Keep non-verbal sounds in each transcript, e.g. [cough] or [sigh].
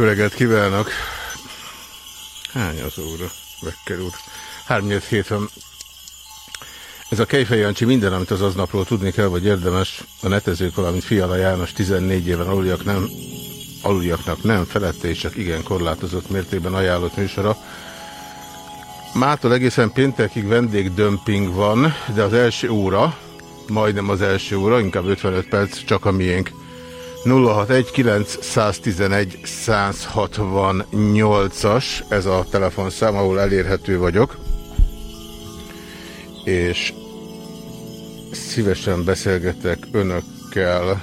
Jó reggelt kívánok! Hány az óra? Vekker úr. 3 van. Ez a Kejfej Jancsi minden, amit az aznapról tudni kell, vagy érdemes. A netezők, valamint Fiala János 14 éven aluljak nem, aluljaknak nem felette, és csak igen korlátozott mértékben ajánlott műsora. Mától egészen péntekig vendégdömping van, de az első óra, majdnem az első óra, inkább 55 perc, csak a miénk. 061-911-168-as, ez a telefonszám, ahol elérhető vagyok. És szívesen beszélgetek önökkel.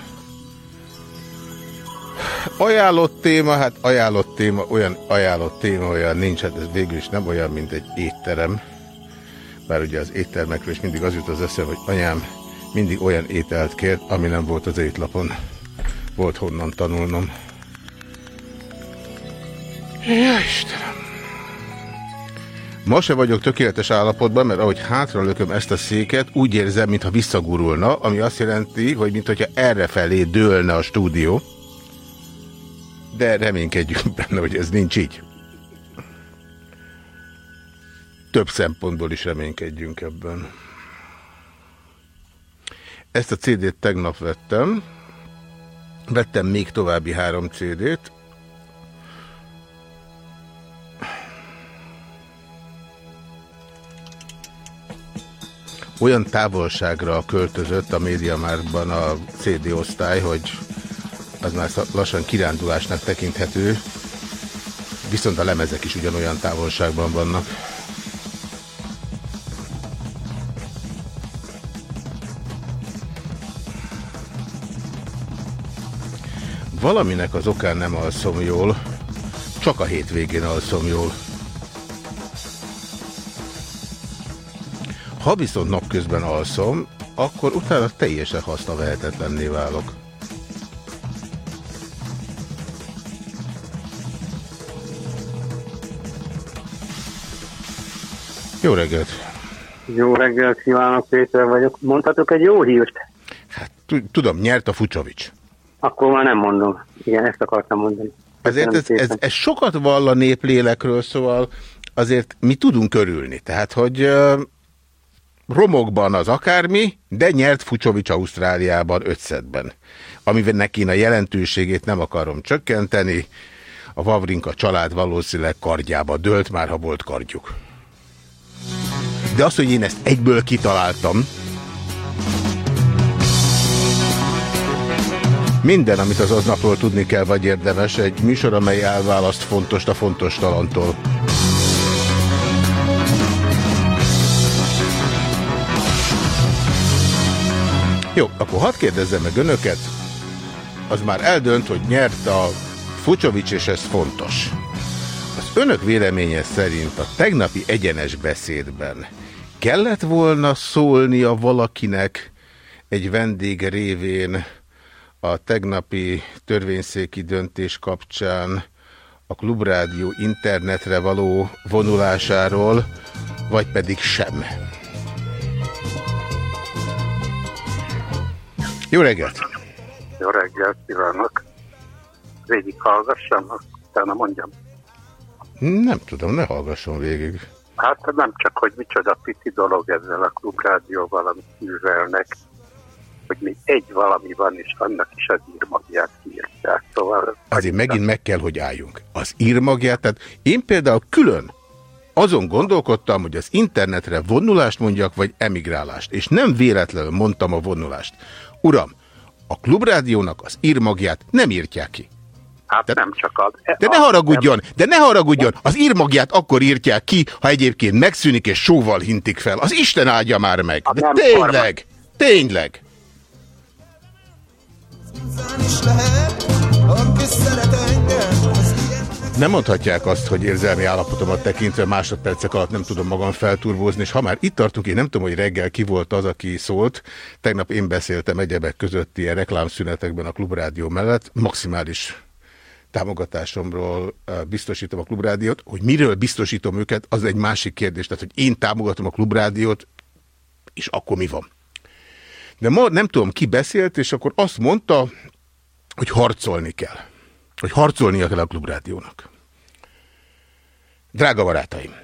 Ajánlott téma, hát ajánlott téma, olyan ajánlott téma, olyan nincs, hát ez végül is nem olyan, mint egy étterem. Bár ugye az éttermekről is mindig az jut az eszem, hogy anyám mindig olyan ételt kért, ami nem volt az étlapon. Volt honnan tanulnom. Ja, Istenem! Ma se vagyok tökéletes állapotban, mert ahogy hátra lököm ezt a széket, úgy érzem, mintha visszagurulna, ami azt jelenti, hogy mintha errefelé dőlne a stúdió. De reménykedjünk [laughs] benne, hogy ez nincs így. Több szempontból is reménykedjünk ebben. Ezt a CD-t tegnap vettem. Vettem még további három CD-t. Olyan távolságra költözött a médiamárban a CD osztály, hogy az már lassan kirándulásnak tekinthető, viszont a lemezek is ugyanolyan távolságban vannak. Valaminek az okán nem alszom jól, csak a hétvégén alszom jól. Ha viszont napközben alszom, akkor utána teljesen vehetetlenné válok. Jó reggelt! Jó reggelt kívánok, Péter vagyok. Mondhatok egy jó hírt? Hát tudom, nyert a Fucsovics. Akkor már nem mondom. Igen, ezt akartam mondani. Ezért ez, ez, ez sokat vall a néplélekről, szóval azért mi tudunk örülni. Tehát, hogy uh, romokban az akármi, de nyert Fucsovics Ausztráliában ötszedben. Amivel neki a jelentőségét nem akarom csökkenteni. A Vavrinka család valószínűleg kardjába dőlt, már ha volt kardjuk. De az, hogy én ezt egyből kitaláltam, Minden, amit az aznapról tudni kell, vagy érdemes, egy műsor, amely elválaszt fontos a fontos talantól. Jó, akkor hadd kérdezzem meg önöket. Az már eldönt, hogy nyert a Fucsovics, és ez fontos. Az önök véleménye szerint a tegnapi egyenes beszédben kellett volna szólnia valakinek egy vendég révén a tegnapi törvényszéki döntés kapcsán a Klubrádió internetre való vonulásáról, vagy pedig sem. Jó reggelt! Jó reggelt kívánok! Végig hallgassam, utána mondjam. Nem tudom, ne hallgasson végig. Hát nem csak, hogy micsoda pici dolog ezzel a klubrádióval, amit művelnek, hogy még egy valami van, és annak is az írmagját kiírták. Szóval... Azért megint meg kell, hogy álljunk. Az írmagját, tehát én például külön azon gondolkodtam, hogy az internetre vonulást mondjak, vagy emigrálást, és nem véletlenül mondtam a vonulást. Uram, a klubrádiónak az írmagját nem írtják ki. Hát de, nem csak az. De ne haragudjon, de ne haragudjon. Az írmagját akkor írtják ki, ha egyébként megszűnik és sóval hintik fel. Az Isten áldja már meg. De tényleg, tényleg. Nem mondhatják azt, hogy érzelmi állapotomat tekintve másodpercek alatt nem tudom magam felturbózni, és ha már itt tartunk, én nem tudom, hogy reggel ki volt az, aki szólt. Tegnap én beszéltem egyebek között ilyen reklámszünetekben a Klubrádió mellett, maximális támogatásomról biztosítom a Klubrádiót. Hogy miről biztosítom őket, az egy másik kérdés. Tehát, hogy én támogatom a Klubrádiót, és akkor mi van? De ma nem tudom, ki beszélt, és akkor azt mondta, hogy harcolni kell. hogy harcolnia kell a klubrádiónak. Drága barátaim,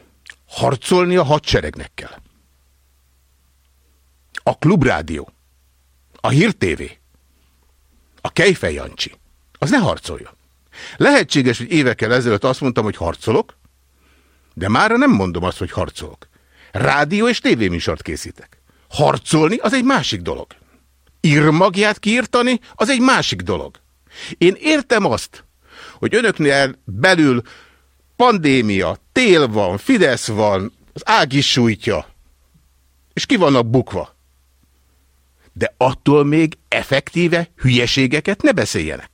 harcolni a hadseregnek kell. A klubrádió, a hírtévé, a Kejfej Jancsi, az ne harcoljon. Lehetséges, hogy évekkel ezelőtt azt mondtam, hogy harcolok, de mára nem mondom azt, hogy harcolok. Rádió és tévéműsort készítek. Harcolni az egy másik dolog. Írmagját kiírtani az egy másik dolog. Én értem azt, hogy önöknél belül pandémia, tél van, Fidesz van, az ág is sújtja, és ki vannak bukva. De attól még effektíve hülyeségeket ne beszéljenek.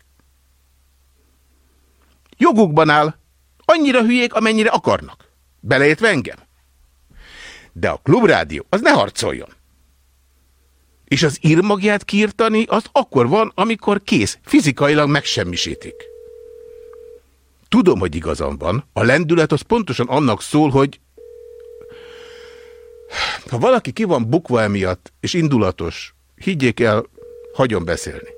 Jogukban áll, annyira hülyék, amennyire akarnak. Beleértve engem. De a klubrádió, az ne harcoljon. És az írmagját kiirtani, az akkor van, amikor kész, fizikailag megsemmisítik. Tudom, hogy igazam van. A lendület az pontosan annak szól, hogy ha valaki ki van bukva emiatt, és indulatos, higgyék el, hagyjon beszélni.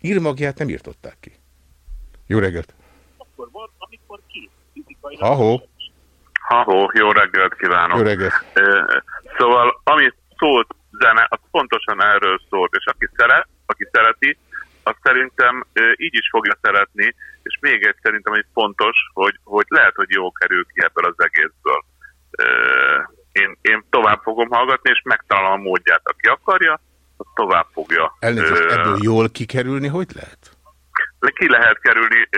Írmagját nem írtották ki. Jó reggelt! Akkor van, amikor ki. Ahó! Ahó, jó reggelt kívánok! Jó reggelt! Szóval, amit szólt zene, az pontosan erről szólt, és aki szeret, aki szereti, az szerintem így is fogja szeretni, és még egy szerintem egy fontos, hogy, hogy lehet, hogy jó kerül ki ebből az egészből. Én, én tovább fogom hallgatni, és megtalálom a módját. Aki akarja, az tovább fogja. Elnézést, ebből jól kikerülni, hogy lehet? Ki lehet kerülni.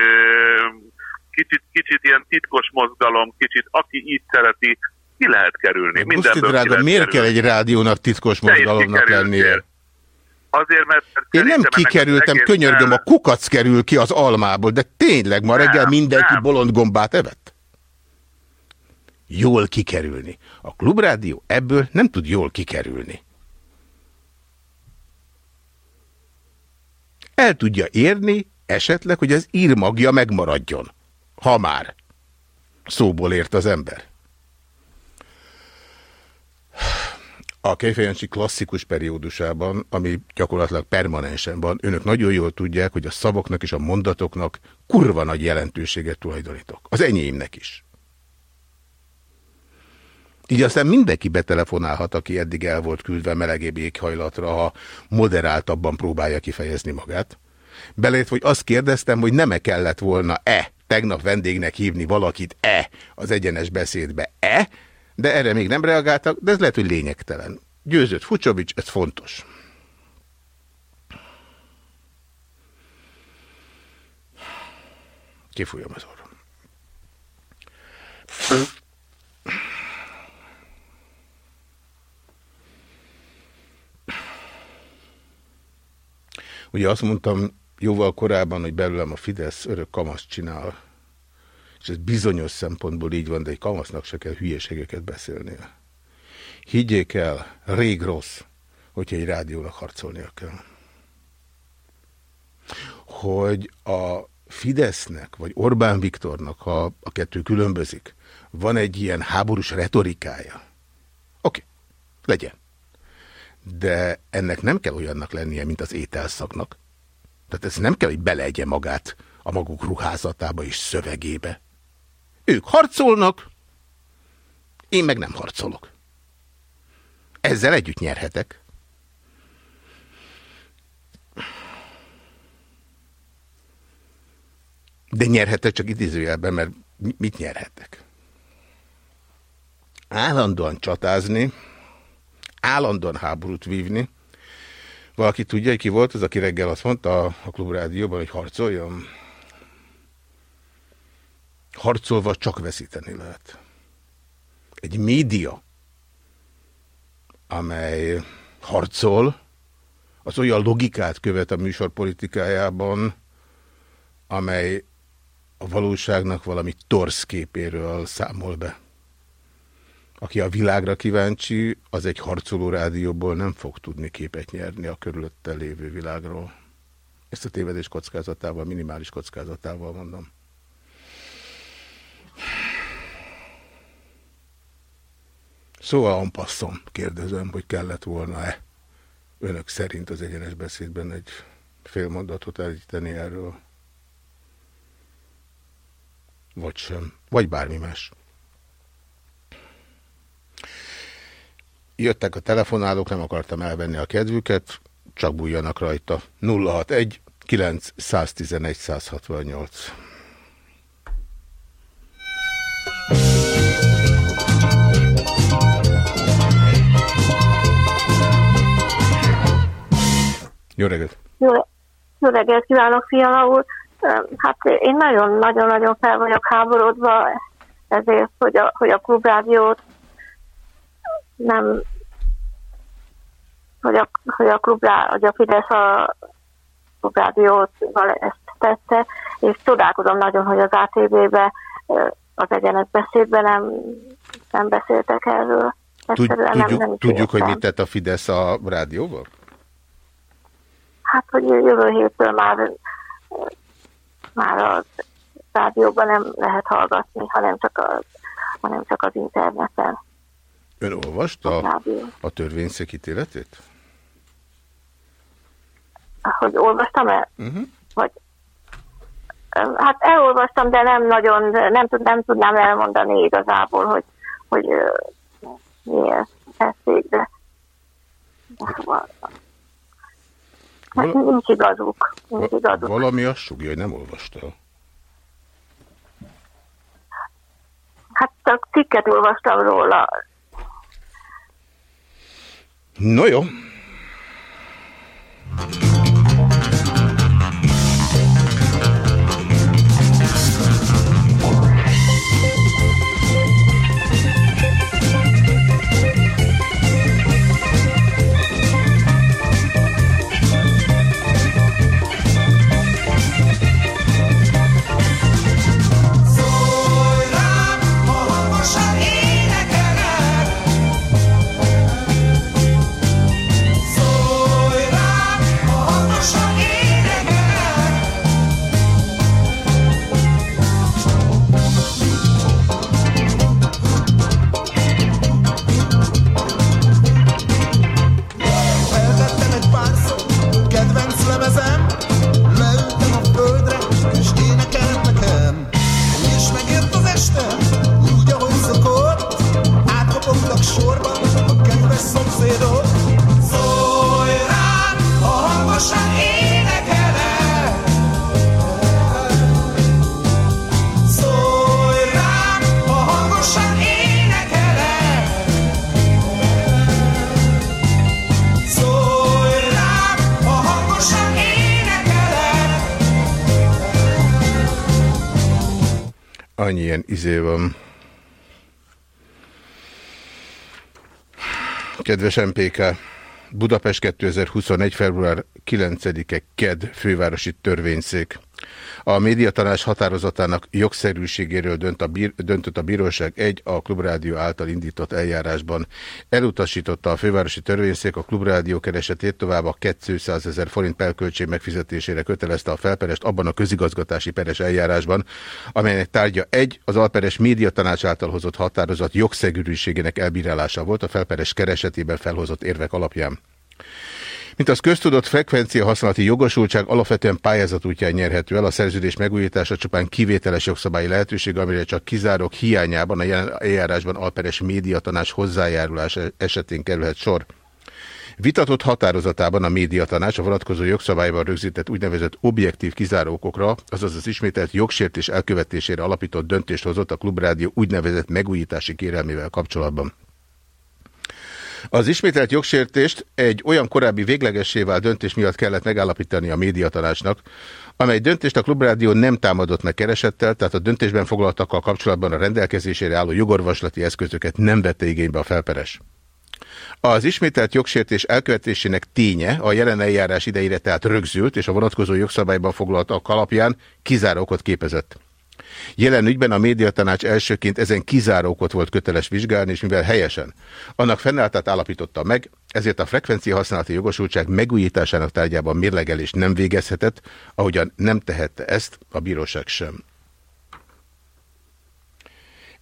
Kicsit, kicsit ilyen titkos mozgalom, kicsit aki így szereti, ki lehet kerülni. Buszti drága, miért kerülni. kell egy rádiónak titkos mozgalomnak lennie? Azért, mert... Én nem kikerültem, könyörgöm, el... a kukac kerül ki az almából, de tényleg ma reggel mindenki nem. bolond gombát evett? Jól kikerülni. A klubrádió ebből nem tud jól kikerülni. El tudja érni esetleg, hogy az írmagja megmaradjon. Ha már szóból ért az ember. A Kejfejancsi klasszikus periódusában, ami gyakorlatilag permanensen van, önök nagyon jól tudják, hogy a szavaknak és a mondatoknak kurva nagy jelentőséget tulajdonítok. Az enyémnek is. Így aztán mindenki betelefonálhat, aki eddig el volt küldve melegébb éghajlatra, ha moderáltabban próbálja kifejezni magát. Belét, hogy azt kérdeztem, hogy nem-e kellett volna-e tegnap vendégnek hívni valakit-e az egyenes beszédbe-e, de erre még nem reagáltak, de ez lehet, hogy lényegtelen. Győzött Fucsovics, ez fontos. Kifújom az orrom. Ugye azt mondtam jóval korábban, hogy belőlem a Fidesz örök kamaszt csinál és ez bizonyos szempontból így van, de egy kamasznak se kell hülyeségeket beszélnie. Higgyék el, rég rossz, hogyha egy rádiónak harcolnia kell. Hogy a Fidesznek, vagy Orbán Viktornak, ha a kettő különbözik, van egy ilyen háborús retorikája. Oké, okay, legyen. De ennek nem kell olyannak lennie, mint az ételszaknak. Tehát ez nem kell, hogy beleegye magát a maguk ruházatába és szövegébe. Ők harcolnak, én meg nem harcolok. Ezzel együtt nyerhetek. De nyerhetek csak idézőjelben, mert mit nyerhetek? Állandóan csatázni, állandóan háborút vívni. Valaki tudja, ki volt az, aki reggel azt mondta a klubrádióban, hogy harcoljon? Harcolva csak veszíteni lehet. Egy média, amely harcol, az olyan logikát követ a műsor politikájában, amely a valóságnak valami torsz képéről számol be. Aki a világra kíváncsi, az egy harcoló rádióból nem fog tudni képet nyerni a körülötte lévő világról. Ezt a tévedés kockázatával, minimális kockázatával mondom. Szóval ampasszom, kérdezem, hogy kellett volna-e önök szerint az egyenes beszédben egy fél mondatot elíteni erről. Vagy sem. Vagy bármi más. Jöttek a telefonálók, nem akartam elvenni a kedvüket, csak bújjanak rajta. 061 911 168. Jó reggelt! Jó, jó reggelt kívánok, Fiala úr! Hát én nagyon-nagyon-nagyon fel vagyok háborodva ezért, hogy a, hogy a klubrádiót nem hogy a, hogy a, klubrá, hogy a Fidesz a klubrádiót ezt tette, és csodálkozom nagyon, hogy az ATV-be az egyenes beszédben nem, nem beszéltek erről. Tud, tudjuk, nem, nem tudjuk hogy mit tett a Fidesz a rádióval? Hát, hogy jövő héttől már, már a rádióban nem lehet hallgatni, hanem csak az, hanem csak az interneten. Ön olvasta a, a törvényszék ítéletét? Hogy olvastam-e? Uh mhm. -huh. Vagy Hát elolvastam, de nem nagyon, nem, tud, nem tudnám elmondani igazából, hogy, hogy miért tették, de Hát Val nincs igazuk. Nincs igazuk. Valami azt sugja, hogy nem olvasta. Hát csak cikket olvastam róla. No jó. Izé van. Kedves MPK, Budapest 2021. február 9-e KED fővárosi törvényszék. A médiatanás határozatának jogszerűségéről dönt a bír, döntött a bíróság egy a Klubrádió által indított eljárásban. Elutasította a fővárosi törvényszék a Klubrádió keresetét, tovább a 200 ezer forint pelköltség megfizetésére kötelezte a felperest abban a közigazgatási peres eljárásban, amelynek tárgya egy az alperes médiatanács által hozott határozat jogszerűségének elbírálása volt a felperes keresetében felhozott érvek alapján. Mint az köztudott frekvencia használati jogosultság alapvetően pályázat útján nyerhető el, a szerződés megújítása csupán kivételes jogszabályi lehetőség, amire csak kizárok hiányában a jelen eljárásban alperes médiatanás hozzájárulás esetén kerülhet sor. Vitatott határozatában a médiatanács a vonatkozó jogszabályban rögzített úgynevezett objektív kizárókokra, azaz az ismételt jogsértés elkövetésére alapított döntést hozott a Klubrádió úgynevezett megújítási kérelmével kapcsolatban. Az ismételt jogsértést egy olyan korábbi véglegessé vált döntés miatt kellett megállapítani a médiatanácsnak, amely döntést a Klubrádió nem támadott meg keresettel, tehát a döntésben foglaltakkal kapcsolatban a rendelkezésére álló jogorvoslati eszközöket nem vette igénybe a felperes. Az ismételt jogsértés elkövetésének ténye a jelen eljárás idejére tehát rögzült, és a vonatkozó jogszabályban foglaltak alapján kizárókot képezett. Jelen ügyben a médiatanács elsőként ezen kizárókot volt köteles vizsgálni, és mivel helyesen annak fennálltát állapította meg, ezért a frekvencia használati jogosultság megújításának tárgyában mérlegelés nem végezhetett, ahogyan nem tehette ezt a bíróság sem.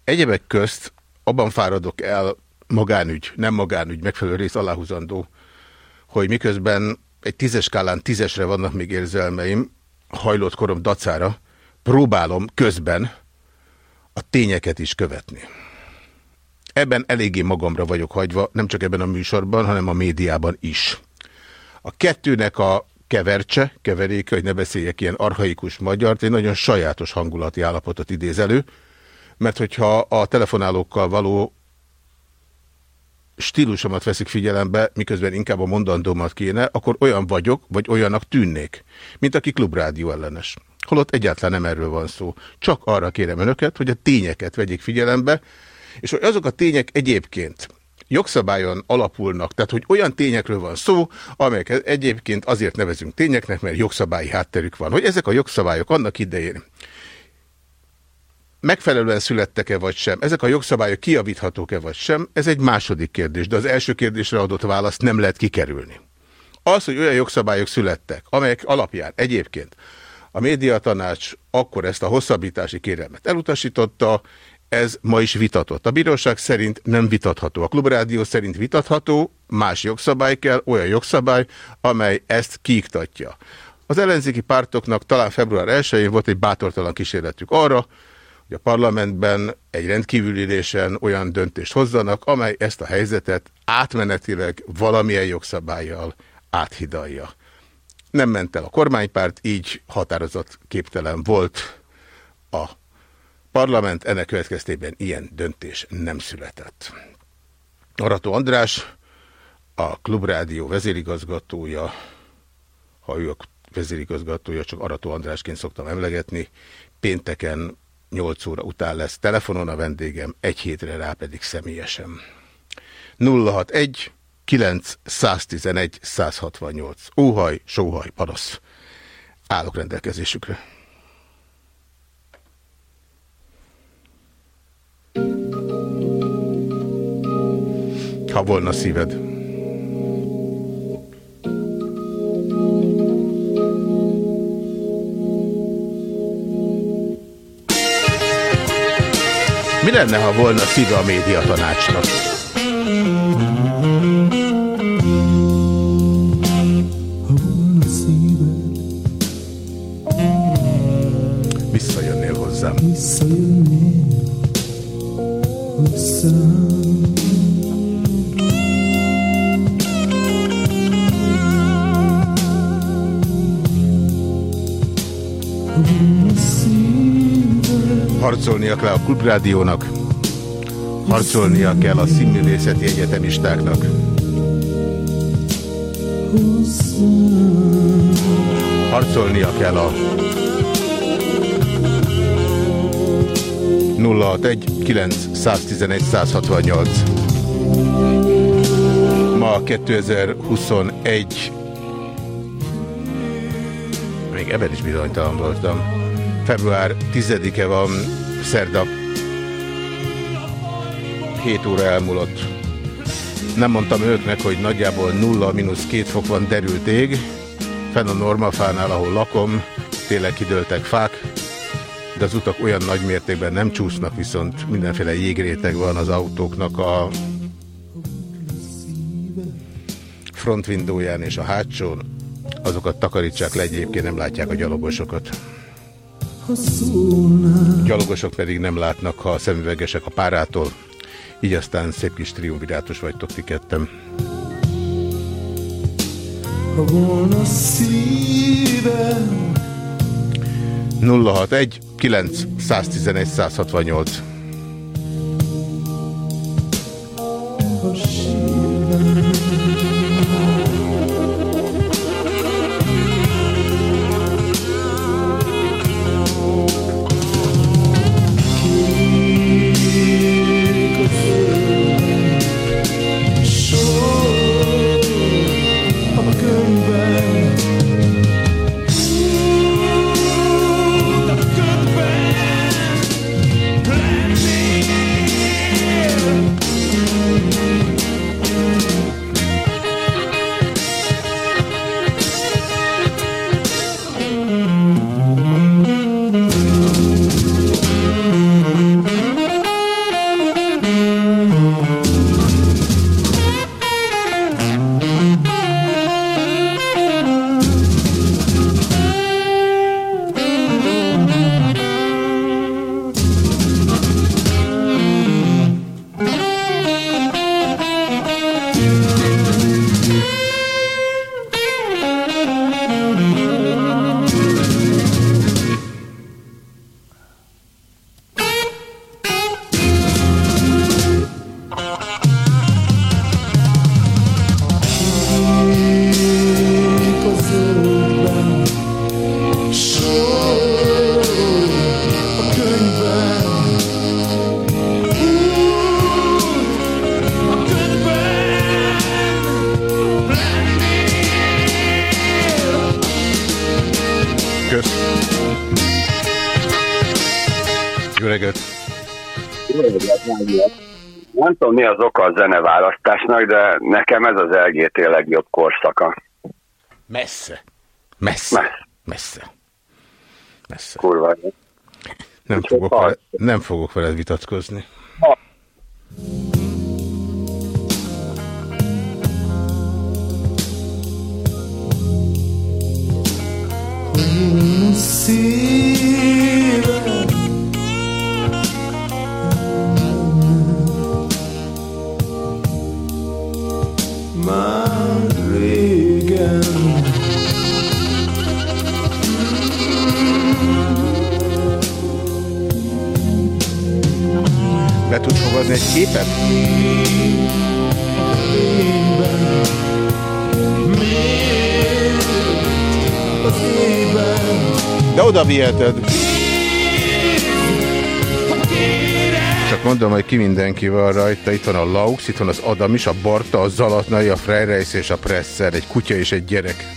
Egyebek közt abban fáradok el magánügy, nem magánügy, megfelelő rész aláhúzandó, hogy miközben egy tízes skálán tízesre vannak még érzelmeim, hajlott korom dacára, próbálom közben a tényeket is követni. Ebben eléggé magamra vagyok hagyva, nem csak ebben a műsorban, hanem a médiában is. A kettőnek a kevercse, keveréke, hogy ne beszéljek ilyen arhaikus magyart, egy nagyon sajátos hangulati állapotot idéz elő, mert hogyha a telefonálókkal való stílusomat veszik figyelembe, miközben inkább a mondandómat kéne, akkor olyan vagyok, vagy olyanak tűnnék, mint aki klubrádió ellenes. Holott egyáltalán nem erről van szó. Csak arra kérem önöket, hogy a tényeket vegyék figyelembe, és hogy azok a tények egyébként jogszabályon alapulnak, tehát hogy olyan tényekről van szó, amelyek egyébként azért nevezünk tényeknek, mert jogszabályi hátterük van. Hogy ezek a jogszabályok annak idején megfelelően születtek-e vagy sem, ezek a jogszabályok kiavíthatók-e vagy sem, ez egy második kérdés, de az első kérdésre adott választ nem lehet kikerülni. Az, hogy olyan jogszabályok születtek, amelyek alapján egyébként a médiatanács akkor ezt a hosszabbítási kérelmet elutasította, ez ma is vitatott. A bíróság szerint nem vitatható. A klubrádió szerint vitatható, más jogszabály kell, olyan jogszabály, amely ezt kiiktatja. Az ellenzéki pártoknak talán február 1-én volt egy bátortalan kísérletük arra, hogy a parlamentben egy rendkívülésen olyan döntést hozzanak, amely ezt a helyzetet átmenetileg valamilyen jogszabályjal áthidalja. Nem ment el a kormánypárt, így határozott képtelen volt a parlament, ennek következtében ilyen döntés nem született. Arató András, a Klubrádió vezérigazgatója, ha ő a vezérigazgatója, csak Arató Andrásként szoktam emlegetni, pénteken 8 óra után lesz telefonon a vendégem, egy hétre rá pedig személyesen. 061 9 111 168. Óhaj, sóhaj, panasz. Állok rendelkezésükre. Ha volna szíved. Mi lenne, ha volna szíve a médiatanácsnak? Harcolnia kell a Klubrádiónak, harcolnia kell a színművészeti egyetemistáknak. Harcolnia kell a 061 911 168 Ma 2021 még ebben is bizonytalan voltam. Február 10-e van, szerda. 7 óra elmúlott. Nem mondtam őknek, hogy nagyjából 0-2 fok van derült ég. Fenn a normafánál, ahol lakom, tényleg kidőltek fák, de az utak olyan nagy mértékben nem csúsznak, viszont mindenféle jégréteg van az autóknak a frontvindóján és a hátsón. Azokat takarítsák le, egyébként nem látják a gyalogosokat. Gyalogosok pedig nem látnak, ha szemüvegesek a párától. Így aztán szép kis triumvirátus vagytok ti kettem. Ha volna szívem 061 9 111 168 Jó nekem ez az LGT legjobb korszaka. Messze. Messze. Messze. Messze. Kurva. Nem fogok, vele, nem fogok veled vitatkozni. Szíve képet? De oda viheted. Csak mondom, hogy ki mindenki van rajta. Itt van a Laux, itt van az Adam is, a Barta, a Zalatnai, a Freyreis és a Presser. Egy kutya és egy gyerek.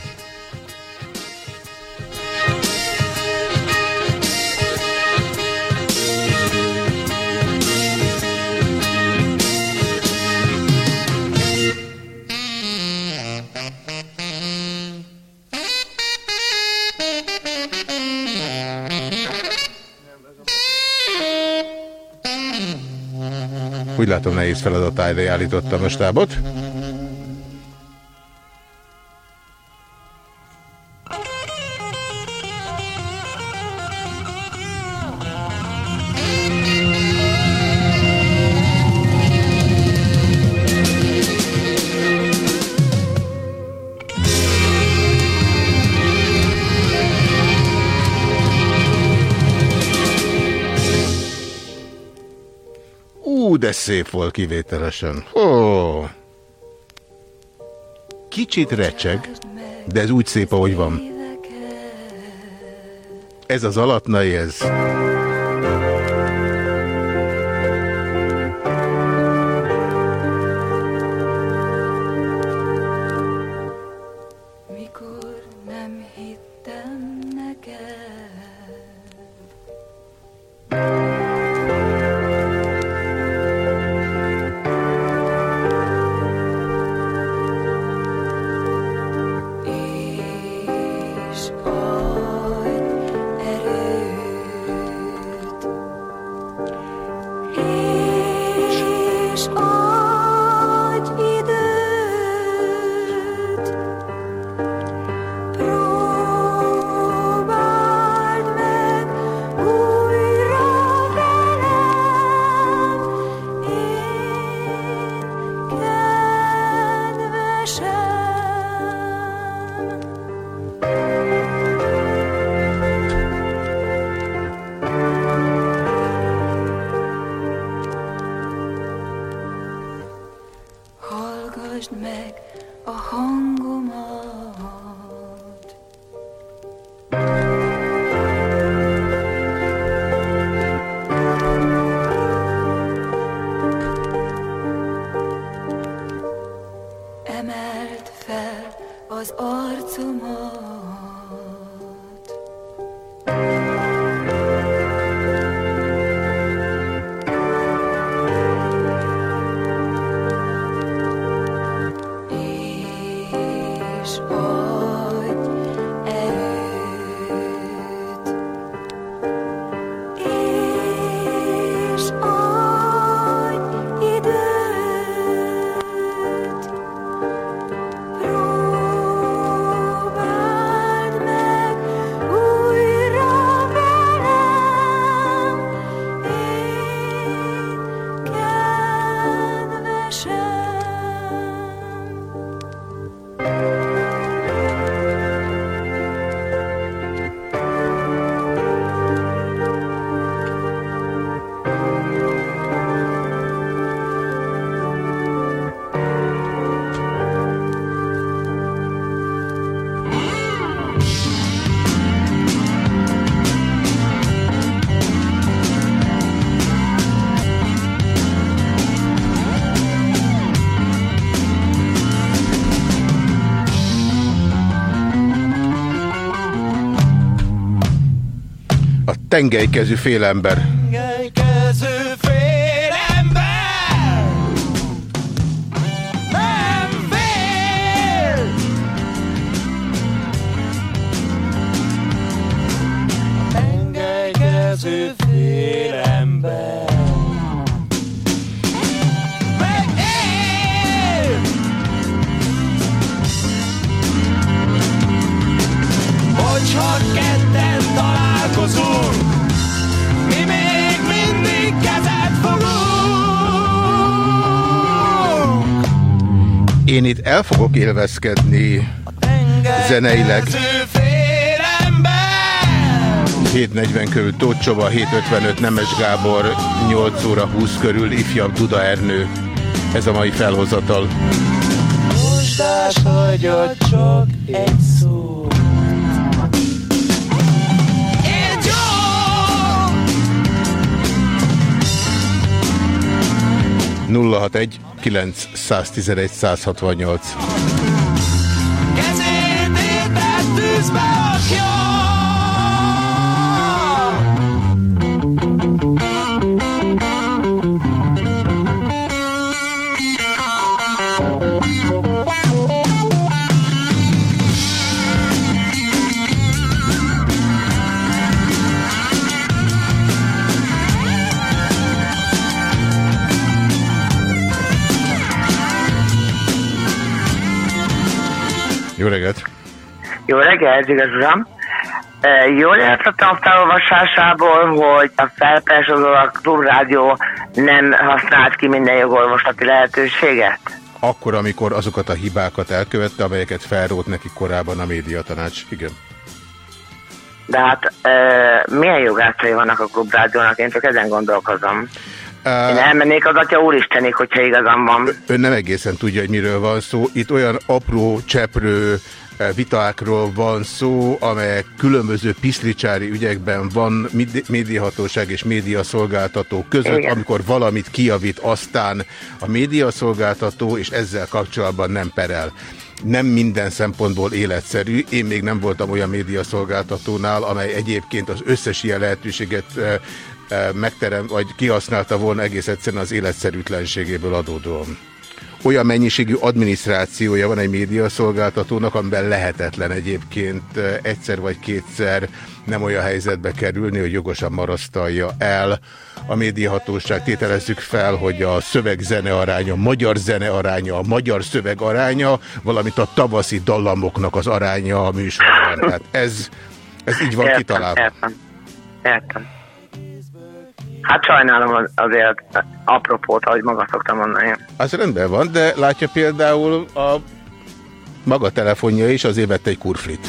Látom nehéz feladatára állítottam a stábot. Szép volt kivételesen. Ó. Kicsit recseg, de ez úgy szép, ahogy van. Ez az alatnai, ez... tengelykezű félember. Fogok élvezkedni zeneileg. 7.40 körül Tóth Csaba, 7.55 Nemes Gábor, 8 óra 20 körül ifjabb Duda Ernő. Ez a mai felhozatal. Mostás hagyott csak egy szó. 061 911 168. Jó reggelt, igaz uram. E, Jól értettem a felolvasásából, hogy a felpersonul a klubrádió nem használt ki minden jogorvoslati lehetőséget? Akkor, amikor azokat a hibákat elkövette, amelyeket felrót neki korábban a médiatanács. Igen. De hát e, milyen jogászai vannak a klubrádiónak? Én csak ezen gondolkozom. Én elmennék az atya úristenig, hogyha igazam van. Ön nem egészen tudja, hogy miről van szó. Itt olyan apró, cseprő vitákról van szó, amelyek különböző piszlicsári ügyekben van médiahatóság és médiaszolgáltató között, Igen. amikor valamit kijavít, aztán a médiaszolgáltató, és ezzel kapcsolatban nem perel. Nem minden szempontból életszerű. Én még nem voltam olyan médiaszolgáltatónál, amely egyébként az összes ilyen lehetőséget eh, eh, megterem, vagy kihasználta volna egész egyszerűen az életszerűtlenségéből adódóan. Olyan mennyiségű adminisztrációja van egy médiaszolgáltatónak, amiben lehetetlen egyébként egyszer vagy kétszer nem olyan helyzetbe kerülni, hogy jogosan marasztalja el a médiahatóság. Tételezzük fel, hogy a szövegzene aránya, a magyar zene aránya, a magyar szöveg aránya, valamint a tavaszi dallamoknak az aránya a műsorban. Tehát ez, ez így van Értem, kitalálva. Értem. Értem. Hát sajnálom az- azért apropót, ahogy maga szoktam mondani. Az rendben van, de látja például a maga telefonja is azért vett egy kurflit.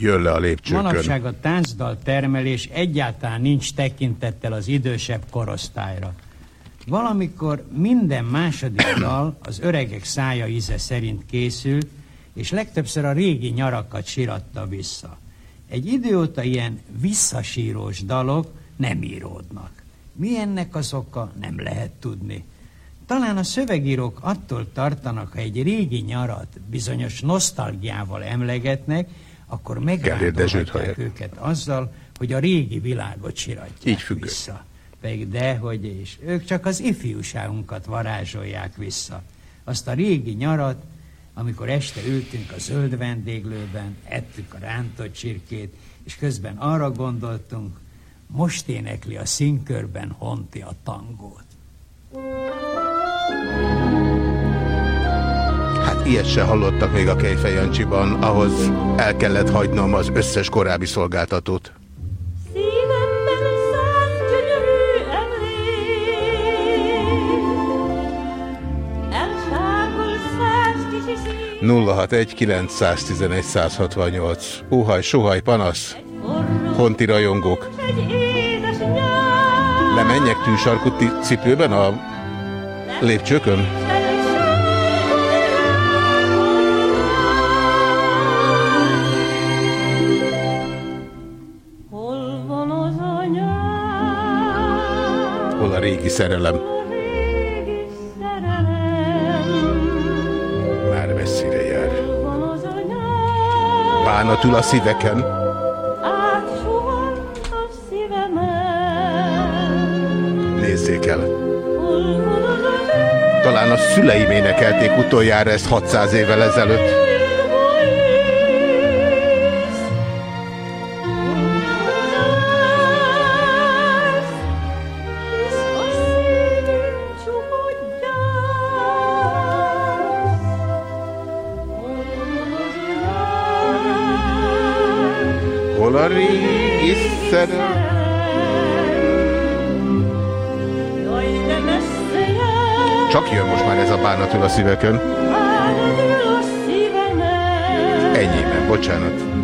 Jön le a lépcsőkön. Manapság a táncdal termelés egyáltalán nincs tekintettel az idősebb korosztályra. Valamikor minden második [coughs] dal az öregek szája íze szerint készült, és legtöbbször a régi nyarakat síratta vissza. Egy idő óta ilyen visszasírós dalok nem íródnak. Mi ennek az oka, nem lehet tudni. Talán a szövegírók attól tartanak, ha egy régi nyarat bizonyos nosztalgiával emlegetnek, akkor hallják. őket azzal, hogy a régi világot siratják Így függő. vissza. Pedig dehogy is. Ők csak az ifjúságunkat varázsolják vissza. Azt a régi nyarat, amikor este ültünk a zöld vendéglőben, ettük a rántott csirkét, és közben arra gondoltunk, most énekli a színkörben Honti a tangót. Hát ilyet se hallottak még a Kejfej Jancsiban, ahhoz el kellett hagynom az összes korábbi szolgáltatót. 061 911 168. Óhaj, sohaj, panasz. Egy Honti rajongók. Lemenjek tűsarkú cipőben a lépcsőkön? Régi szerelem? Már messzire jár. Bánatul a szíveken. Nézzék el. Talán a szüleim énekelték utoljára ezt 600 évvel ezelőtt. Csak jön most már ez a bánatul a szíveken. Enyémen, bocsánat.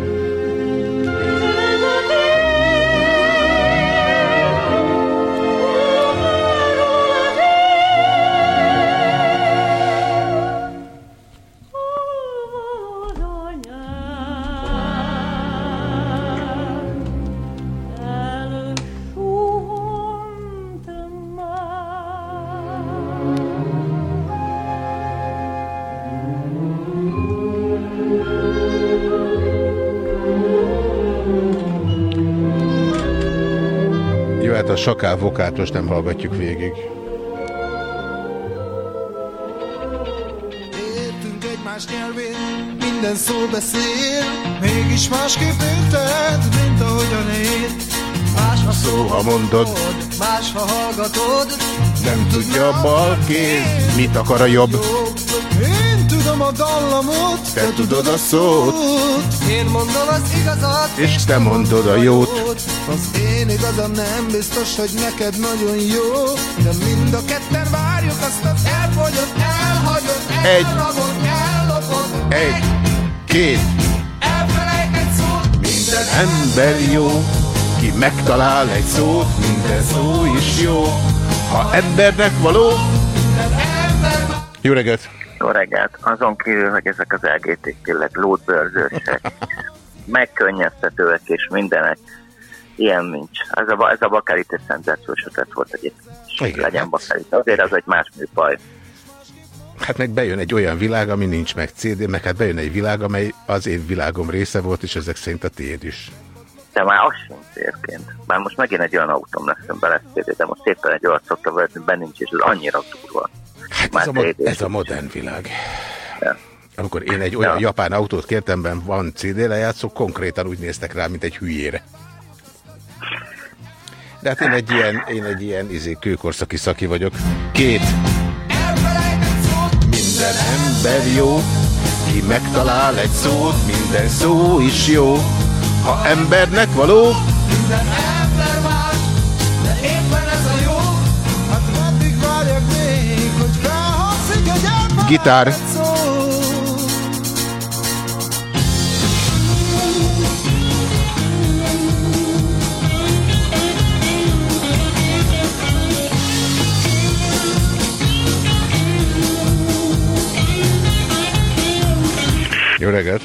Jó, sakál vokát most nem hallgatjuk végig. Értünk egymás nyelvén, minden szó beszél, mégis másképp érted, mint ahogyan én. Más a szó, ha mondod, más ha hallgatod, Nem tudja a bal kéz, mit akar a jobb. Tudom a dallamot, Te tudod a szót, Én mondom az igazat, és te mondod a jót. Az én igazam nem biztos, hogy neked nagyon jó, de mind a ketten várjuk azt az elfogyott, elhagyott, Egy. elrabolt, ellopott, Egy, két, elfelejtett szót, minden ember jó, ki megtalál egy szót, minden szó is jó, ha embernek való. Jó reggelt! Jó reggelt! Azon kívül, hogy ezek az LGT tényleg lótbőrzősek, [laughs] megkönnyeztetőek és mindenek, ilyen nincs. Ez a, ez a bakelit egy szenzációs ötlet volt egyébként. Igen, Legyen hát- bakelit. Azért az egy más műfaj. Hát meg bejön egy olyan világ, ami nincs meg CD, meg hát bejön egy világ, amely az én világom része volt, és ezek szerint a tiéd is. De már az sincs érként. Már most megint egy olyan autóm lesz, lesz CD, de most szépen egy olyat szokta vezetni, ben nincs, és annyira durva. Hát ez a, ez a modern világ. Ja. Amikor én egy olyan Ja. japán autót kértem, ben van CD lejátszó, konkrétan úgy néztek rá, mint egy hülyére. De hát én egy ilyen, én egy ilyen izé, kőkorszaki szaki vagyok. Két. Minden ember jó, ki megtalál egy szót, minden szó is jó, ha embernek való. Minden ember Gitár. Jó reggelt!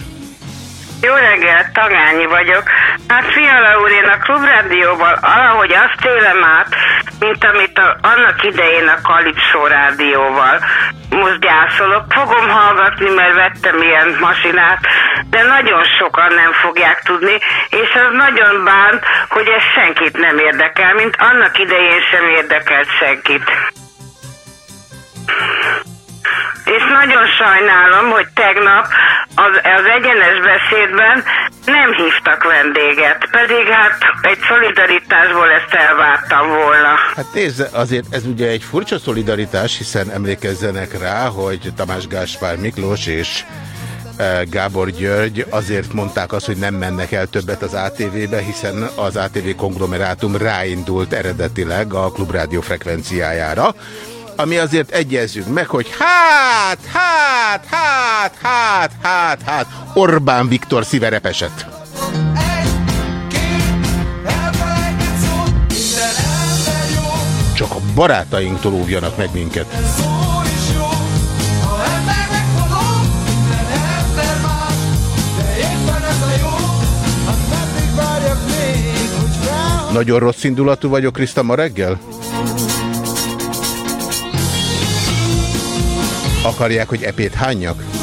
Jó reggelt, Tagányi vagyok. Hát Fiala úr, én a Klubrádióval valahogy azt élem át, mint amit a, annak idején a Kalipszó rádióval. Most gyászolok, fogom hallgatni, mert vettem ilyen masinát, de nagyon sokan nem fogják tudni, és az nagyon bánt, hogy ez senkit nem érdekel, mint annak idején sem érdekelt senkit. És nagyon sajnálom, hogy tegnap az, az egyenes beszédben nem hívtak vendéget, pedig hát egy szolidaritásból ezt elvártam volna. Hát nézze, azért ez ugye egy furcsa szolidaritás, hiszen emlékezzenek rá, hogy Tamás Gáspár Miklós és eh, Gábor György azért mondták azt, hogy nem mennek el többet az ATV-be, hiszen az ATV konglomerátum ráindult eredetileg a klubrádió frekvenciájára, ami azért egyezünk meg, hogy hát, hát, hát, hát, hát, hát, Orbán Viktor szíverepesett. Csak a barátainktól óvjanak meg minket. Nagyon rossz indulatú vagyok, Kriszta, ma reggel? Akarják, hogy epét hányjak?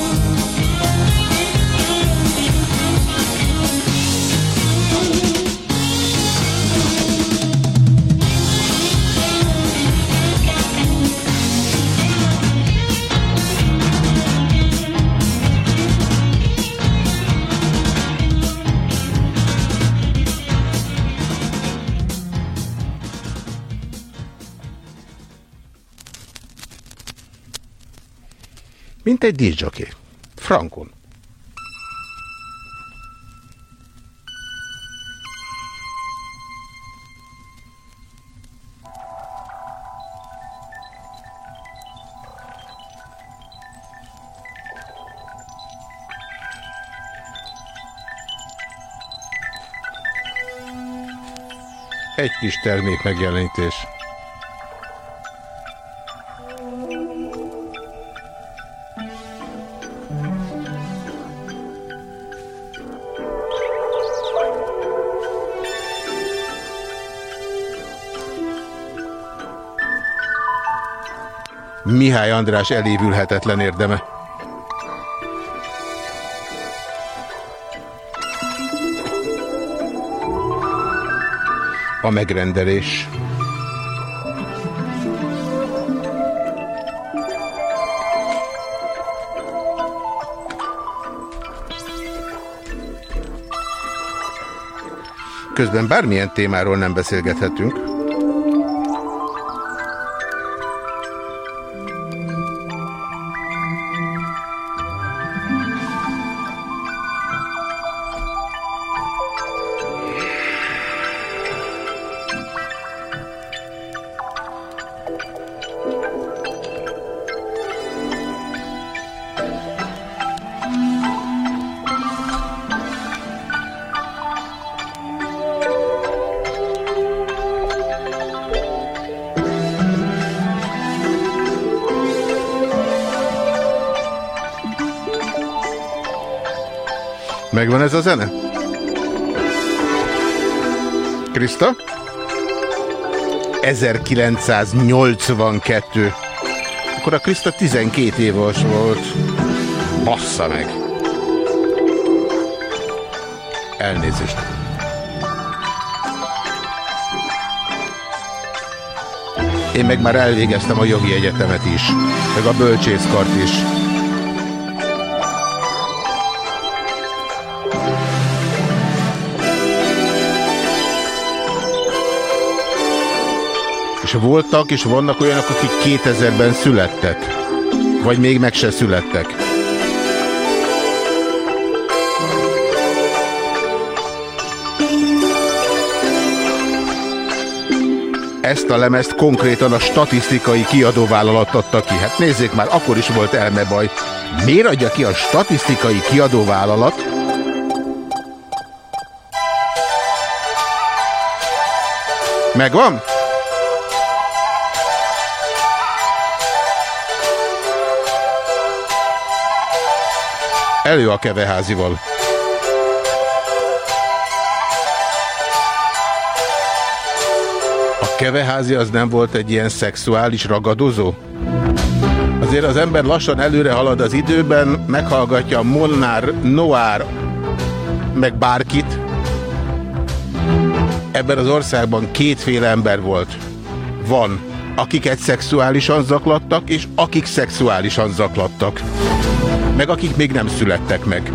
Mint egy disjoké. Frankon. Egy kis termék megjelenítés. Mihály András elévülhetetlen érdeme. A megrendelés. Közben bármilyen témáról nem beszélgethetünk. A zene? Krista? 1982. Akkor a Krista 12 éves volt. Bassza meg. Elnézést. Én meg már elvégeztem a jogi egyetemet is, meg a bölcsészkart is. És voltak és vannak olyanok, akik 2000-ben születtek. Vagy még meg se születtek. Ezt a lemezt konkrétan a statisztikai kiadóvállalat adta ki. Hát nézzék már, akkor is volt elmebaj. Miért adja ki a statisztikai kiadóvállalat? Megvan? Elő a keveházival. A keveházi az nem volt egy ilyen szexuális ragadozó? Azért az ember lassan előre halad az időben, meghallgatja Molnár, Noár, meg bárkit. Ebben az országban kétféle ember volt. Van, akiket szexuálisan zaklattak, és akik szexuálisan zaklattak meg akik még nem születtek meg.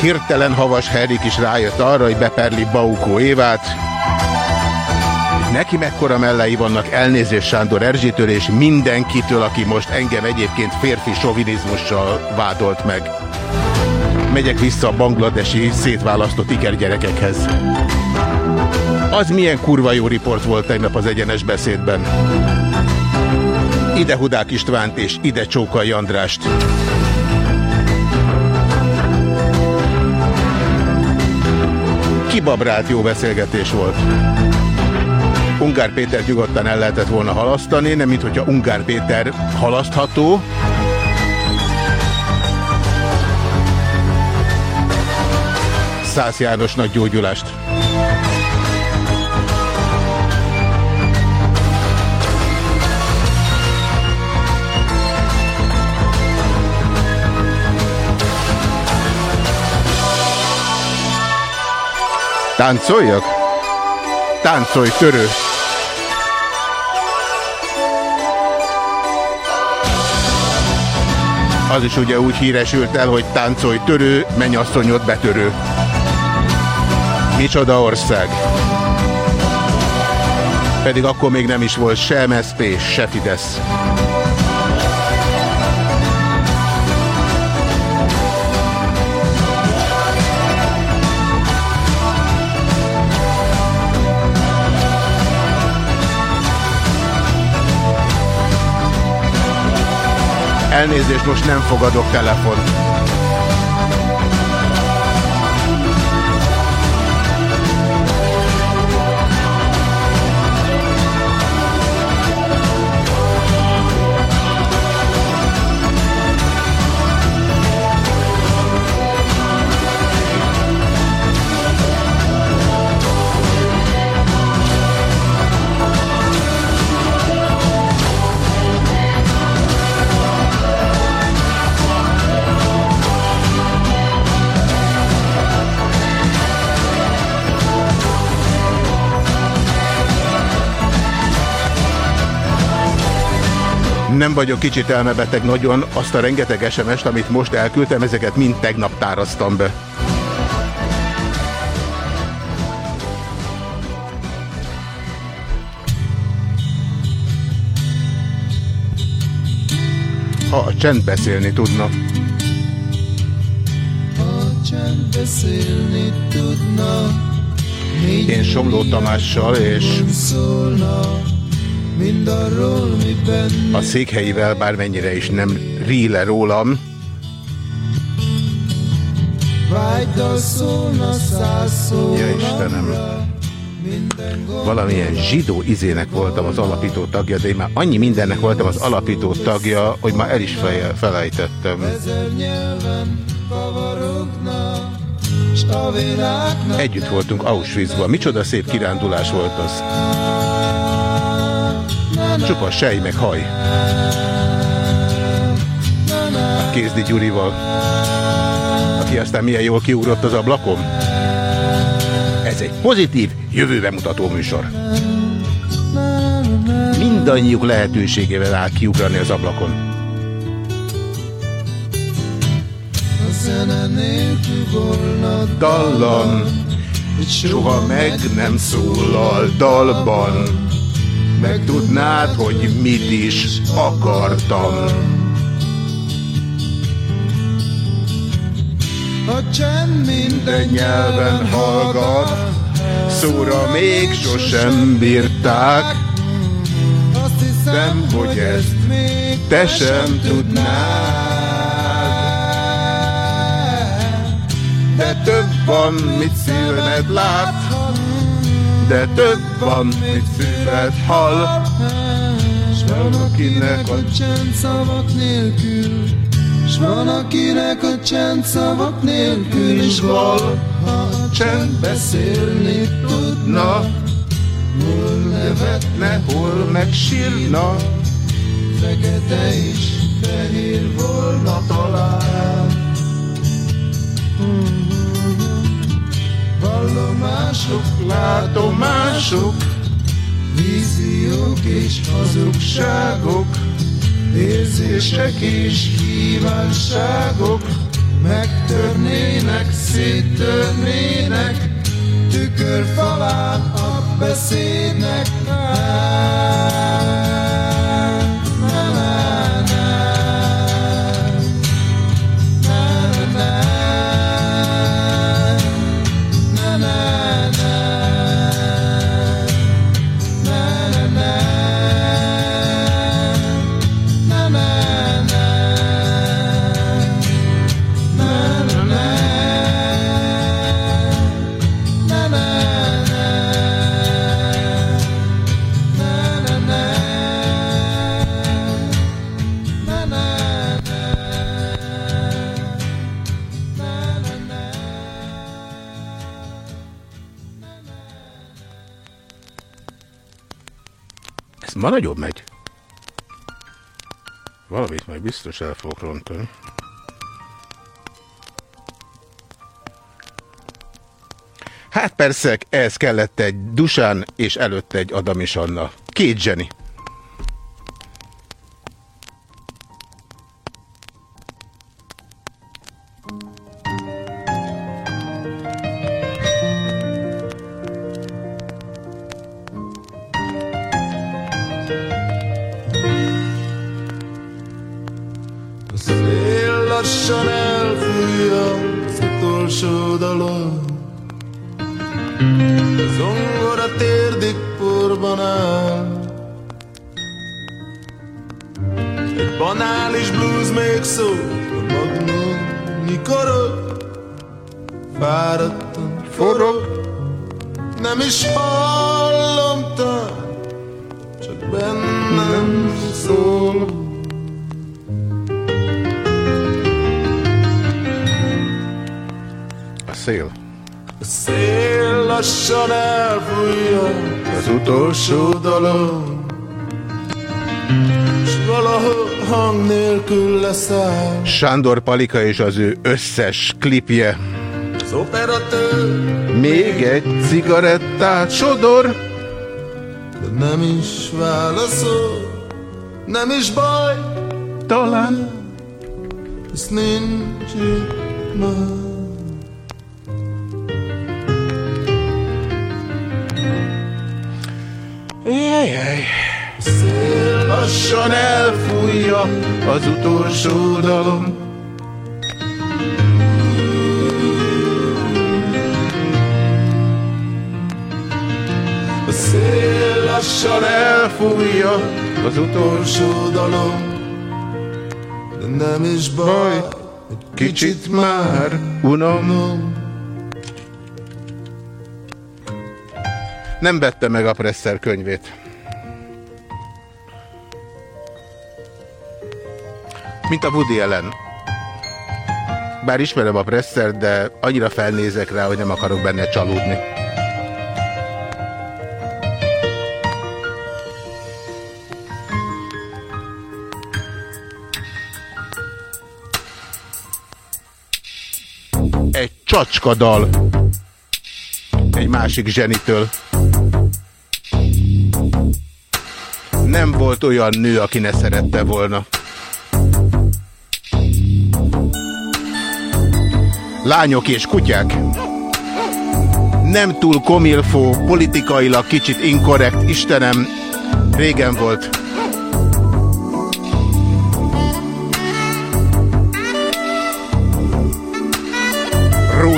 Hirtelen Havas Herik is rájött arra, hogy beperli Baukó Évát. Neki mekkora mellei vannak elnézés Sándor Erzsitől és mindenkitől, aki most engem egyébként férfi sovinizmussal vádolt meg. Megyek vissza a bangladesi szétválasztott ikergyerekekhez. Az milyen kurva jó riport volt tegnap az egyenes beszédben. Ide Hudák Istvánt és ide Csókai Andrást. Kibabrált jó beszélgetés volt. Ungár Péter nyugodtan el lehetett volna halasztani, nem mint hogyha Ungár Péter halasztható, Szász Jánosnak gyógyulást. Táncoljak? Táncolj, törő! Az is ugye úgy híresült el, hogy táncolj törő, mennyasszonyod betörő. Micsoda ország. Pedig akkor még nem is volt se MSZP, se Fidesz. Elnézést, most nem fogadok telefont. Nem vagyok kicsit elmebeteg nagyon, azt a rengeteg SMS-t, amit most elküldtem, ezeket mind tegnap táraztam be. Ha a csend beszélni tudna. Ha csend beszélni tudna, Én Somló Tamással és mindarról, mi benne a székhelyivel bármennyire is nem ríle rólam, vágydal szólna, száz szólna. Ja Istenem. Valamilyen zsidó izének voltam az alapító tagja, de én már annyi mindennek voltam az alapító tagja, hogy már el is fel, felejtettem. Ezer nyelven kavarogna, Együtt voltunk Auschwitzban. Micsoda szép kirándulás volt az. Csupa sej meg haj. A Kézdi Gyurival. Aki aztán milyen jól kiugrott az ablakon. Ez egy pozitív, jövőbe mutató műsor. Mindannyiuk lehetőségével áll kiugrani az ablakon. Dallam, soha meg nem szólal dalban. Megtudnád, hogy mit is akartam. A csend minden nyelven hallgat, szóra még sosem bírták. Azt hiszem, hogy ezt még te sem tudnád. De több van, mit szíved lát, de több van, mit szíved hall. S van akinek a csend szavak nélkül. S van akinek a csend szavak nélkül is val. Ha a csend beszélni tudna Hol nevetne, Hol megsírna, fekete is fehér volna talán Vallomások, látomások, víziók és hazugságok, érzések és kívánságok megtörnének, széttörnének, tükörfalán a beszédnek. Na, Ma nagyon megy. Valamit majd biztos el fogok rontani. Hát persze, ehhez kellett egy Dusán, és előtte egy Adam és Anna. Két zseni. Sándor Palika és az ő összes klipje. Az operatőr Még egy cigarettát sodor. de nem is válaszol, nem is baj, talán ez nincs itt már. Jajjaj. Szél lassan elfújja az utolsó dalom. Elfújja az utolsó dalom, de nem is baj, egy Kicsit már unom. Nem vette meg a Presser könyvét. Mint a Woody Allen. Bár ismerem a Presser, de annyira felnézek rá, hogy nem akarok benne csalódni. Egy csacska dal. Egy másik zsenitől. Nem volt olyan nő, aki ne szerette volna. Lányok és kutyák. Nem túl komilfó, politikailag kicsit inkorrekt, Istenem, régen volt.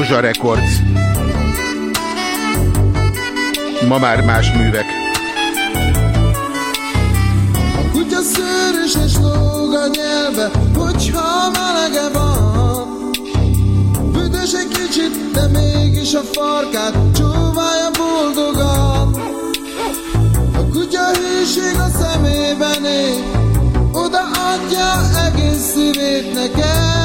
Rózsa Records. Ma már más művek. A kutya szőrös és lóg a nyelve, hogyha melege van. Büdös egy kicsit, de mégis a farkát csóválja boldogan. A kutya hűség a szemében ég, oda adja egész szívét neked.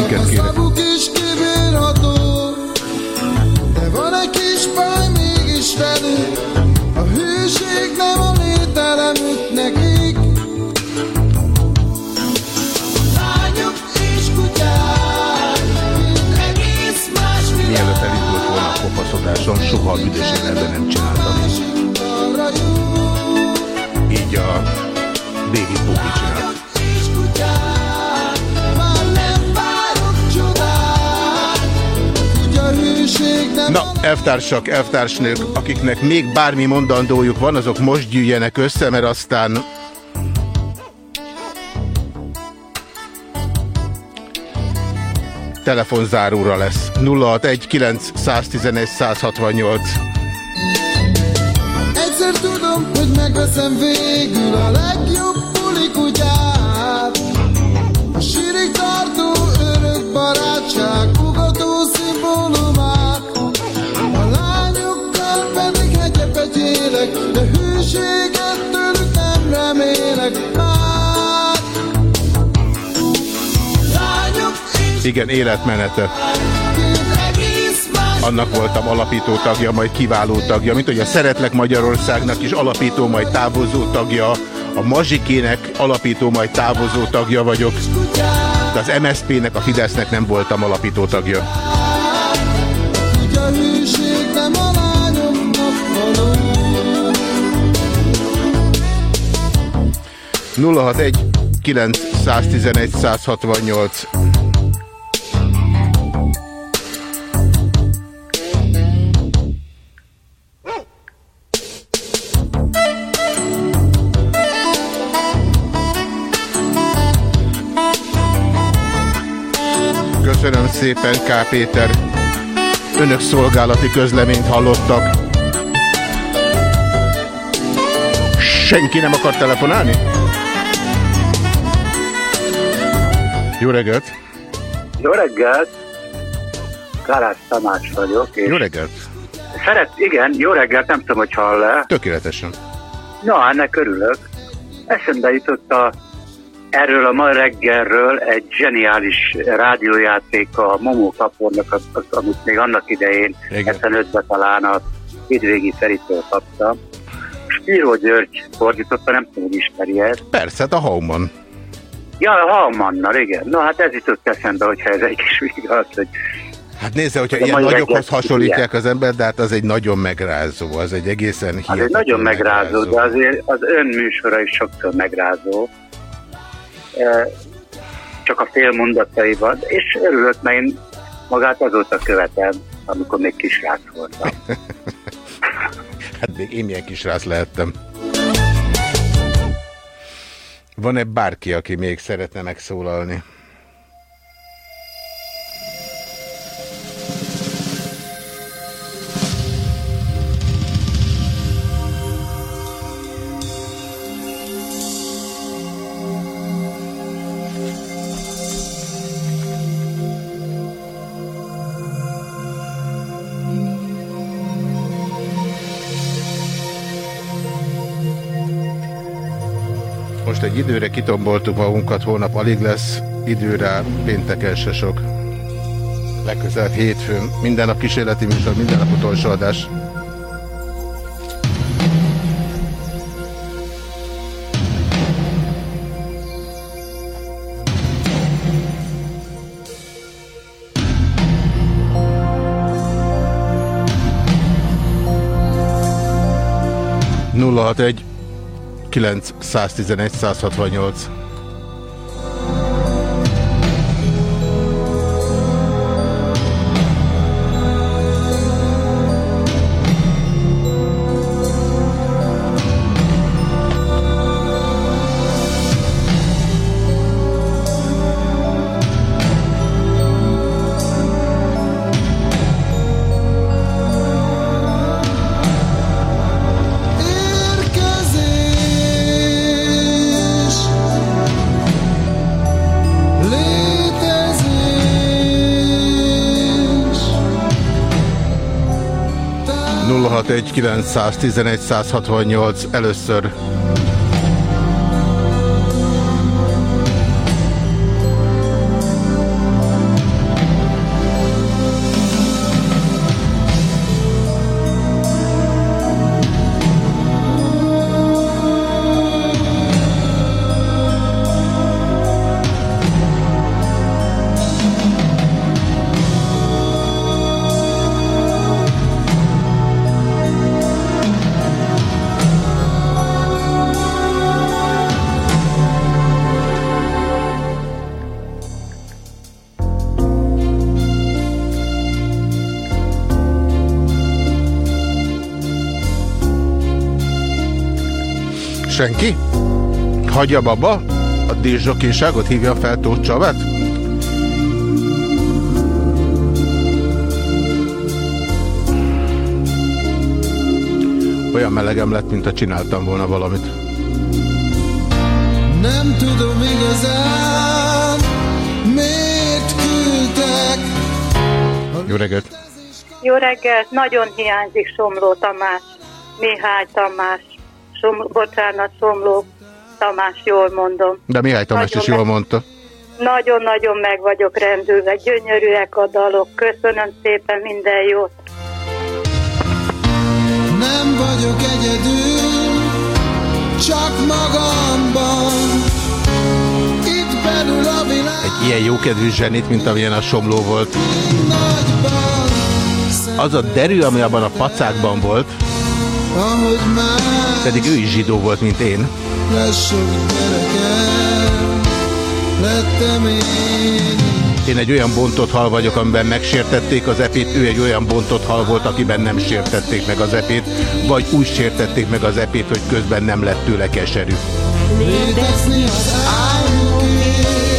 Minket kérek. is kibírható. De van egy kis baj mégis velük, a hűség nem a lételemük nekik. Lányok és kutyák, mind egész más világ. Mielőtt elindult volna a kopaszodáson, soha a büdöség ebben nem csináltam. Elvtársak, elvtársnők, akiknek még bármi mondandójuk van, azok most gyűjjenek össze, mert aztán telefonzáróra lesz. 061 911 168. Egyszer tudom, hogy megveszem végül a legjobb Igen, életmenete. Annak voltam alapító tagja, majd kiváló tagja, mint hogy a Szeretlek Magyarországnak is alapító, majd távozó tagja, a Mazsikének alapító, majd távozó tagja vagyok. De az MSZP-nek, a Fidesznek nem voltam alapító tagja. Hogy a hűség nem a lányoknak való 061 911 168 szépen, K. Péter. Önök szolgálati közleményt hallottak. Senki nem akar telefonálni? Jó reggelt! Jó reggelt! Karács Tamás vagyok. És Jó reggelt! Szeret, igen, jó reggelt, nem tudom, hogy hall le. Tökéletesen. Na, ennek örülök. Eszembe jutott a, erről a ma reggelről egy zseniális rádiójáték a Momó Kapornak, az, az, amit még annak idején, Igen. 75-ben talán a Hidvégi Feritől kaptam. Spíró György fordította, nem tudom, hogy ismeri ezt. Persze, hát a Hauman. Ja, a Halmannal, igen. Na hát ez jutott eszembe, hogyha ez egy kis igaz, hogy Hát nézze, hogyha De ilyen nagyokhoz hasonlítják az ember, de hát az egy nagyon megrázó, az egy egészen az hihetetlen egy nagyon megrázó, de azért az ön műsora is sokszor megrázó. Csak a fél mondataiban, és örülök, mert én magát azóta követem, amikor még kisrác voltam. [laughs] Hát még én milyen kis rász lehettem. Van-e bárki, aki még szeretne megszólalni? Időre kitomboltuk magunkat, holnap alig lesz időre, pénteken se sok. Legközelebb hétfőn, minden nap kísérleti műsor, minden nap utolsó adás. nulla egy 9 111 168 911 168 először Senki? Hagyja baba? A díszsokéságot hívja fel Tóth Csabát? Olyan melegem lett, mint ha csináltam volna valamit. Nem tudom igazán Miért küldtek Jó reggelt! Jó reggelt, nagyon hiányzik Somló Tamás, Mihály Tamás, Som, bocsánat, Somló Tamás, jól mondom. De Mihály Tamás is Nagyon jól meg- mondta. Nagyon-nagyon meg vagyok rendülve, gyönyörűek a dalok. Köszönöm szépen, minden jót. Nem vagyok egyedül, csak magamban. Itt belül a világ Egy ilyen jókedvű zsenit, mint amilyen a Somló volt. Az a derű, ami abban a pacákban volt, ahogy már pedig ő is zsidó volt, mint én. lesz sok gyerekem, lettem én. Én egy olyan bontott hal vagyok, amiben megsértették az epét, ő egy olyan bontott hal volt, akiben nem sértették meg az epét, vagy úgy sértették meg az epét, hogy közben nem lett tőle keserű. Létezni az álmokért,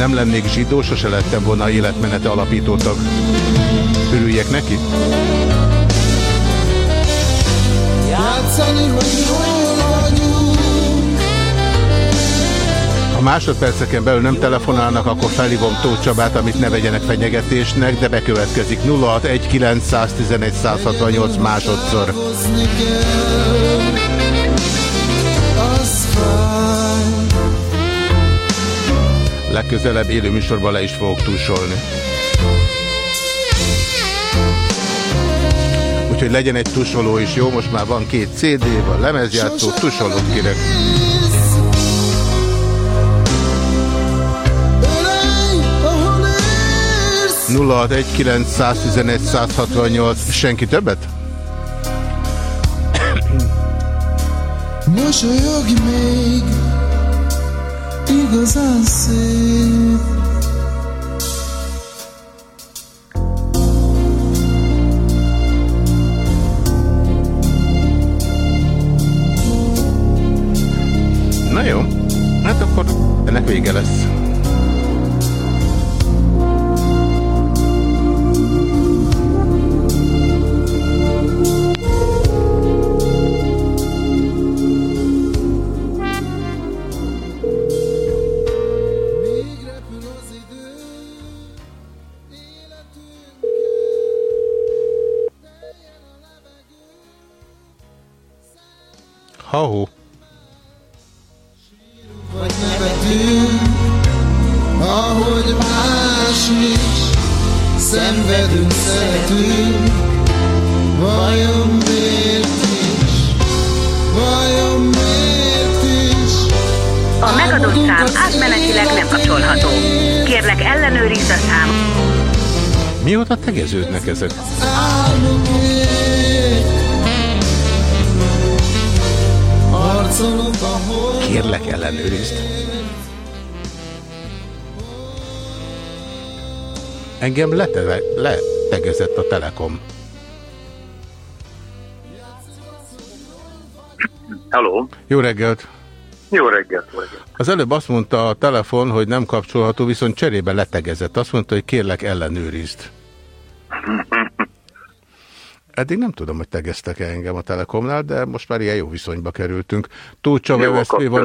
nem lennék zsidó, sose lettem volna életmenete alapítótag. Örüljek neki? Játszani, hogy jól vagyunk, Ha másodperceken belül nem telefonálnak, akkor felhívom Tóth Csabát, amit ne vegyenek fenyegetésnek, de bekövetkezik 061911168 másodszor. Legközelebb élő műsorban le is fogok túlsolni. Úgyhogy legyen egy tusoló is jó, most már van két CD, van lemezjátszó, tusolót kérek. 061911168 senki többet? Mosolyogj még, igazán szép. Na jó, hát akkor ennek vége lesz. Oh. Engem leteve, letegezett a Telekom. Hello. Jó reggelt! Jó reggelt. Az előbb azt mondta a telefon, hogy nem kapcsolható, viszont cserébe letegezett. Azt mondta, hogy kérlek ellenőrizd. [laughs] Eddig nem tudom, hogy tegeztek-e engem a Telekomnál, de most már ilyen jó viszonyba kerültünk. Tóth Csaba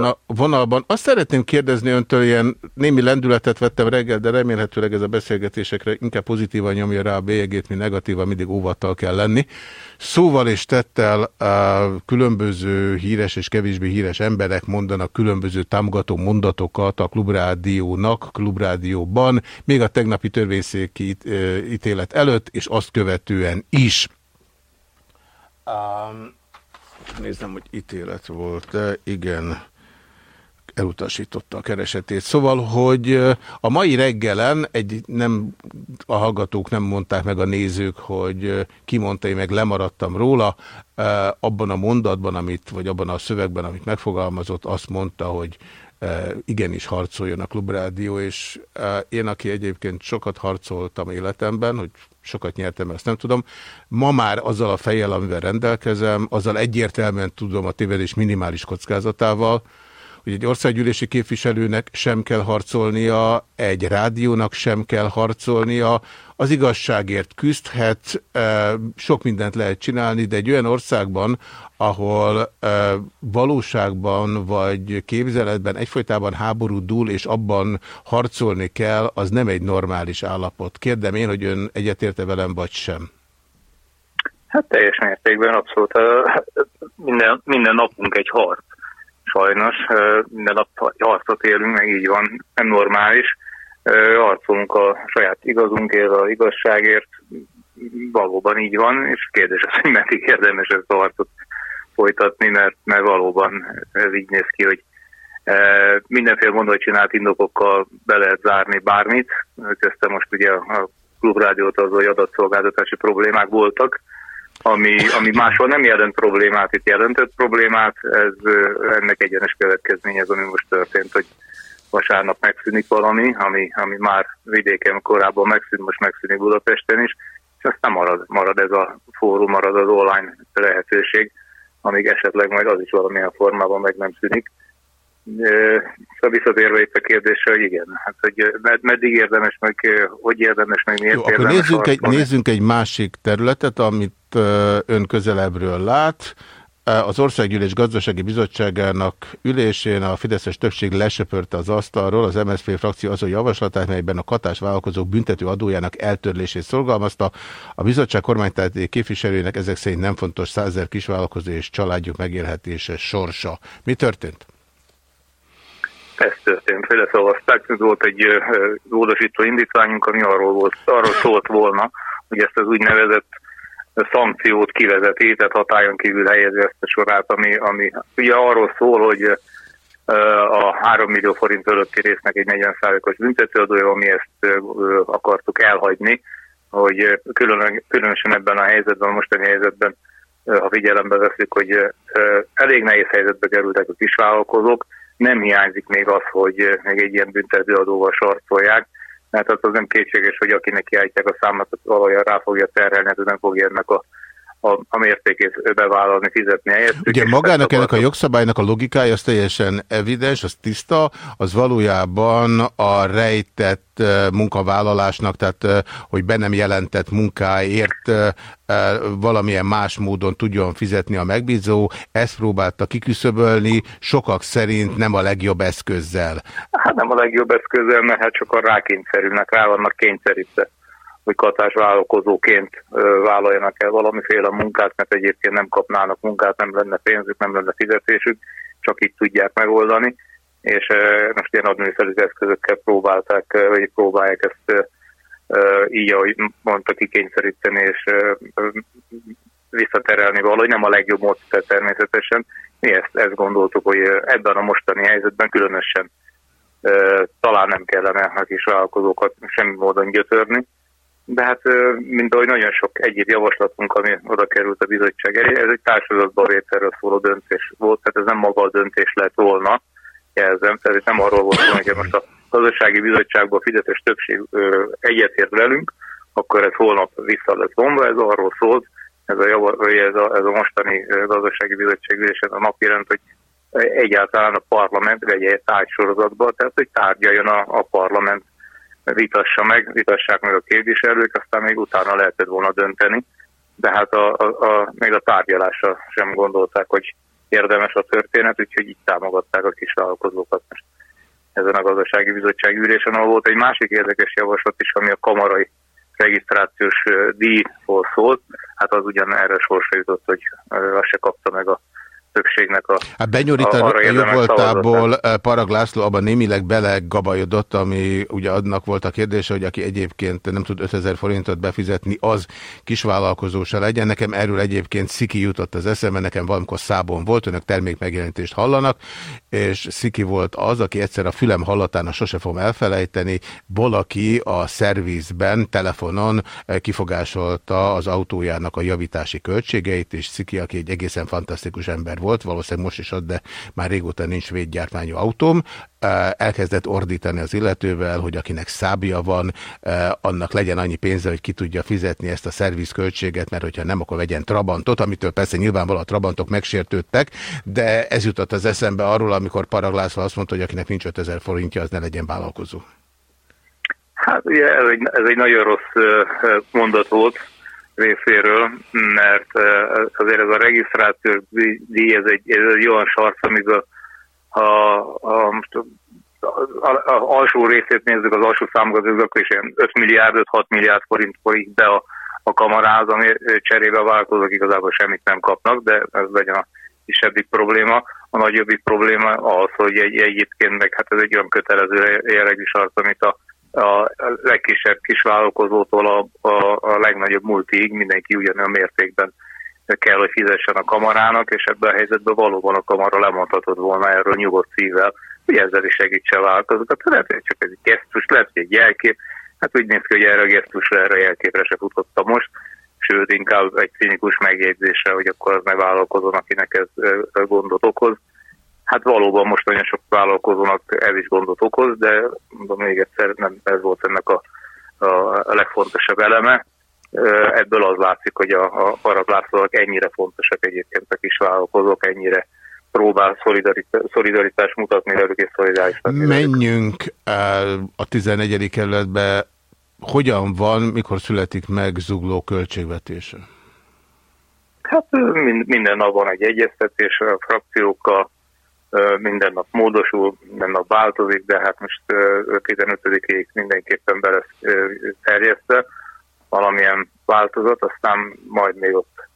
a vonalban. Azt szeretném kérdezni öntől, ilyen némi lendületet vettem reggel, de remélhetőleg ez a beszélgetésekre inkább pozitívan nyomja rá a bélyegét, mint negatívan, mindig óvattal kell lenni. Szóval és tettel különböző híres és kevésbé híres emberek mondanak különböző támogató mondatokat a Klubrádiónak, Klubrádióban, még a tegnapi törvényszéki ítélet előtt, és azt követően is. Um, nézem, hogy ítélet volt. -e. Igen, elutasította a keresetét. Szóval, hogy a mai reggelen egy nem, a hallgatók nem mondták meg a nézők, hogy ö, ki mondta, én meg lemaradtam róla. Abban a mondatban, amit, vagy abban a szövegben, amit megfogalmazott, azt mondta, hogy igenis harcoljon a Klubrádió, és én, aki egyébként sokat harcoltam életemben, hogy sokat nyertem, ezt nem tudom. Ma már azzal a fejjel, amivel rendelkezem, azzal egyértelműen tudom a tévedés minimális kockázatával, hogy egy országgyűlési képviselőnek sem kell harcolnia, egy rádiónak sem kell harcolnia, az igazságért küzdhet, sok mindent lehet csinálni, de egy olyan országban, ahol valóságban vagy képzeletben egyfolytában háború dúl, és abban harcolni kell, az nem egy normális állapot. Kérdem én, hogy ön egyetérte velem, vagy sem? Hát teljes mértékben abszolút. Minden, minden napunk egy harc. Sajnos minden nap harcot élünk, meg így van, nem normális. Ö, Harcolunk a saját igazunkért, a igazságért, valóban így van, és kérdés az, hogy meddig érdemes ezt a harcot folytatni, mert, mert valóban ez így néz ki, hogy mindenféle mondva csinált indokokkal be lehet zárni bármit. Köztem most ugye a klubrádiót az, hogy adatszolgáltatási problémák voltak, ami, ami máshol nem jelent problémát, itt jelentett problémát, ez ennek egyenes következménye, ez ami most történt, hogy vasárnap megszűnik valami, ami, ami már vidéken korábban megszűnt, most megszűnik Budapesten is, és aztán marad, marad ez a fórum, marad az online lehetőség, amíg esetleg majd az is valamilyen formában meg nem szűnik. Szóval visszatérve itt a kérdésre, hogy igen, hát hogy med- meddig érdemes, meg hogy érdemes, meg miért Jó, akkor érdemes nézzünk egy, nézzünk egy másik területet, amit ön közelebbről lát. Az Országgyűlés Gazdasági Bizottságának ülésén a Fideszes többség lesöpörte az asztalról az MSZP frakció azon javaslatát, melyben a katás vállalkozók büntető adójának eltörlését szorgalmazta. A bizottság kormánytárti képviselőjének ezek szerint nem fontos százer kisvállalkozó és családjuk megélhetése sorsa. Mi történt? Ez történt, feleszavazták, ez volt egy módosító indítványunk, ami arról, volt, arról szólt volna, hogy ezt az úgynevezett szankciót kivezeti, tehát hatályon kívül helyezi ezt a sorát, ami, ami ugye arról szól, hogy a 3 millió forint fölötti résznek egy 40%-os büntetőadója, ami ezt akartuk elhagyni, hogy külön, különösen ebben a helyzetben, a mostani helyzetben, ha figyelembe veszük, hogy elég nehéz helyzetbe kerültek a kisvállalkozók, nem hiányzik még az, hogy még egy ilyen büntetőadóval sarcolják, mert az, az nem kétséges, hogy akinek kiállítják a számot, az valójában rá fogja terhelni, hát ez nem fogja ennek a, a, a mértékét bevállalni, fizetni helyettük. Ugye magának ennek a jogszabálynak a logikája az teljesen evidens, az tiszta, az valójában a rejtett eh, munkavállalásnak, tehát eh, hogy be nem jelentett munkáért eh, valamilyen más módon tudjon fizetni a megbízó, ezt próbálta kiküszöbölni, sokak szerint nem a legjobb eszközzel. Hát nem a legjobb eszközzel, mert hát sokan rákényszerülnek, rá vannak kényszerítve, hogy katás vállalkozóként ö, vállaljanak el valamiféle munkát, mert egyébként nem kapnának munkát, nem lenne pénzük, nem lenne fizetésük, csak így tudják megoldani, és most ilyen adminisztratív eszközökkel próbálták, vagy próbálják ezt így, ahogy mondta, kikényszeríteni, és visszaterelni valahogy, nem a legjobb módszer természetesen. Mi ezt, ezt gondoltuk, hogy ebben a mostani helyzetben különösen talán nem kellene a kis vállalkozókat semmi módon gyötörni, de hát, mint ahogy nagyon sok egyéb javaslatunk, ami oda került a bizottság elé, ez egy társadalomba vételről szóló döntés volt, tehát ez nem maga a döntés lett volna, jelzem, tehát itt nem arról volt szó, hogy most a gazdasági bizottságban fizetes többség egyetért velünk, akkor ez holnap vissza lesz vonva, ez arról szólt, ez a, java, ez a, ez a mostani gazdasági bizottság ülésen a napirend, hogy egyáltalán a parlament vegye egy tárgysorozatba, tehát hogy tárgyaljon a, a parlament, vitassa meg, vitassák meg a képviselők, aztán még utána lehetett volna dönteni, de hát a, a, a, még a tárgyalásra sem gondolták, hogy érdemes a történet, úgyhogy így támogatták a kis vállalkozókat most ezen a gazdasági bizottság ülésen, ahol volt egy másik érdekes javaslat is, ami a kamarai regisztrációs díjról szólt, hát az ugyan erre sorsra jutott, hogy azt se kapta meg a többségnek a Hát benyorítani arra a érdemes jobboltából Parag László abban némileg belegabajodott, ami ugye adnak volt a kérdése, hogy aki egyébként nem tud 5000 forintot befizetni, az kisvállalkozó se legyen. Nekem erről egyébként Sziki jutott az eszembe, nekem valamikor Szábon volt, önök termékmegjelentést hallanak, és Sziki volt az, aki egyszer a fülem hallatán, a sose fogom elfelejteni, valaki a szervizben, telefonon eh, kifogásolta az autójának a javítási költségeit, és Sziki, aki egy egészen fantasztikus ember volt, valószínűleg most is ad, de már régóta nincs védgyártmányú autóm, elkezdett ordítani az illetővel, hogy akinek szábja van, annak legyen annyi pénze, hogy ki tudja fizetni ezt a szervizköltséget, mert hogyha nem, akkor vegyen Trabantot, amitől persze nyilvánvalóan a Trabantok megsértődtek, de ez jutott az eszembe arról, amikor Parag László azt mondta, hogy akinek nincs 5000 forintja, az ne legyen vállalkozó. Hát ugye ez egy, ez egy nagyon rossz mondat volt részéről, mert azért ez a regisztrációs díj, ez egy, ez egy olyan sarc, amiből ha, ha most a, a, a, alsó részét nézzük, az alsó számokat, az akkor is ilyen 5 milliárd, 5-6 milliárd forint folyik be a, a kamarához, ami cserébe a vállalkozók igazából semmit nem kapnak, de ez legyen a kisebbik probléma. A nagyobbik probléma az, hogy egy, egyébként meg hát ez egy olyan kötelező jellegű sark, amit a, a legkisebb kisvállalkozótól a, a, a legnagyobb multiig mindenki ugyanolyan mértékben kell, hogy fizessen a kamarának, és ebben a helyzetben valóban a kamara lemondhatott volna erről nyugodt szívvel, hogy ezzel is segítse a vállalkozókat. Lehet, hogy csak ez egy gesztus, lehet, hogy egy jelkép. Hát úgy néz ki, hogy erre a gesztusra, erre a jelképre se futotta most, sőt, inkább egy cinikus megjegyzésre, hogy akkor az ne vállalkozón, akinek ez gondot okoz. Hát valóban most nagyon sok vállalkozónak ez is gondot okoz, de mondom még egyszer nem ez volt ennek a, a legfontosabb eleme. Ebből az látszik, hogy a, a Arab Lászlóak ennyire fontosak egyébként a kis vállalkozók, ennyire próbál szolidaritás, szolidaritást mutatni velük és szolidáris. Menjünk a 11. kerületbe. Hogyan van, mikor születik meg zugló költségvetése? Hát minden nap van egy egyeztetés a frakciókkal, minden nap módosul, minden nap változik, de hát most ö, 15-ig mindenképpen be lesz terjesztve valamilyen változat, aztán majd még ott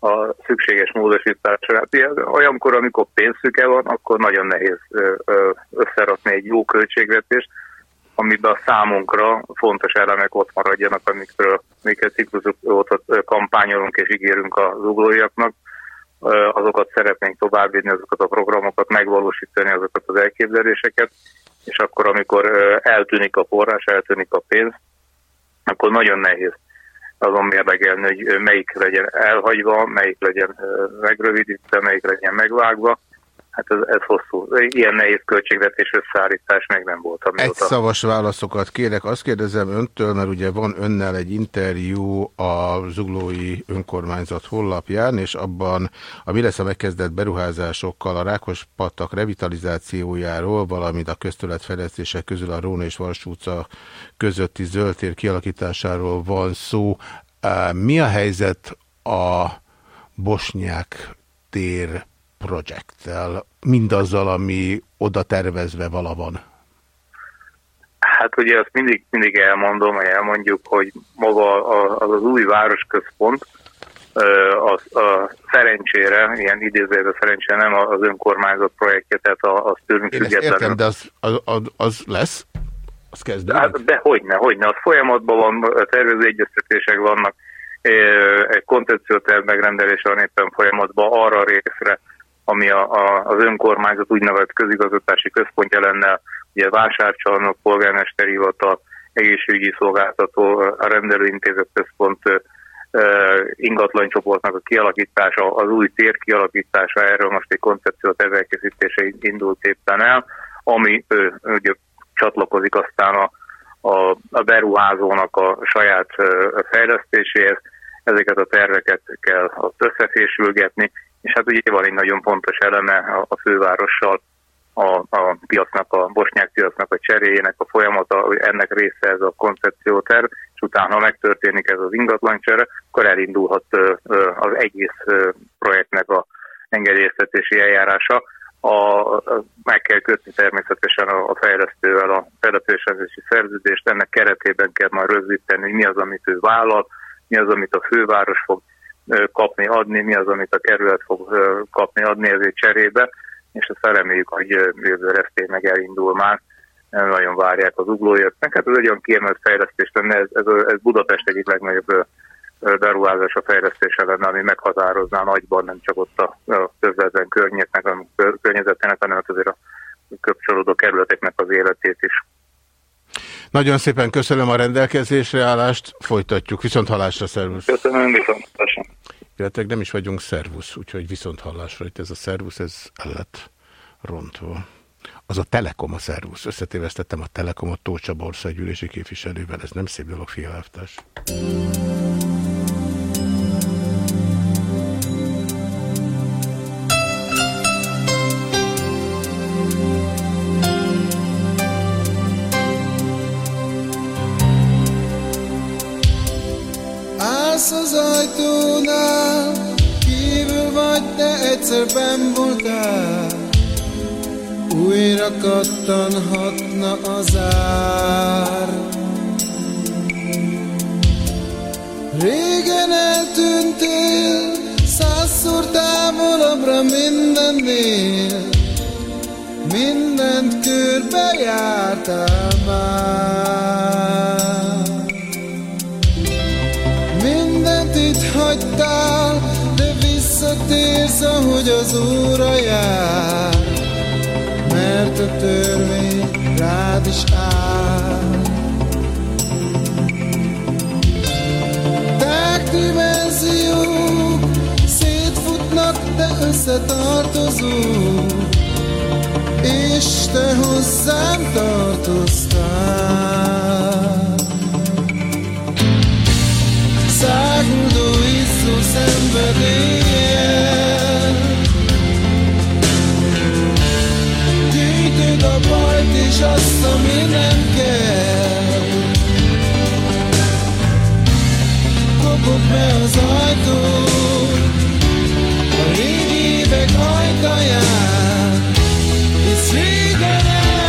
a szükséges módosításra. Olyankor, amikor pénzszüke van, akkor nagyon nehéz ö, ö, összerakni egy jó költségvetést, amiben a számunkra fontos elemek ott maradjanak, amikről amiket ciklusok óta kampányolunk és ígérünk az uglóiaknak. Azokat szeretnénk továbbvinni, azokat a programokat, megvalósítani azokat az elképzeléseket, és akkor, amikor eltűnik a forrás, eltűnik a pénz, akkor nagyon nehéz azon mérlegelni, hogy melyik legyen elhagyva, melyik legyen megrövidítve, melyik legyen megvágva. Hát ez, ez hosszú. Ilyen nehéz költségvetés összeállítás meg nem volt. Egy Amióta. szavas válaszokat kérek. Azt kérdezem öntől, mert ugye van önnel egy interjú a Zuglói Önkormányzat honlapján, és abban a mi lesz a megkezdett beruházásokkal a Rákospatak revitalizációjáról, valamint a köztöletfejlesztések közül a Róna és Varsó utca közötti zöldtér kialakításáról van szó. Mi a helyzet a Bosnyák tér projekttel, mindazzal, ami oda tervezve vala van? Hát ugye azt mindig, mindig elmondom, hogy elmondjuk, hogy maga a- az, az új városközpont az, a szerencsére, ilyen idézőjelben szerencsére nem az önkormányzat projektje, tehát a- az tőlünk függetlenül. értem, de az, az, az, lesz? Az kezdődik? Hát, de hogyne, hogyne, az folyamatban van, tervező egyeztetések vannak, egy koncepcióterv megrendelése van éppen folyamatban arra a részre, ami a, a, az önkormányzat úgynevezett közigazgatási központja lenne, ugye vásárcsarnok, polgármesteri hivatal, egészségügyi szolgáltató, a rendelőintézet központ, ingatlancsoportnak a kialakítása, az új tér kialakítása, erről most egy koncepciót elkészítése indult éppen el, ami ö, ugye csatlakozik aztán a, a, a beruházónak a saját fejlesztéséhez. Ezeket a terveket kell összefésülgetni, és hát ugye van egy nagyon fontos eleme a, a fővárossal, a, a piacnak, a bosnyák piacnak a cseréjének a folyamata, ennek része ez a koncepcióterv, és utána, ha megtörténik ez az ingatlancsere, akkor elindulhat az egész projektnek a engedélyeztetési eljárása. A, a, meg kell kötni természetesen a, a fejlesztővel a településrendezési szerződést, ennek keretében kell majd rögzíteni, hogy mi az, amit ő vállal, mi az, amit a főváros fog kapni, adni, mi az, amit a kerület fog kapni, adni ezért cserébe, és azt reméljük, hogy jövőre ez tényleg elindul már. Nagyon várják az. Meg hát ez egy olyan kiemelt fejlesztés lenne, ez, ez, ez Budapest egyik legnagyobb ö, ö, beruházás a fejlesztése lenne, ami meghatározná nagyban nem csak ott a, a közvetlen környezetnek, a kör- környezetének, hanem hát azért a kapcsolódó kerületeknek az életét is. Nagyon szépen köszönöm a rendelkezésre állást, folytatjuk. Viszont hallásra, szervusz. Köszönöm, viszont Illetve nem is vagyunk szervusz, úgyhogy viszont hallásra. Itt ez a szervusz, ez el lett rontva. Az a Telekom a szervusz. Összetévesztettem a Telekomot Tócsa Borsa gyűlési képviselővel. Ez nem szép dolog, fialáftás. Állsz benn voltál. Újra kattanhatna az ár. Régen eltűntél, százszor távolabbra mindennél, mindent körbe jártál már. Mindent itt hagytál, de visszatérsz, ahogy az óra jár, mert a törvény rád is áll. Tágdimenziók szétfutnak, de összetartozók, és te hozzám tartoztál. Száguldó izzó szenvedéllyel, bajt és azt, ami nem kell. Kopog be az ajtó, a régi évek ajtaján, hisz régen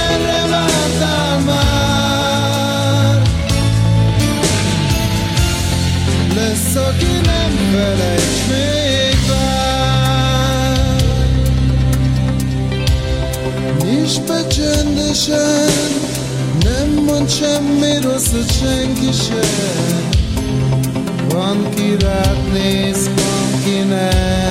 erre vártál már. Lesz, aki nem felejts Nyisd be csöndesen, nem mond semmi rosszat senki sem. Van ki rád néz, van ki nem.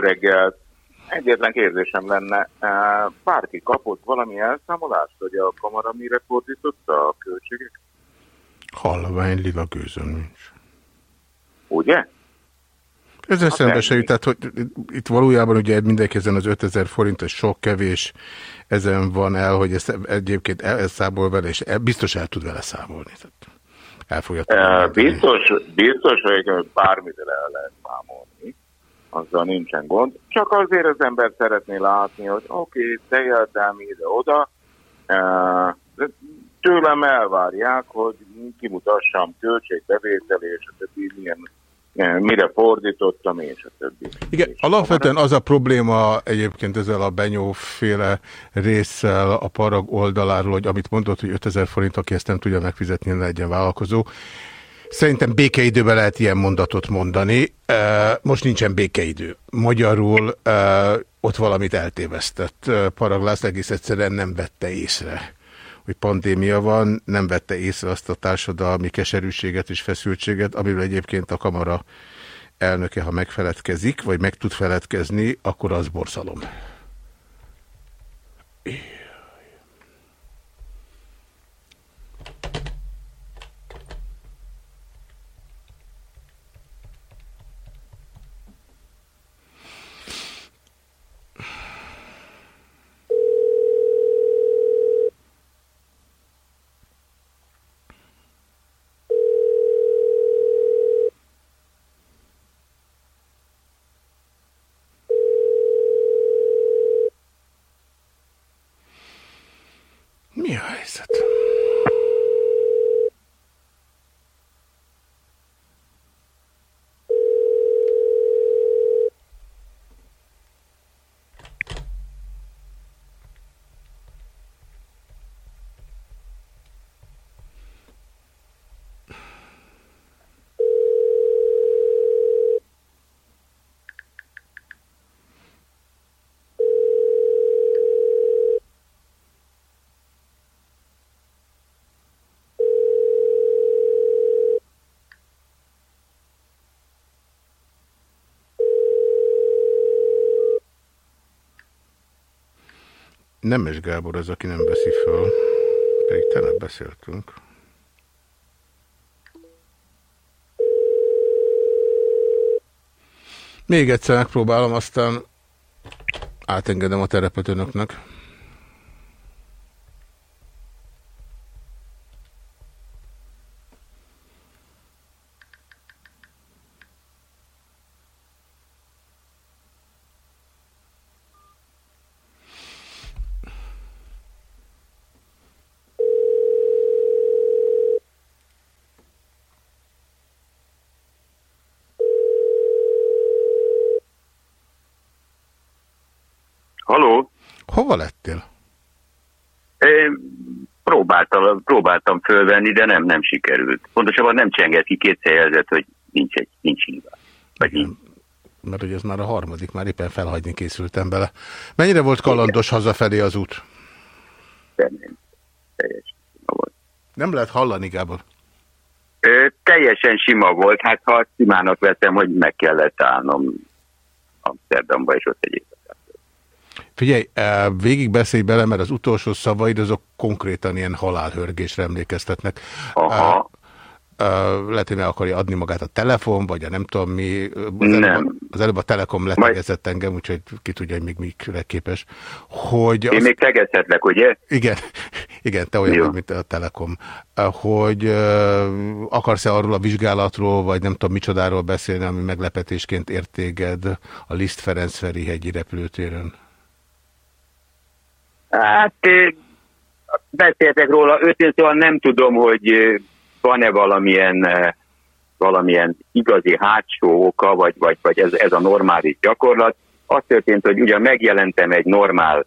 Reggelt! Egyetlen kérdésem lenne, eh, bárki kapott valami elszámolást, hogy a kamara mire fordította a költségek? Halvány lila gőzön nincs. Ugye? Ezzel szembe se jut, tehát hogy itt valójában ugye mindenki ezen az 5000 forint, ez sok kevés, ezen van el, hogy ezt egyébként el, elszámol vele, és el, biztos el tud vele számolni. Tehát el fogja Eh, Biztos, biztos, hogy bármit el lehet számolni, azzal nincsen gond. Csak azért az ember szeretné látni, hogy oké, okay, tejeltem ide-oda, de tőlem elvárják, hogy kimutassam költségbevétel, és a többi milyen, mire fordítottam, és a többi. Igen, alapvetően az a probléma egyébként ezzel a benyóféle résszel a parag oldaláról, hogy amit mondott, hogy 5000 forint, aki ezt nem tudja megfizetni, legyen vállalkozó. Szerintem békeidőben lehet ilyen mondatot mondani. Most nincsen békeidő. Magyarul ott valamit eltévesztett. Parag László egész egyszerűen nem vette észre hogy pandémia van, nem vette észre azt a társadalmi keserűséget és feszültséget, amiről egyébként a kamara elnöke, ha megfeledkezik, vagy meg tud feledkezni, akkor az borzalom. Mi Nemes Gábor az, aki nem veszi föl. Pedig tegnap beszéltünk. Még egyszer megpróbálom, aztán átengedem a terepet önöknek. Próbáltam, fölvenni, de nem, nem sikerült. Pontosabban nem csengett ki kétszer jelzett, hogy nincs, egy, nincs hívás. Vagy nincs. Mert hogy ez már a harmadik, már éppen felhagyni készültem bele. Mennyire volt kalandos hazafelé az út? Nem lehet hallani, Gábor. Ö, teljesen sima volt, hát ha simának vettem, hogy meg kellett állnom Amsterdamba, és ott egy Figyelj, eh, végig beszélj bele, mert az utolsó szavaid azok konkrétan ilyen halálhörgésre emlékeztetnek. Aha. Uh, lehet, hogy meg akarja adni magát a telefon, vagy a nem tudom mi. Az Nem. Előbb, az előbb a Telekom letegezett engem, úgyhogy ki tudja, hogy még mikre képes. Hogy Én az... még tegezhetlek, ugye? Igen, [laughs] igen, te olyan Jó. vagy, mint a Telekom. Hogy akarsz-e arról a vizsgálatról, vagy nem tudom micsodáról beszélni, ami meglepetésként értéged a Liszt Ferencvári hegyi repülőtéren? Hát beszéltek róla, őszintén szóval nem tudom, hogy van-e valamilyen, valamilyen igazi hátsó oka, vagy, vagy, vagy ez, ez a normális gyakorlat. Az történt, hogy ugyan megjelentem egy normál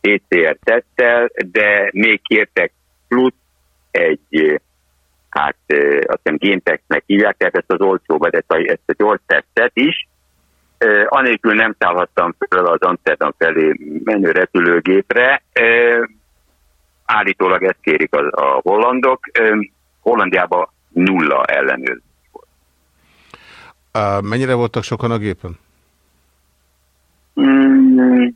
PCR teszttel, de még kértek plusz egy, hát azt hiszem géntextnek hívják, tehát ezt az olcsóba, ezt a, ezt a gyors tesztet is, anélkül nem szállhattam fel az Amsterdam felé menő repülőgépre. Állítólag ezt kérik a, a hollandok. Hollandiában nulla ellenőrzés. Uh, mennyire voltak sokan a gépen? Mm,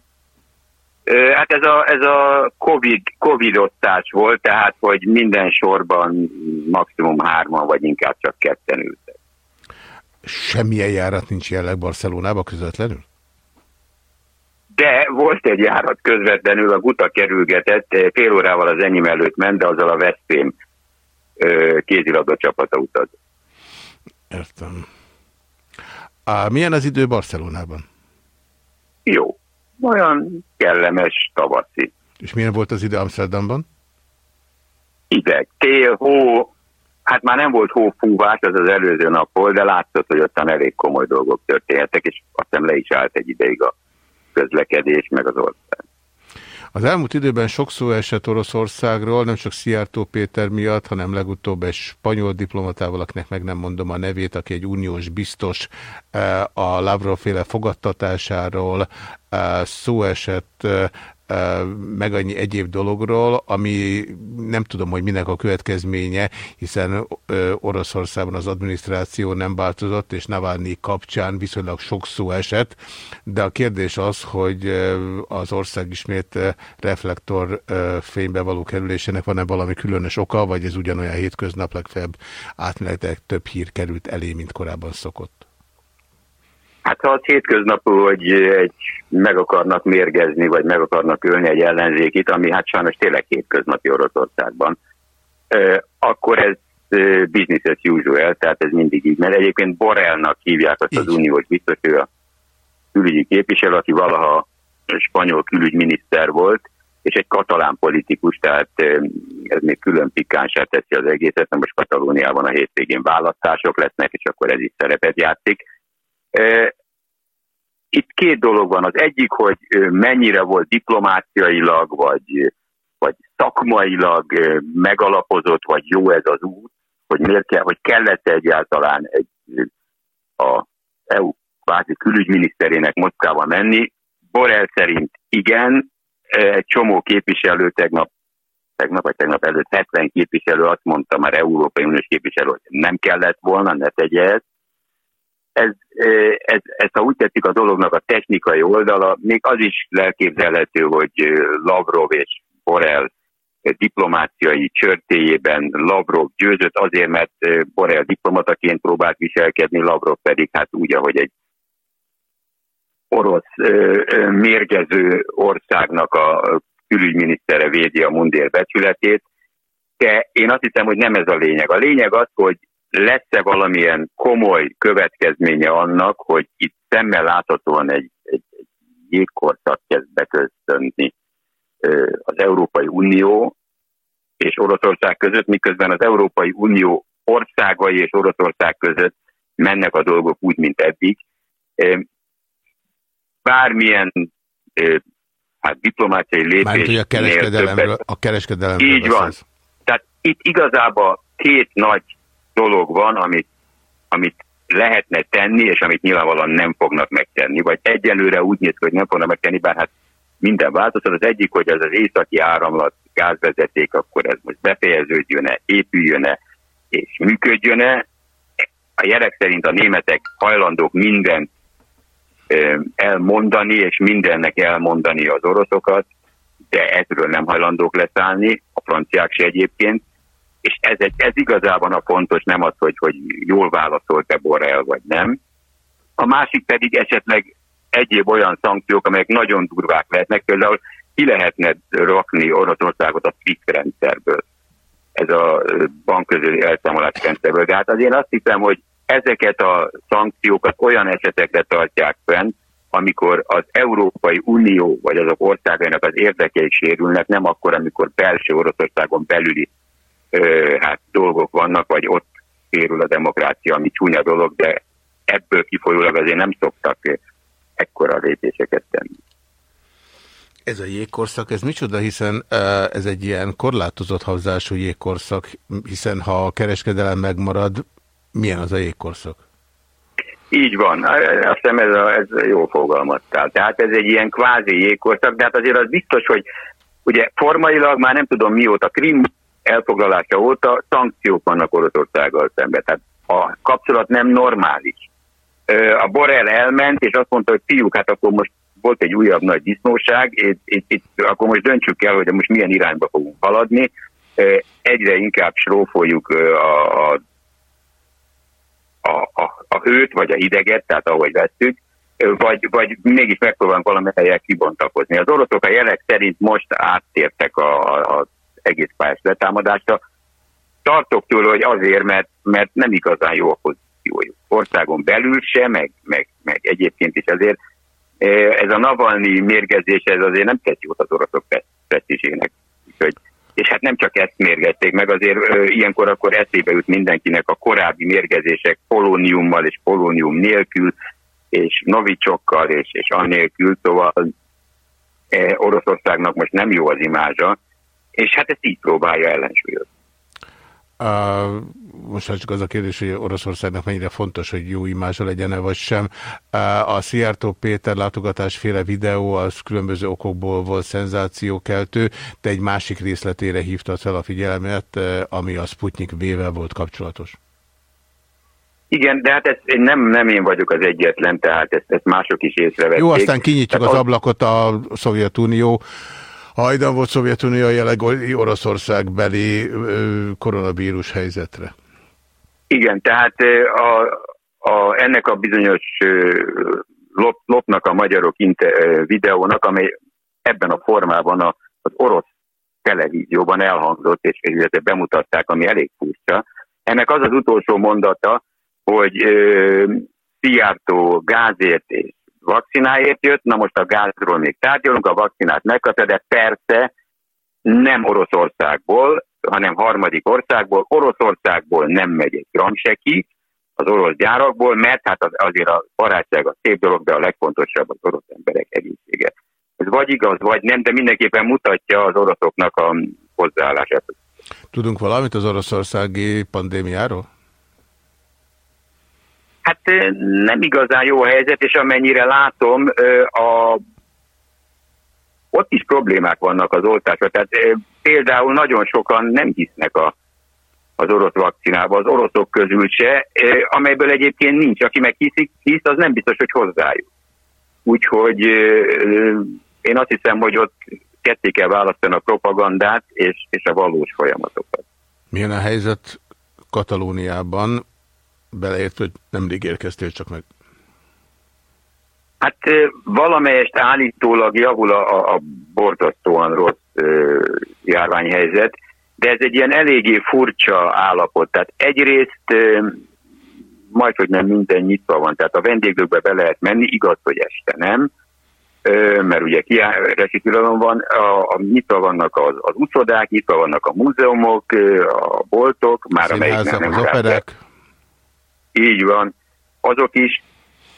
hát ez a, ez a COVID, COVID osztás volt, tehát hogy minden sorban maximum hárman, vagy inkább csak ketten ültek. Semmilyen járat nincs jelenleg Barcelonába közvetlenül? De volt egy járat közvetlenül, a Guta kerülgetett, fél órával az enyém előtt ment, de azzal a Veszprém kézilabda csapata utazott. Értem. Uh, milyen az idő Barcelonában? Jó. Olyan kellemes tavaszi. És milyen volt az idő Amsterdamban? Ideg, tél, hó, hát már nem volt hófúvás, az az előző nap de látszott, hogy ottan elég komoly dolgok történtek, és azt hiszem le is állt egy ideig a közlekedés, meg az ország. Az elmúlt időben sok szó esett Oroszországról, nem csak Szijjártó Péter miatt, hanem legutóbb egy spanyol diplomatával, akinek meg nem mondom a nevét, aki egy uniós biztos eh, a Lavrov féle fogadtatásáról eh, szó esett eh, meg annyi egyéb dologról, ami nem tudom, hogy minek a következménye, hiszen Oroszországban az adminisztráció nem változott, és Navalnyi kapcsán viszonylag sok szó esett, de a kérdés az, hogy az ország ismét reflektor fénybe való kerülésének van-e valami különös oka, vagy ez ugyanolyan hétköznap legfeljebb átmenetileg több hír került elé, mint korábban szokott? Hát ha az hétköznapú, hogy egy meg akarnak mérgezni, vagy meg akarnak ölni egy ellenzékit, ami hát sajnos tényleg hétköznapi Oroszországban, akkor ez business as usual, tehát ez mindig így. Mert egyébként Borrellnak hívják azt az uniós biztos, ő a külügyi képviselő, aki valaha spanyol külügyminiszter volt, és egy katalán politikus, tehát ez még külön pikánsát teszi az egészet, mert most Katalóniában a hétvégén választások lesznek, és akkor ez is szerepet játszik. Itt két dolog van. Az egyik, hogy mennyire volt diplomáciailag, vagy, vagy szakmailag megalapozott, vagy jó ez az út, hogy miért kell, hogy kellett egyáltalán egy, a EU kvázi külügyminiszterének Moszkvába menni. Borrell szerint igen, egy csomó képviselő tegnap, tegnap vagy tegnap előtt 70 képviselő azt mondta, már Európai Uniós képviselő, hogy nem kellett volna, ne tegye ezt ez, ez, ez, ha úgy tetszik a dolognak a technikai oldala, még az is elképzelhető, hogy Lavrov és Borrell diplomáciai csörtéjében Lavrov győzött azért, mert ö, Borrell diplomataként próbált viselkedni, Lavrov pedig hát úgy, ahogy egy orosz mérgező országnak a külügyminisztere védi a mundér becsületét, de én azt hiszem, hogy nem ez a lényeg. A lényeg az, hogy lesz-e valamilyen komoly következménye annak, hogy itt szemmel láthatóan egy, egy, egy jégkorszak kezd beköszönni az Európai Unió és Oroszország között, miközben az Európai Unió országai és Oroszország között mennek a dolgok úgy, mint eddig. Bármilyen hát diplomáciai lépés. Mármint, hogy a kereskedelemről, a kereskedelemről Így van. beszélsz. Tehát itt igazából két nagy dolog van, amit, amit lehetne tenni, és amit nyilvánvalóan nem fognak megtenni, vagy egyelőre úgy néz ki, hogy nem fognak megtenni, bár hát minden változat. Az egyik, hogy ez az északi áramlat gázvezeték, akkor ez most befejeződjön-e, épüljön-e, és működjön-e. A jelek szerint a németek hajlandók mindent elmondani, és mindennek elmondani az oroszokat, de ezről nem hajlandók leszállni, a franciák se egyébként, és ez, egy, ez igazában a fontos, nem az, hogy, hogy jól válaszolt-e Borrell, vagy nem. A másik pedig esetleg egyéb olyan szankciók, amelyek nagyon durvák lehetnek, például ki lehetne rakni Oroszországot a SWIFT rendszerből, ez a bankközeli elszámolás rendszerből. De hát azért azt hiszem, hogy ezeket a szankciókat olyan esetekre tartják fenn, amikor az Európai Unió vagy azok országainak az érdekei sérülnek, nem akkor, amikor belső Oroszországon belüli hát, dolgok vannak, vagy ott sérül a demokrácia, ami csúnya dolog, de ebből kifolyólag azért nem szoktak ekkora lépéseket tenni. Ez a jégkorszak, ez micsoda, hiszen ez egy ilyen korlátozott havzású jégkorszak, hiszen ha a kereskedelem megmarad, milyen az a jégkorszak? Így van, azt hiszem ez, a, ez jó fogalmaztál. Tehát ez egy ilyen kvázi jégkorszak, de hát azért az biztos, hogy ugye formailag már nem tudom mióta, Krim elfoglalása óta szankciók vannak Oroszországgal szemben. Tehát a kapcsolat nem normális. A Borrell elment, és azt mondta, hogy fiúk, hát akkor most volt egy újabb nagy disznóság, itt, itt, itt, akkor most döntsük el, hogy most milyen irányba fogunk haladni. Egyre inkább srófoljuk a, a a, a, a hőt, vagy a hideget, tehát ahogy vettük, vagy, vagy mégis megpróbálunk valamelyek kibontakozni. Az oroszok a jelek szerint most áttértek az egész pályás letámadásra. Tartok tőle, hogy azért, mert, mert nem igazán jó a pozíciójuk. Országon belül se, meg, meg, meg egyébként is azért. Ez a Navalnyi mérgezés, ez azért nem tett jót az oroszok presztízsének. És hát nem csak ezt mérgezték meg, azért ö, ilyenkor akkor eszébe jut mindenkinek a korábbi mérgezések polóniummal és polónium nélkül, és novicsokkal és, és annélkül, szóval e, Oroszországnak most nem jó az imázsa, és hát ezt így próbálja ellensúlyozni. Uh, most csak az a kérdés, hogy Oroszországnak mennyire fontos, hogy jó imázsa legyen -e, vagy sem. Uh, a Szijjártó Péter látogatásféle videó az különböző okokból volt szenzációkeltő, de egy másik részletére hívta fel a figyelmet, uh, ami a Sputnik V-vel volt kapcsolatos. Igen, de hát ez nem, nem én vagyok az egyetlen, tehát ezt, ezt mások is észrevették. Jó, aztán kinyitjuk Tehát az ablakot a Szovjetunió. Hajdan volt Szovjetunió jelenlegi Oroszország beli koronavírus helyzetre. Igen, tehát a, a, ennek a bizonyos lop, lopnak a magyarok inte, ö, videónak, amely ebben a formában a, az orosz televízióban elhangzott, és illetve bemutatták, ami elég furcsa. Ennek az az utolsó mondata, hogy ö, Szijjártó gázért és vakcináért jött, na most a gázról még tárgyalunk, a vakcinát megkapja, de persze nem Oroszországból, hanem harmadik országból. Oroszországból nem megy egy gram se az orosz gyárakból, mert hát az, azért a barátság a szép dolog, de a legfontosabb az orosz emberek egészsége. Ez vagy igaz, vagy nem, de mindenképpen mutatja az oroszoknak a hozzáállását. Tudunk valamit az oroszországi pandémiáról? Hát nem igazán jó a helyzet, és amennyire látom, a, ott is problémák vannak az oltásra. Tehát például nagyon sokan nem hisznek a, az orosz vakcinába, az oroszok közül se, amelyből egyébként nincs. Aki meg hiszik, hisz, az nem biztos, hogy hozzájuk. Úgyhogy én azt hiszem, hogy ott ketté kell választani a propagandát és, és a valós folyamatokat. Milyen a helyzet Katalóniában, beleért, hogy nemrég érkeztél csak meg? Hát valamelyest állítólag javul a, a, borzasztóan rossz ö, járványhelyzet, de ez egy ilyen eléggé furcsa állapot. Tehát egyrészt ö, majd, hogy nem minden nyitva van, tehát a vendéglőkbe be lehet menni, igaz, hogy este nem, ö, mert ugye kiárási tilalom van, a, a, nyitva vannak az, az utcodák, nyitva vannak a múzeumok, ö, a boltok, már amelyik nem, az operák? Így van. Azok is.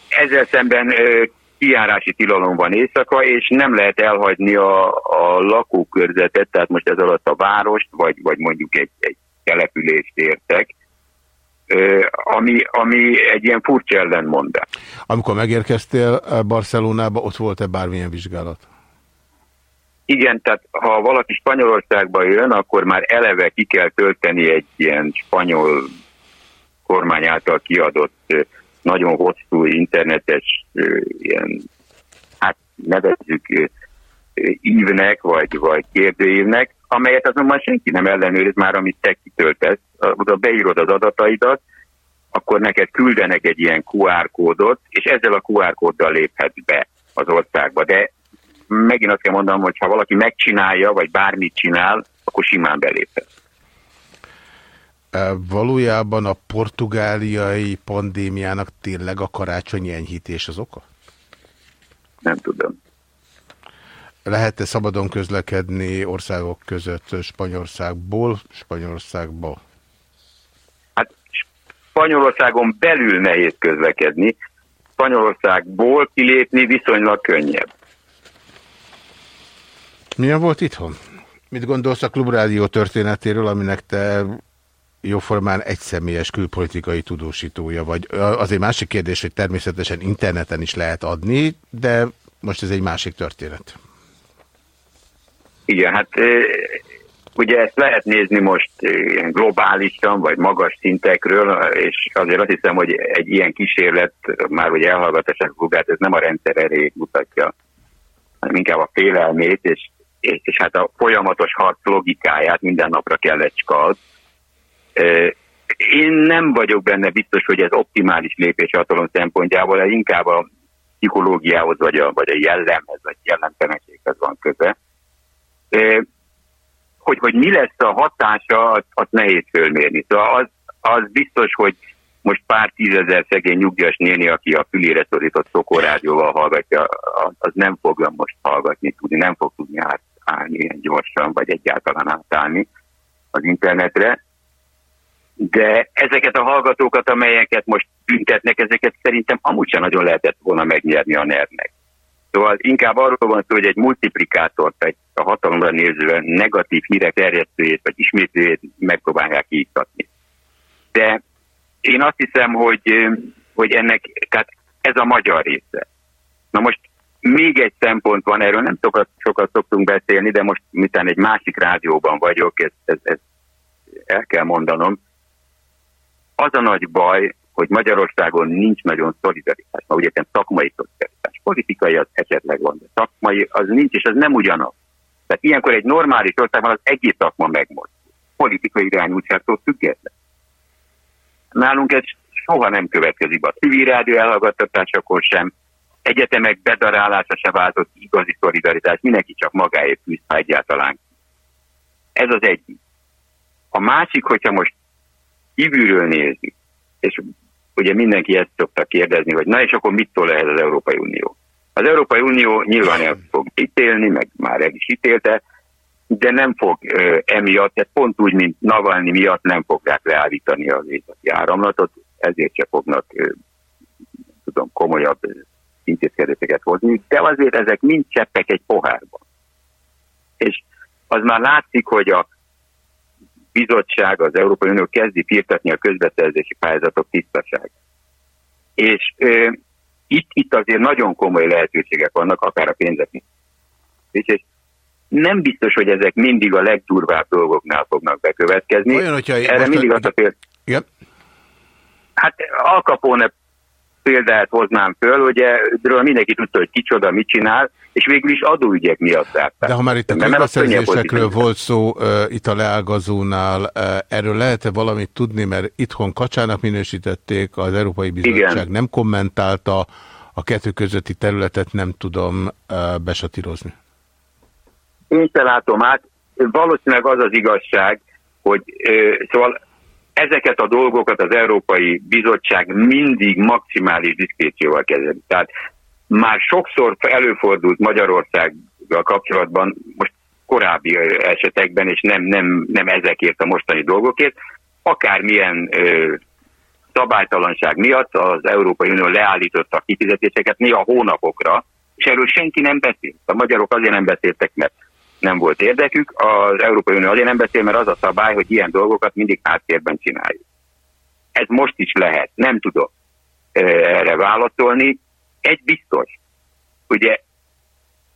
Ezzel szemben ö, kijárási tilalom van éjszaka, és nem lehet elhagyni a, a lakókörzetet, tehát most ez alatt a várost, vagy, vagy mondjuk egy, egy települést értek, ami, ami egy ilyen furcsa ellentmondás. Amikor megérkeztél eh, Barcelonába, ott volt-e bármilyen vizsgálat? Igen, tehát ha valaki Spanyolországba jön, akkor már eleve ki kell tölteni egy ilyen spanyol kormány által kiadott nagyon hosszú internetes ilyen, hát nevezzük ívnek, vagy, vagy kérdőívnek, amelyet azonban senki nem ellenőriz már, amit te kitöltesz. Oda beírod az adataidat, akkor neked küldenek egy ilyen QR kódot, és ezzel a QR kóddal léphetsz be az országba. De megint azt kell mondanom, hogy ha valaki megcsinálja, vagy bármit csinál, akkor simán beléphet. Valójában a portugáliai pandémiának tényleg a karácsonyi enyhítés az oka? Nem tudom. Lehet-e szabadon közlekedni országok között Spanyolországból, Spanyolországba? Hát Spanyolországon belül nehéz közlekedni, Spanyolországból kilépni viszonylag könnyebb. Milyen volt itthon? Mit gondolsz a klubrádió történetéről, aminek te jóformán egyszemélyes külpolitikai tudósítója vagy? Azért másik kérdés, hogy természetesen interneten is lehet adni, de most ez egy másik történet. Igen, hát ugye ezt lehet nézni most globálisan, vagy magas szintekről, és azért azt hiszem, hogy egy ilyen kísérlet, már hogy elhallgatásnak klubját, ez nem a rendszer erejét mutatja, hanem inkább a félelmét, és, és, és hát a folyamatos harc logikáját minden napra kell egy skald. Ö, Én nem vagyok benne biztos, hogy ez optimális lépés hatalom szempontjából, inkább a pszichológiához, vagy a, vagy a jellemhez, vagy jellemtelenséghez van köze. Hogy, hogy mi lesz a hatása, az, az nehéz fölmérni. Szóval az, az biztos, hogy most pár tízezer szegény nyugdíjas néni, aki a fülére szorított szokorádióval hallgatja, az nem fogja most hallgatni tudni, nem fog tudni átállni ilyen gyorsan, vagy egyáltalán átállni az internetre. De ezeket a hallgatókat, amelyeket most büntetnek, ezeket szerintem amúgy sem nagyon lehetett volna megnyerni a nervnek. Szóval inkább arról van szó, hogy egy multiplikátort, egy a hatalomra nézően negatív hírek terjesztőjét vagy ismétlőjét megpróbálják kiiktatni. De én azt hiszem, hogy, hogy ennek tehát ez a magyar része. Na most még egy szempont van, erről nem sokat, sokat szoktunk beszélni, de most miután egy másik rádióban vagyok, ezt, ezt, ezt el kell mondanom. Az a nagy baj, hogy Magyarországon nincs nagyon szolidaritás, mert ugye szakmai szolidaritás. Politikai az esetleg van, de szakmai az nincs, és az nem ugyanaz. Tehát ilyenkor egy normális országban az egész szakma megmozdul. Politikai irányultságtól független. Nálunk ez soha nem következik. A civil rádió elhallgattatásakor sem, egyetemek bedarálása se váltott igazi szolidaritás, mindenki csak magáért küzd, ha egyáltalán. Ez az egyik. A másik, hogyha most kívülről nézzük, és ugye mindenki ezt szokta kérdezni, hogy na és akkor mit szól ehhez az Európai Unió? Az Európai Unió nyilván el fog ítélni, meg már el is ítélte, de nem fog ö, emiatt, tehát pont úgy, mint Navalnyi miatt nem fogják leállítani az északi áramlatot, ezért se fognak ö, tudom, komolyabb intézkedéseket hozni, de azért ezek mind cseppek egy pohárban. És az már látszik, hogy a bizottság, az Európai Unió kezdi firtatni a közbeszerzési pályázatok tisztaságát. És ö, itt, itt azért nagyon komoly lehetőségek vannak, akár a pénzek. És, és nem biztos, hogy ezek mindig a legdurvább dolgoknál fognak bekövetkezni. Olyan, hogyha Erre mindig azt a péld... Igen. Hát Al Capone példát hoznám föl, ugye ről mindenki tudta, hogy kicsoda, mit csinál, és végül is adóügyek miatt zárták. De ha már itt a közbeszerzésekről volt szó uh, itt a leágazónál, uh, erről lehet-e valamit tudni, mert itthon kacsának minősítették, az Európai Bizottság Igen. nem kommentálta, a kettő közötti területet nem tudom uh, besatírozni. Én se látom át. Valószínűleg az az igazság, hogy ö, szóval ezeket a dolgokat az Európai Bizottság mindig maximális diszkrécióval kezeli. Tehát már sokszor előfordult Magyarországgal kapcsolatban, most korábbi esetekben, és nem, nem, nem ezekért a mostani dolgokért, akármilyen ö, szabálytalanság miatt az Európai Unió leállította a kifizetéseket néha hónapokra, és erről senki nem beszél. A magyarok azért nem beszéltek, mert nem volt érdekük, az Európai Unió azért nem beszél, mert az a szabály, hogy ilyen dolgokat mindig háttérben csináljuk. Ez most is lehet, nem tudok erre válaszolni. Egy biztos, ugye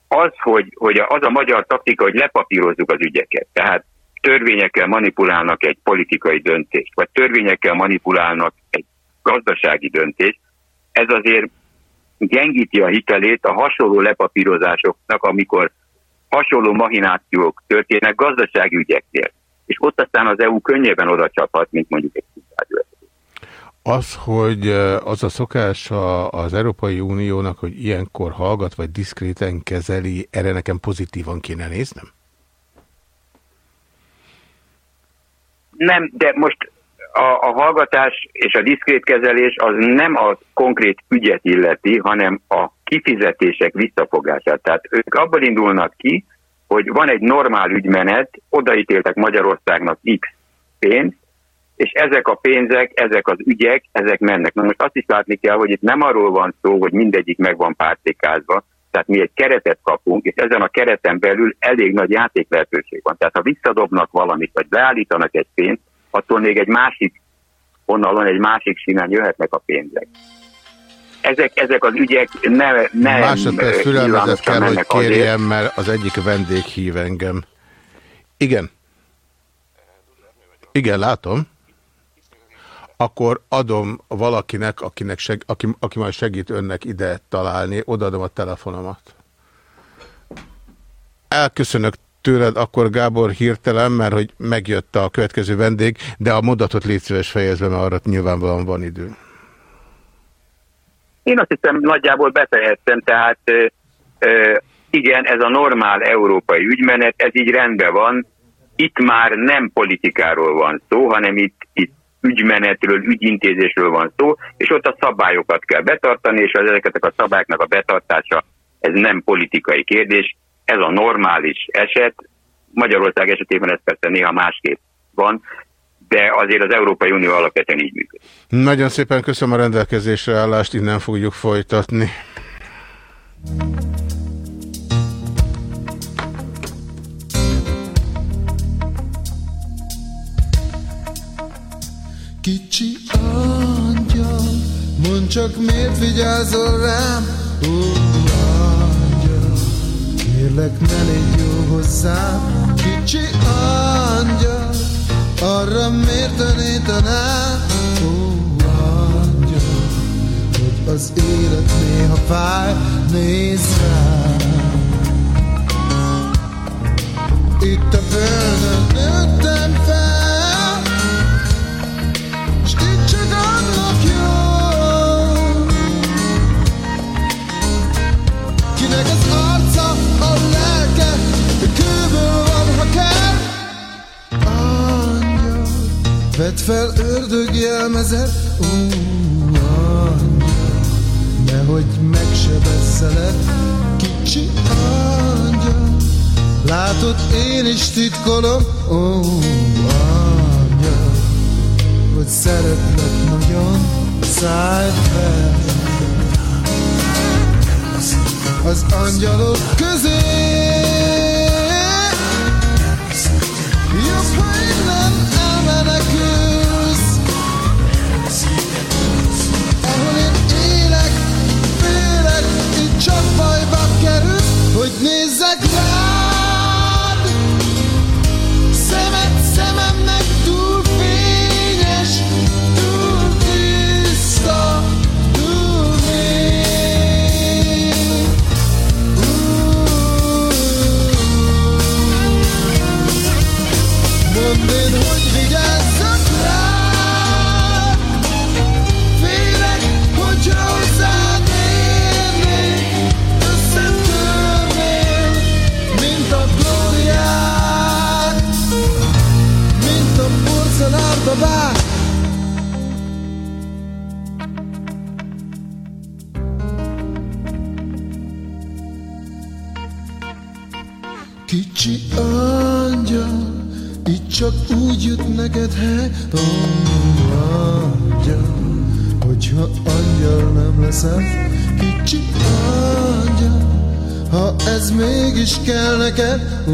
az, hogy, hogy az a magyar taktika, hogy lepapírozzuk az ügyeket, tehát törvényekkel manipulálnak egy politikai döntést, vagy törvényekkel manipulálnak egy gazdasági döntést, ez azért gyengíti a hitelét a hasonló lepapírozásoknak, amikor hasonló mahinációk történnek gazdasági ügyeknél. És ott aztán az EU könnyebben oda csaphat, mint mondjuk egy szintárgyőr. Az, hogy az a szokása az Európai Uniónak, hogy ilyenkor hallgat, vagy diszkréten kezeli, erre nekem pozitívan kéne néznem? Nem, de most a, a hallgatás és a diszkrét kezelés az nem a konkrét ügyet illeti, hanem a kifizetések visszafogását. Tehát ők abból indulnak ki, hogy van egy normál ügymenet, odaítéltek Magyarországnak X pénzt, és ezek a pénzek, ezek az ügyek, ezek mennek. Na most azt is látni kell, hogy itt nem arról van szó, hogy mindegyik meg van pártékázva, tehát mi egy keretet kapunk, és ezen a kereten belül elég nagy játék lehetőség van. Tehát ha visszadobnak valamit, vagy leállítanak egy pénzt, attól még egy másik vonalon, egy másik sínán jöhetnek a pénzek. Ezek, ezek az ügyek ne, nem Másodperc nyilvánosan kell, hogy mennek azért. kérjem, mert az egyik vendég hív engem. Igen. Igen, látom. Akkor adom valakinek, akinek seg, aki, aki majd segít önnek ide találni, odaadom a telefonomat. Elköszönök tőled akkor Gábor hirtelen, mert hogy megjött a következő vendég, de a mondatot légy szíves fejezve, mert arra nyilvánvalóan van idő. Én azt hiszem nagyjából befejeztem, tehát igen, ez a normál európai ügymenet, ez így rendben van. Itt már nem politikáról van szó, hanem itt, itt ügymenetről, ügyintézésről van szó, és ott a szabályokat kell betartani, és az ezeket a szabályoknak a betartása, ez nem politikai kérdés, ez a normális eset. Magyarország esetében ez persze néha másképp van, de azért az Európai Unió alapvetően így működik. Nagyon szépen köszönöm a rendelkezésre állást, innen fogjuk folytatni. Kicsi angyal, mondd csak miért vigyázol rám, ó angyal, kérlek ne légy jó hozzám. Kicsi angyal, arra miért tanítanál, ó angyal, hogy az élet néha fáj, nézz rám. Itt a földön nőttem fel, vedd fel ördög jelmezet, ó, angyal, nehogy megsebesszelek, kicsi angyal, látod, én is titkolom, ó, angyal, hogy szeretlek nagyon, szállj fel. Az angyalok közé. Kicsi angyal, így csak úgy jut neked hely, angyal, hogyha angyal nem leszel. Kicsi angyal, ha ez mégis kell neked, ó,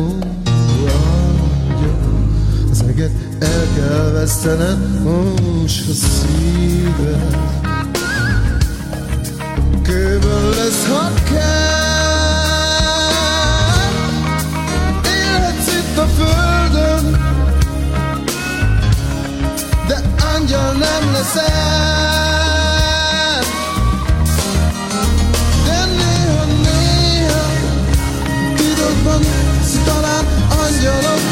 angyal, az eget el kell vesztened, most a szíved. Kőből lesz, ha kell, földön, de angyal nem leszel. De néha, néha, titokban talán angyalokká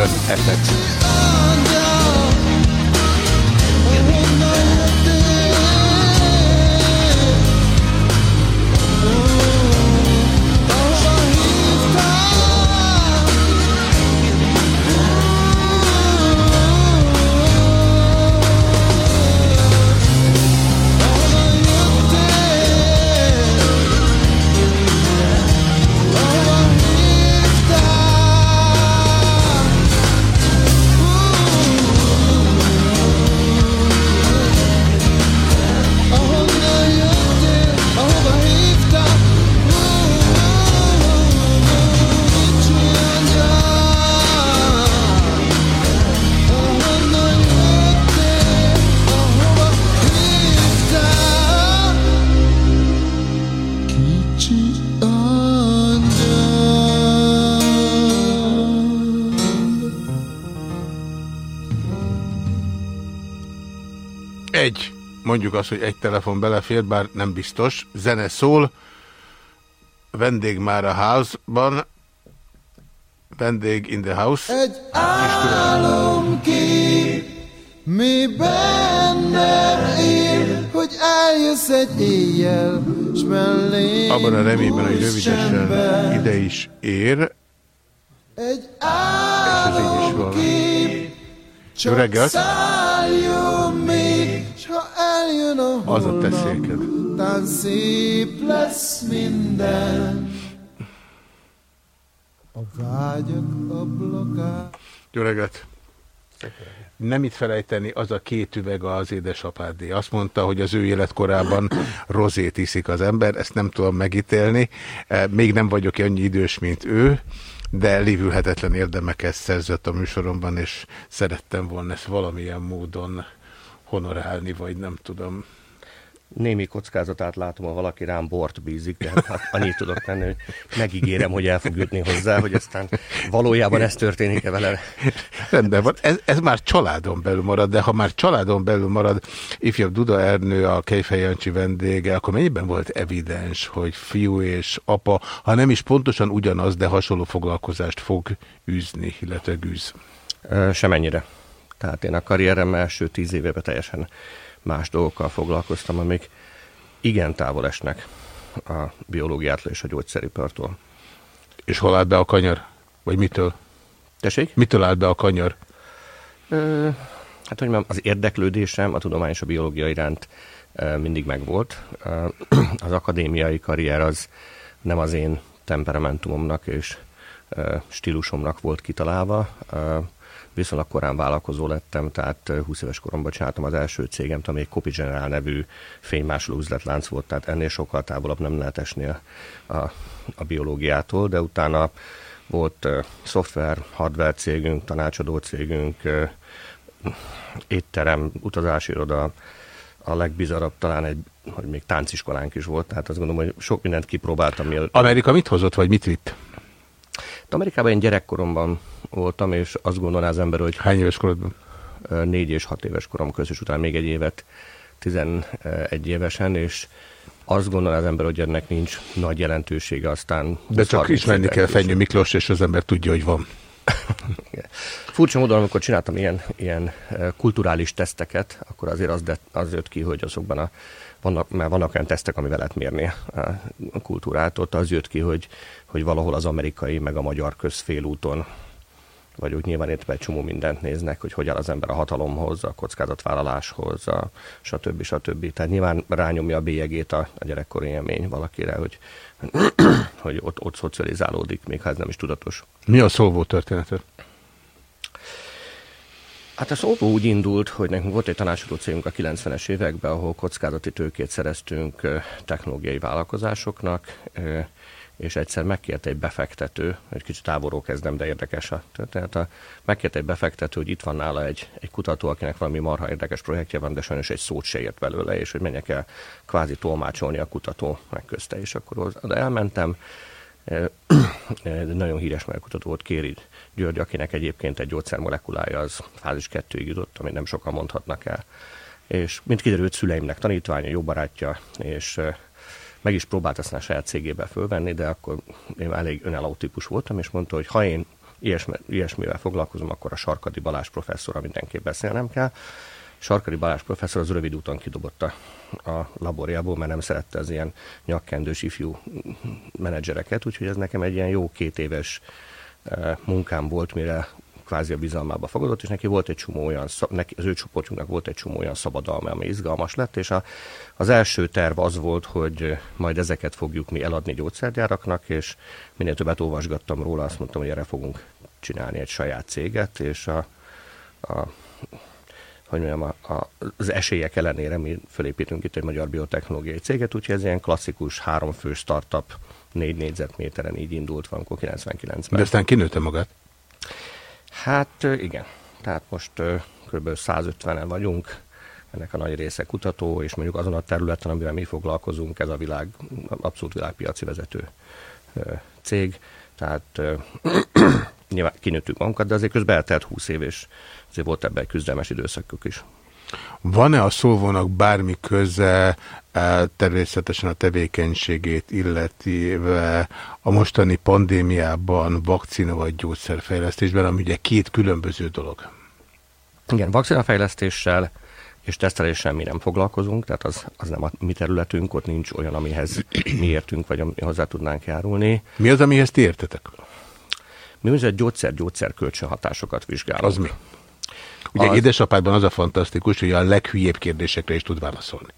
jön, effekt. Mondjuk azt, hogy egy telefon belefér, bár nem biztos. Zene szól, vendég már a házban, vendég in the house. Egy álomkép, mi bennem él, hogy eljössz egy éjjel, s mellém Abban a reményben, hogy rövidesen ide is ér. Egy És ez így is van. álomkép, Jó reggelt! Az a te holnap, széked. tán szép lesz minden. A vágyak ablakán. Jó reggelt! Nem itt felejteni, az a két üveg az édesapádé. Azt mondta, hogy az ő életkorában rozét iszik az ember, ezt nem tudom megítélni. Eh, Még nem vagyok annyi idős, mint ő, de lévülhetetlen érdemeket szerzett a műsoromban, és szerettem volna ezt valamilyen módon honorálni, vagy nem tudom. Némi kockázatát látom, ha valaki rám bort bízik, de hát annyit tudok tenni, hogy megígérem, hogy el fog jutni hozzá, hogy aztán valójában ez történik-e vele. Rendben van, ez, ez már családon belül marad, de ha már családon belül marad, ifjabb Duda Ernő, a Kejfej Jancsi vendége, akkor mennyiben volt evidens, hogy fiú és apa, ha nem is pontosan ugyanaz, de hasonló foglalkozást fog űzni, illetve gűz? Semennyire. Tehát én a karrierem első tíz évében teljesen más dolgokkal foglalkoztam, amik igen távol esnek a biológiától és a gyógyszeripartól. És hol állt be a kanyar? Vagy mitől? Tessék? Mitől állt be a kanyar? Ö, hát, hogy mondjam, az érdeklődésem a tudomány és a biológia iránt mindig megvolt. [clears throat] Az akadémiai karrier az nem az én temperamentumomnak és stílusomnak volt kitalálva. Viszonylag korán vállalkozó lettem, tehát ö, 20 éves koromban csináltam az első cégemt, ami egy Copy General nevű fénymásoló üzletlánc volt, tehát ennél sokkal távolabb nem lehet esni a, a, a biológiától, de utána volt uh, szoftver, hardware cégünk, tanácsadó cégünk, uh, étterem, utazási iroda, a legbizarabb talán egy, hogy még tánciskolánk is volt, tehát azt gondolom, hogy sok mindent kipróbáltam. Mielőtt. Amerika mit hozott, vagy mit vitt? Amerikában én gyerekkoromban voltam, és azt gondolná az ember, hogy... Hány éves korodban? Négy és hat éves korom közös, és utána még egy évet 11 évesen, és azt gondolná az ember, hogy ennek nincs nagy jelentősége, aztán... De csak 30 ismerni kell Fenyő Miklós, és az ember tudja, hogy van. Furcsa módon, amikor csináltam ilyen, ilyen kulturális teszteket, akkor azért az, de, az jött ki, hogy azokban a vannak, mert vannak olyan tesztek, amivel lehet mérni a kultúrát, ott az jött ki, hogy, hogy valahol az amerikai meg a magyar közfélúton vagy úgy nyilván itt egy csomó mindent néznek, hogy hogy áll az ember a hatalomhoz, a kockázatvállaláshoz, a stb. stb. Tehát nyilván rányomja a bélyegét a, a gyerekkori élmény valakire, hogy, hogy ott, ott szocializálódik, még ha ez nem is tudatos. Mi a szolvó történetet? Hát a szolvó úgy indult, hogy nekünk volt egy tanácsadó cégünk a 90-es években, ahol kockázati tőkét szereztünk technológiai vállalkozásoknak, és egyszer megkért egy befektető, egy kicsit távolról kezdem, de érdekes a történet, a, megkért egy befektető, hogy itt van nála egy, egy kutató, akinek valami marha érdekes projektje van, de sajnos egy szót se ért belőle, és hogy menjek el kvázi tolmácsolni a kutató megközte, és akkor oda elmentem, nagyon híres megkutató volt Kéri György, akinek egyébként egy gyógyszermolekulája az fázis kettőig jutott, amit nem sokan mondhatnak el. És mint kiderült, szüleimnek tanítványa, jó barátja, és meg is próbált aztán a saját cégébe fölvenni, de akkor én elég önálló típus voltam, és mondta, hogy ha én ilyesmi, ilyesmivel foglalkozom, akkor a Sarkadi Balázs professzorra mindenképp beszélnem kell. Sarkadi Balázs professzor az rövid úton kidobott a, laborjából, mert nem szerette az ilyen nyakkendős ifjú menedzsereket, úgyhogy ez nekem egy ilyen jó két éves munkám volt, mire kvázi a bizalmába fogadott, és neki volt egy csomó olyan, neki, az ő csoportjunknak volt egy csomó olyan szabadalma, ami izgalmas lett, és a, az első terv az volt, hogy majd ezeket fogjuk mi eladni gyógyszergyáraknak, és minél többet olvasgattam róla, azt mondtam, hogy erre fogunk csinálni egy saját céget, és a, a hogy mondjam, a, a, az esélyek ellenére mi felépítünk itt egy magyar biotechnológiai céget, úgyhogy ez ilyen klasszikus háromfő startup, négy négyzetméteren így indult valamikor 99-ben. De aztán kinőtte magát? Hát igen. Tehát most kb. 150-en vagyunk, ennek a nagy része kutató, és mondjuk azon a területen, amivel mi foglalkozunk, ez a világ, abszolút világpiaci vezető cég. Tehát [clears throat] nyilván kinőttük magunkat, de azért közben eltelt 20 év, és azért volt ebben egy küzdelmes időszakok is. Van-e a szóvónak bármi köze e, természetesen a tevékenységét illetve a mostani pandémiában vakcina vagy gyógyszerfejlesztésben, ami ugye két különböző dolog? Igen, vakcinafejlesztéssel és teszteléssel mi nem foglalkozunk, tehát az, az nem a mi területünk, ott nincs olyan, amihez mi értünk, vagy ami hozzá tudnánk járulni. Mi az, amihez ti értetek? Mi az, gyógyszer-gyógyszer kölcsönhatásokat vizsgálunk. Az mi? Ugye az... édesapádban az a fantasztikus, hogy a leghülyébb kérdésekre is tud válaszolni.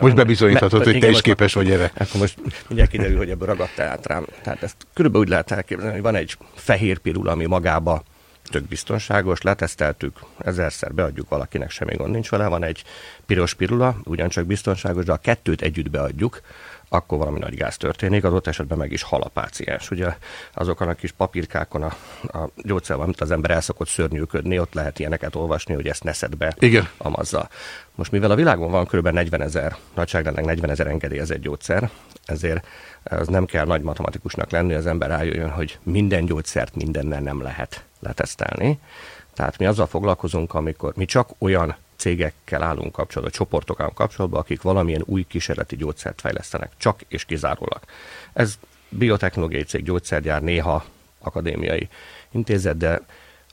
Most bebizonyíthatod, hogy te is képes vagy erre. Akkor most mindjárt kiderül, hogy ebből ragadtál át rám. Tehát ezt körülbelül úgy lehet elképzelni, hogy van egy fehér pirula, ami magába tök biztonságos, leteszteltük, ezerszer beadjuk valakinek, semmi gond nincs vele, van egy piros pirula, ugyancsak biztonságos, de a kettőt együtt beadjuk, akkor valami nagy gáz történik, az ott esetben meg is hal a páciens. Ugye azokon a kis papírkákon a, a gyógyszerben, amit az ember el szokott szörnyűködni, ott lehet ilyeneket olvasni, hogy ezt neszed be Igen. amazza. Most mivel a világon van kb. 40 ezer, nagyságrendnek 40 ezer engedélyezett gyógyszer, ezért az nem kell nagy matematikusnak lenni, az ember rájöjjön, hogy minden gyógyszert mindennel nem lehet letesztelni. Tehát mi azzal foglalkozunk, amikor mi csak olyan cégekkel állunk kapcsolatban, csoportok állunk kapcsolatban, akik valamilyen új kísérleti gyógyszert fejlesztenek, csak és kizárólag. Ez biotechnológiai cég, gyógyszergyár, néha akadémiai intézet, de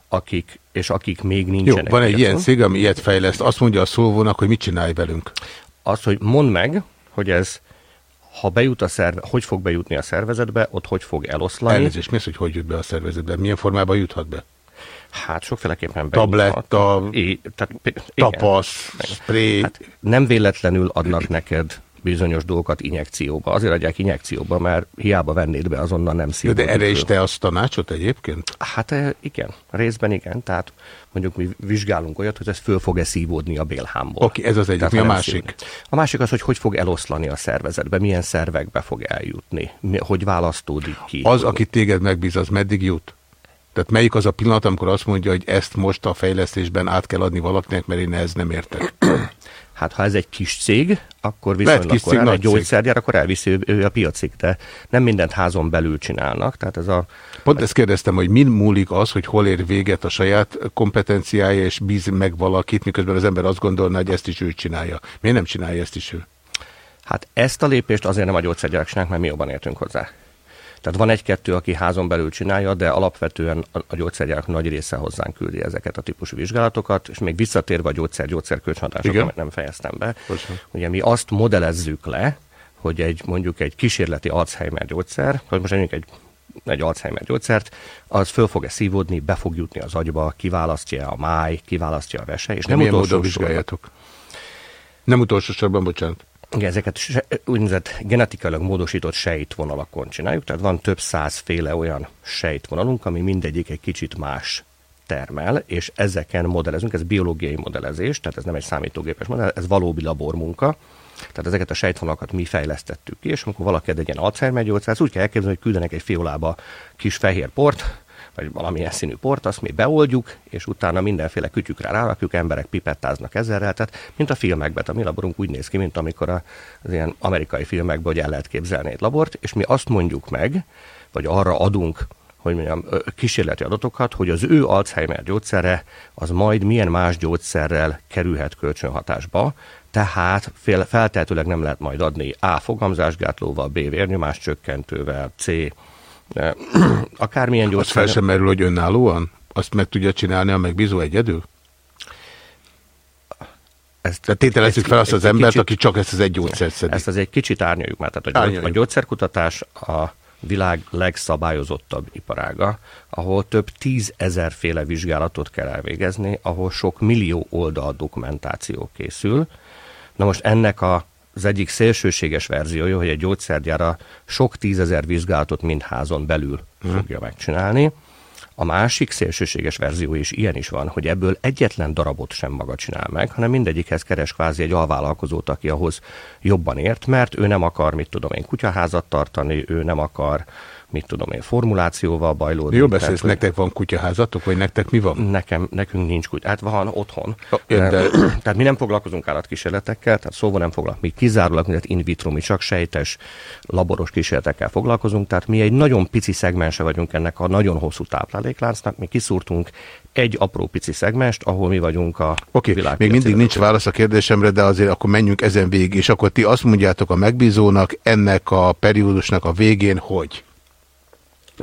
akik, és akik még nincsenek. Jó, van egy ilyen cég, ami ilyet fejleszt, azt mondja a szóvónak, hogy mit csinálj velünk. Azt, hogy mondd meg, hogy ez ha bejut a szerve, hogy fog bejutni a szervezetbe, ott hogy fog eloszlani. Elnézést, mi az, hogy hogy jut be a szervezetbe? Milyen formában juthat be? Hát sokféleképpen Tabletta, é, tehát, tapasz, spray. Hát nem véletlenül adnak neked bizonyos dolgokat injekcióba. Azért adják injekcióba, mert hiába vennéd be, azonnal nem szívódik. De erre is te azt tanácsot egyébként? Hát igen, részben igen. Tehát mondjuk mi vizsgálunk olyat, hogy ez föl fog-e szívódni a bélhámból. Oké, okay, ez az egyik. Mi a másik? Szívni. A másik az, hogy hogy fog eloszlani a szervezetbe, milyen szervekbe fog eljutni, hogy választódik ki. Az, aki téged megbíz, az meddig jut? Tehát melyik az a pillanat, amikor azt mondja, hogy ezt most a fejlesztésben át kell adni valakinek, mert én ehhez nem értek? [clears throat] Hát ha ez egy kis cég, akkor viszonylag kis cég, egy gyógyszergyár, akkor elviszi ő a piacig, de nem mindent házon belül csinálnak. Tehát ez a, Pont ezt kérdeztem, hogy min múlik az, hogy hol ér véget a saját kompetenciája, és bíz meg valakit, miközben az ember azt gondolna, hogy ezt is ő csinálja. Miért nem csinálja ezt is ő? Hát ezt a lépést azért nem a gyógyszergyárak csinálnak, mert mi jobban értünk hozzá. Tehát van egy-kettő, aki házon belül csinálja, de alapvetően a, gyógyszergyárak nagy része hozzánk küldi ezeket a típusú vizsgálatokat, és még visszatérve a gyógyszer-gyógyszer kölcsönhatásokra, amit nem fejeztem be. Bocsánat. Ugye mi azt modellezzük le, hogy egy mondjuk egy kísérleti Alzheimer gyógyszer, hogy most mondjuk egy egy Alzheimer gyógyszert, az föl fog-e szívódni, be fog jutni az agyba, kiválasztja a máj, kiválasztja a vese, és De nem utolsó sorban- vizsgáljátok? Nem utolsó sorban, bocsánat. Igen, ezeket úgynevezett genetikailag módosított sejtvonalakon csináljuk, tehát van több százféle olyan sejtvonalunk, ami mindegyik egy kicsit más termel, és ezeken modellezünk, ez biológiai modellezés, tehát ez nem egy számítógépes modell, ez valóbi labormunka, tehát ezeket a sejtvonalakat mi fejlesztettük ki, és amikor valaki egy ilyen Alzheimer gyógyszer, azt úgy kell elképzelni, hogy küldenek egy fiolába kis fehér port, vagy valamilyen színű port, azt mi beoldjuk, és utána mindenféle kütyükre rárakjuk, emberek pipettáznak ezerrel, tehát mint a filmekben, a mi laborunk úgy néz ki, mint amikor az ilyen amerikai filmekben, hogy el lehet képzelni egy labort, és mi azt mondjuk meg, vagy arra adunk hogy mondjam, kísérleti adatokat, hogy az ő Alzheimer gyógyszere az majd milyen más gyógyszerrel kerülhet kölcsönhatásba, tehát fél, feltehetőleg nem lehet majd adni A fogamzásgátlóval, B vérnyomás csökkentővel, C [clears throat] akármilyen Az fel gyógyszer. sem merül, hogy önállóan? Azt meg tudja csinálni a megbízó egyedül? Ezt, Tehát tételezzük fel azt az embert, kicsit- aki csak ezt az egy gyógyszert szedi. Ezt az egy kicsit árnyaljuk már. Tehát a, Árnyaljuk. a gyógyszerkutatás a világ legszabályozottabb iparága, ahol több tízezer féle vizsgálatot kell elvégezni, ahol sok millió oldal dokumentáció készül. Na most ennek a az egyik szélsőséges verziója, hogy egy gyógyszergyára sok tízezer vizsgálatot mind házon belül fogja megcsinálni. A másik szélsőséges verzió is ilyen is van, hogy ebből egyetlen darabot sem maga csinál meg, hanem mindegyikhez keres kvázi egy alvállalkozót, aki ahhoz jobban ért, mert ő nem akar, mit tudom én, kutyaházat tartani, ő nem akar, mit tudom én, formulációval bajlódni. Jó Tehát, beszélsz, hogy nektek van kutyaházatok, vagy nektek mi van? Nekem, nekünk nincs kutya. Hát van otthon. ja, de- [clears throat] tehát mi nem foglalkozunk állatkísérletekkel, tehát szóval nem foglalkozunk. Mi kizárólag mindent in vitro, mi csak sejtes, laboros kísérletekkel foglalkozunk, tehát mi egy nagyon pici szegmense vagyunk ennek a nagyon hosszú táplálékláncnak. Mi kiszúrtunk egy apró pici szegmest, ahol mi vagyunk a Oké, világ még mindig nincs válasz a kérdésemre, de azért akkor menjünk ezen végig, és akkor ti azt mondjátok a megbízónak ennek a periódusnak a végén, hogy?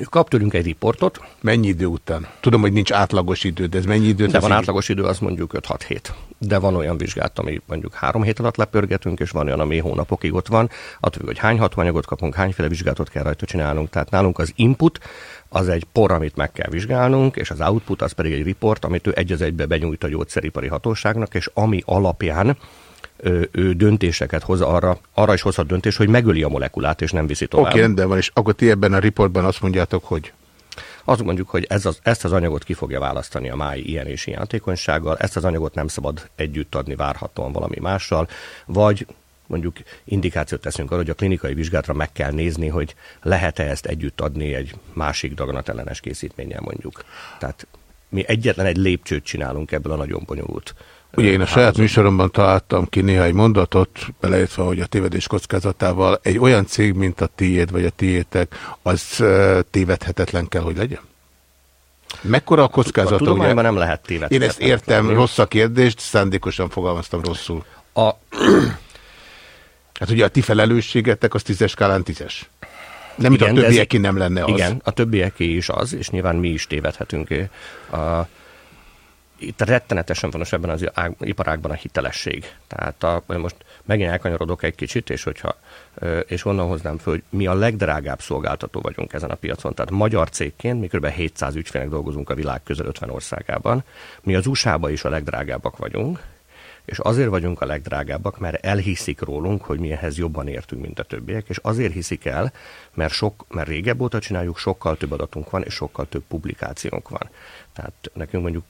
Kap tőlünk egy riportot. Mennyi idő után? Tudom, hogy nincs átlagos idő, de ez mennyi időt? De van igénybe? átlagos idő, az mondjuk 5-6 hét. De van olyan vizsgát, ami mondjuk három hét alatt lepörgetünk, és van olyan, ami hónapokig ott van. Attól, hogy hány hatóanyagot kapunk, hányféle vizsgálatot kell rajta csinálnunk. Tehát nálunk az input az egy por, amit meg kell vizsgálnunk, és az output az pedig egy report, amit ő egy az egybe benyújt a gyógyszeripari hatóságnak, és ami alapján ő, ő döntéseket hoz arra, arra is hozhat döntés, hogy megöli a molekulát, és nem viszi tovább. Oké, rendben van, és akkor ti ebben a riportban azt mondjátok, hogy? Azt mondjuk, hogy ez az, ezt az anyagot ki fogja választani a máj ilyen és ilyen hatékonysággal, ezt az anyagot nem szabad együtt adni várhatóan valami mással, vagy mondjuk indikációt teszünk arra, hogy a klinikai vizsgálatra meg kell nézni, hogy lehet-e ezt együtt adni egy másik daganatellenes készítménnyel mondjuk. Tehát mi egyetlen egy lépcsőt csinálunk ebből a nagyon bonyolult. Ugye én a saját műsoromban találtam ki néhány mondatot, beleértve, hogy a tévedés kockázatával egy olyan cég, mint a tiéd, vagy a tiétek, az tévedhetetlen kell, hogy legyen? Mekkora a kockázata? A tudományban ugye? nem lehet tévedhetetlen Én ezt értem, lenni. rossz a kérdést, szándékosan fogalmaztam rosszul. A... [clears throat] Hát ugye a ti felelősségetek az tízes skálán tízes. Nem, mint a többieké nem lenne az. Igen, a többieké is az, és nyilván mi is tévedhetünk. A, itt rettenetesen van ebben az ág- iparágban a hitelesség. Tehát a, most megint elkanyarodok egy kicsit, és hogyha és onnan hoznám föl, hogy mi a legdrágább szolgáltató vagyunk ezen a piacon. Tehát magyar cégként mi kb. 700 ügyfélnek dolgozunk a világ közel 50 országában. Mi az USA-ba is a legdrágábbak vagyunk, és azért vagyunk a legdrágábbak, mert elhiszik rólunk, hogy mi ehhez jobban értünk, mint a többiek, és azért hiszik el, mert, sok, mert régebb óta csináljuk, sokkal több adatunk van, és sokkal több publikációnk van. Tehát nekünk mondjuk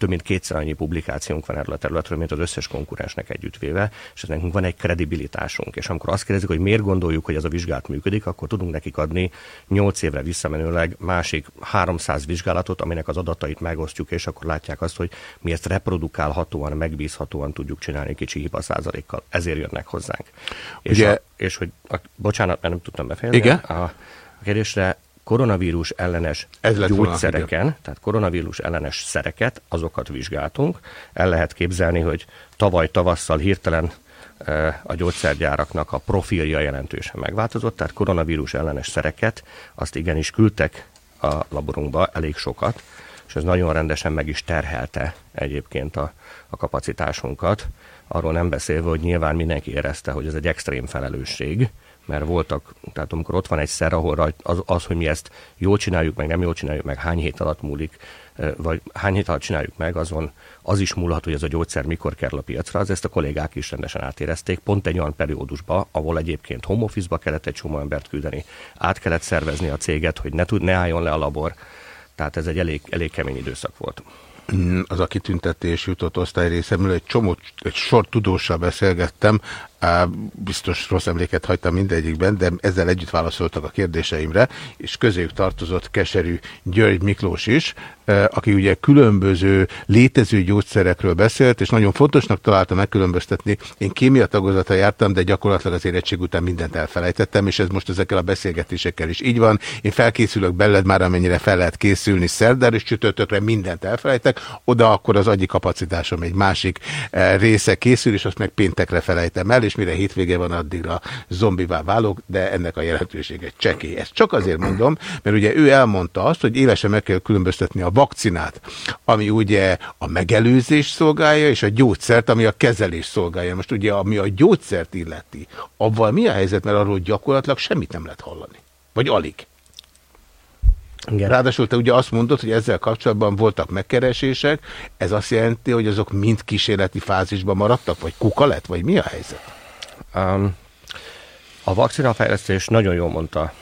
több mint kétszer annyi publikációnk van erről a területről, mint az összes konkurensnek együttvéve, és nekünk van egy kredibilitásunk. És amikor azt kérdezik, hogy miért gondoljuk, hogy ez a vizsgálat működik, akkor tudunk nekik adni 8 évre visszamenőleg másik 300 vizsgálatot, aminek az adatait megosztjuk, és akkor látják azt, hogy mi ezt reprodukálhatóan, megbízhatóan tudjuk csinálni kicsi hiba százalékkal. Ezért jönnek hozzánk. És, Ugye- a, és hogy, a, bocsánat, mert nem tudtam befejezni. Igen? A, a kérdésre koronavírus ellenes Ez lett volna, gyógyszereken, tehát koronavírus ellenes szereket, azokat vizsgáltunk. El lehet képzelni, hogy tavaly tavasszal hirtelen a gyógyszergyáraknak a profilja jelentősen megváltozott, tehát koronavírus ellenes szereket azt igenis küldtek a laborunkba, elég sokat, és ez nagyon rendesen meg is terhelte egyébként a, a kapacitásunkat. Arról nem beszélve, hogy nyilván mindenki érezte, hogy ez egy extrém felelősség, mert voltak, tehát amikor ott van egy szer, ahol az, az, hogy mi ezt jól csináljuk, meg nem jól csináljuk, meg hány hét alatt múlik, vagy hány hét alatt csináljuk meg, azon az is múlhat, hogy ez a gyógyszer mikor kerül a piacra, az ezt a kollégák is rendesen átérezték, pont egy olyan periódusba, ahol egyébként home office-ba kellett egy csomó embert küldeni, át kellett szervezni a céget, hogy ne, tud, ne álljon le a labor, tehát ez egy elég, elég kemény időszak volt. Az a kitüntetés jutott osztály részemről, egy csomó, egy sor tudóssal beszélgettem, biztos rossz emléket hagytam mindegyikben, de ezzel együtt válaszoltak a kérdéseimre, és közéjük tartozott keserű György Miklós is, aki ugye különböző létező gyógyszerekről beszélt, és nagyon fontosnak találta megkülönböztetni. Én kémia tagozata jártam, de gyakorlatilag az érettség után mindent elfelejtettem, és ez most ezekkel a beszélgetésekkel is így van. Én felkészülök belled már, amennyire fel lehet készülni szerdán, és csütörtökre mindent elfelejtek, oda akkor az agyi kapacitásom egy másik része készül, és azt meg péntekre felejtem el, és mire hétvége van, addigra zombivá válok, de ennek a jelentősége csekély. Ezt csak azért mondom, mert ugye ő elmondta azt, hogy élesen meg kell különböztetni a vakcinát, ami ugye a megelőzés szolgálja, és a gyógyszert, ami a kezelés szolgálja. Most ugye, ami a gyógyszert illeti, abban mi a helyzet, mert arról gyakorlatilag semmit nem lehet hallani. Vagy alig. Igen. Ráadásul te ugye azt mondod, hogy ezzel kapcsolatban voltak megkeresések, ez azt jelenti, hogy azok mind kísérleti fázisban maradtak, vagy kuka lett, vagy mi a helyzet? Um, a vakcinafejlesztés nagyon jól mondta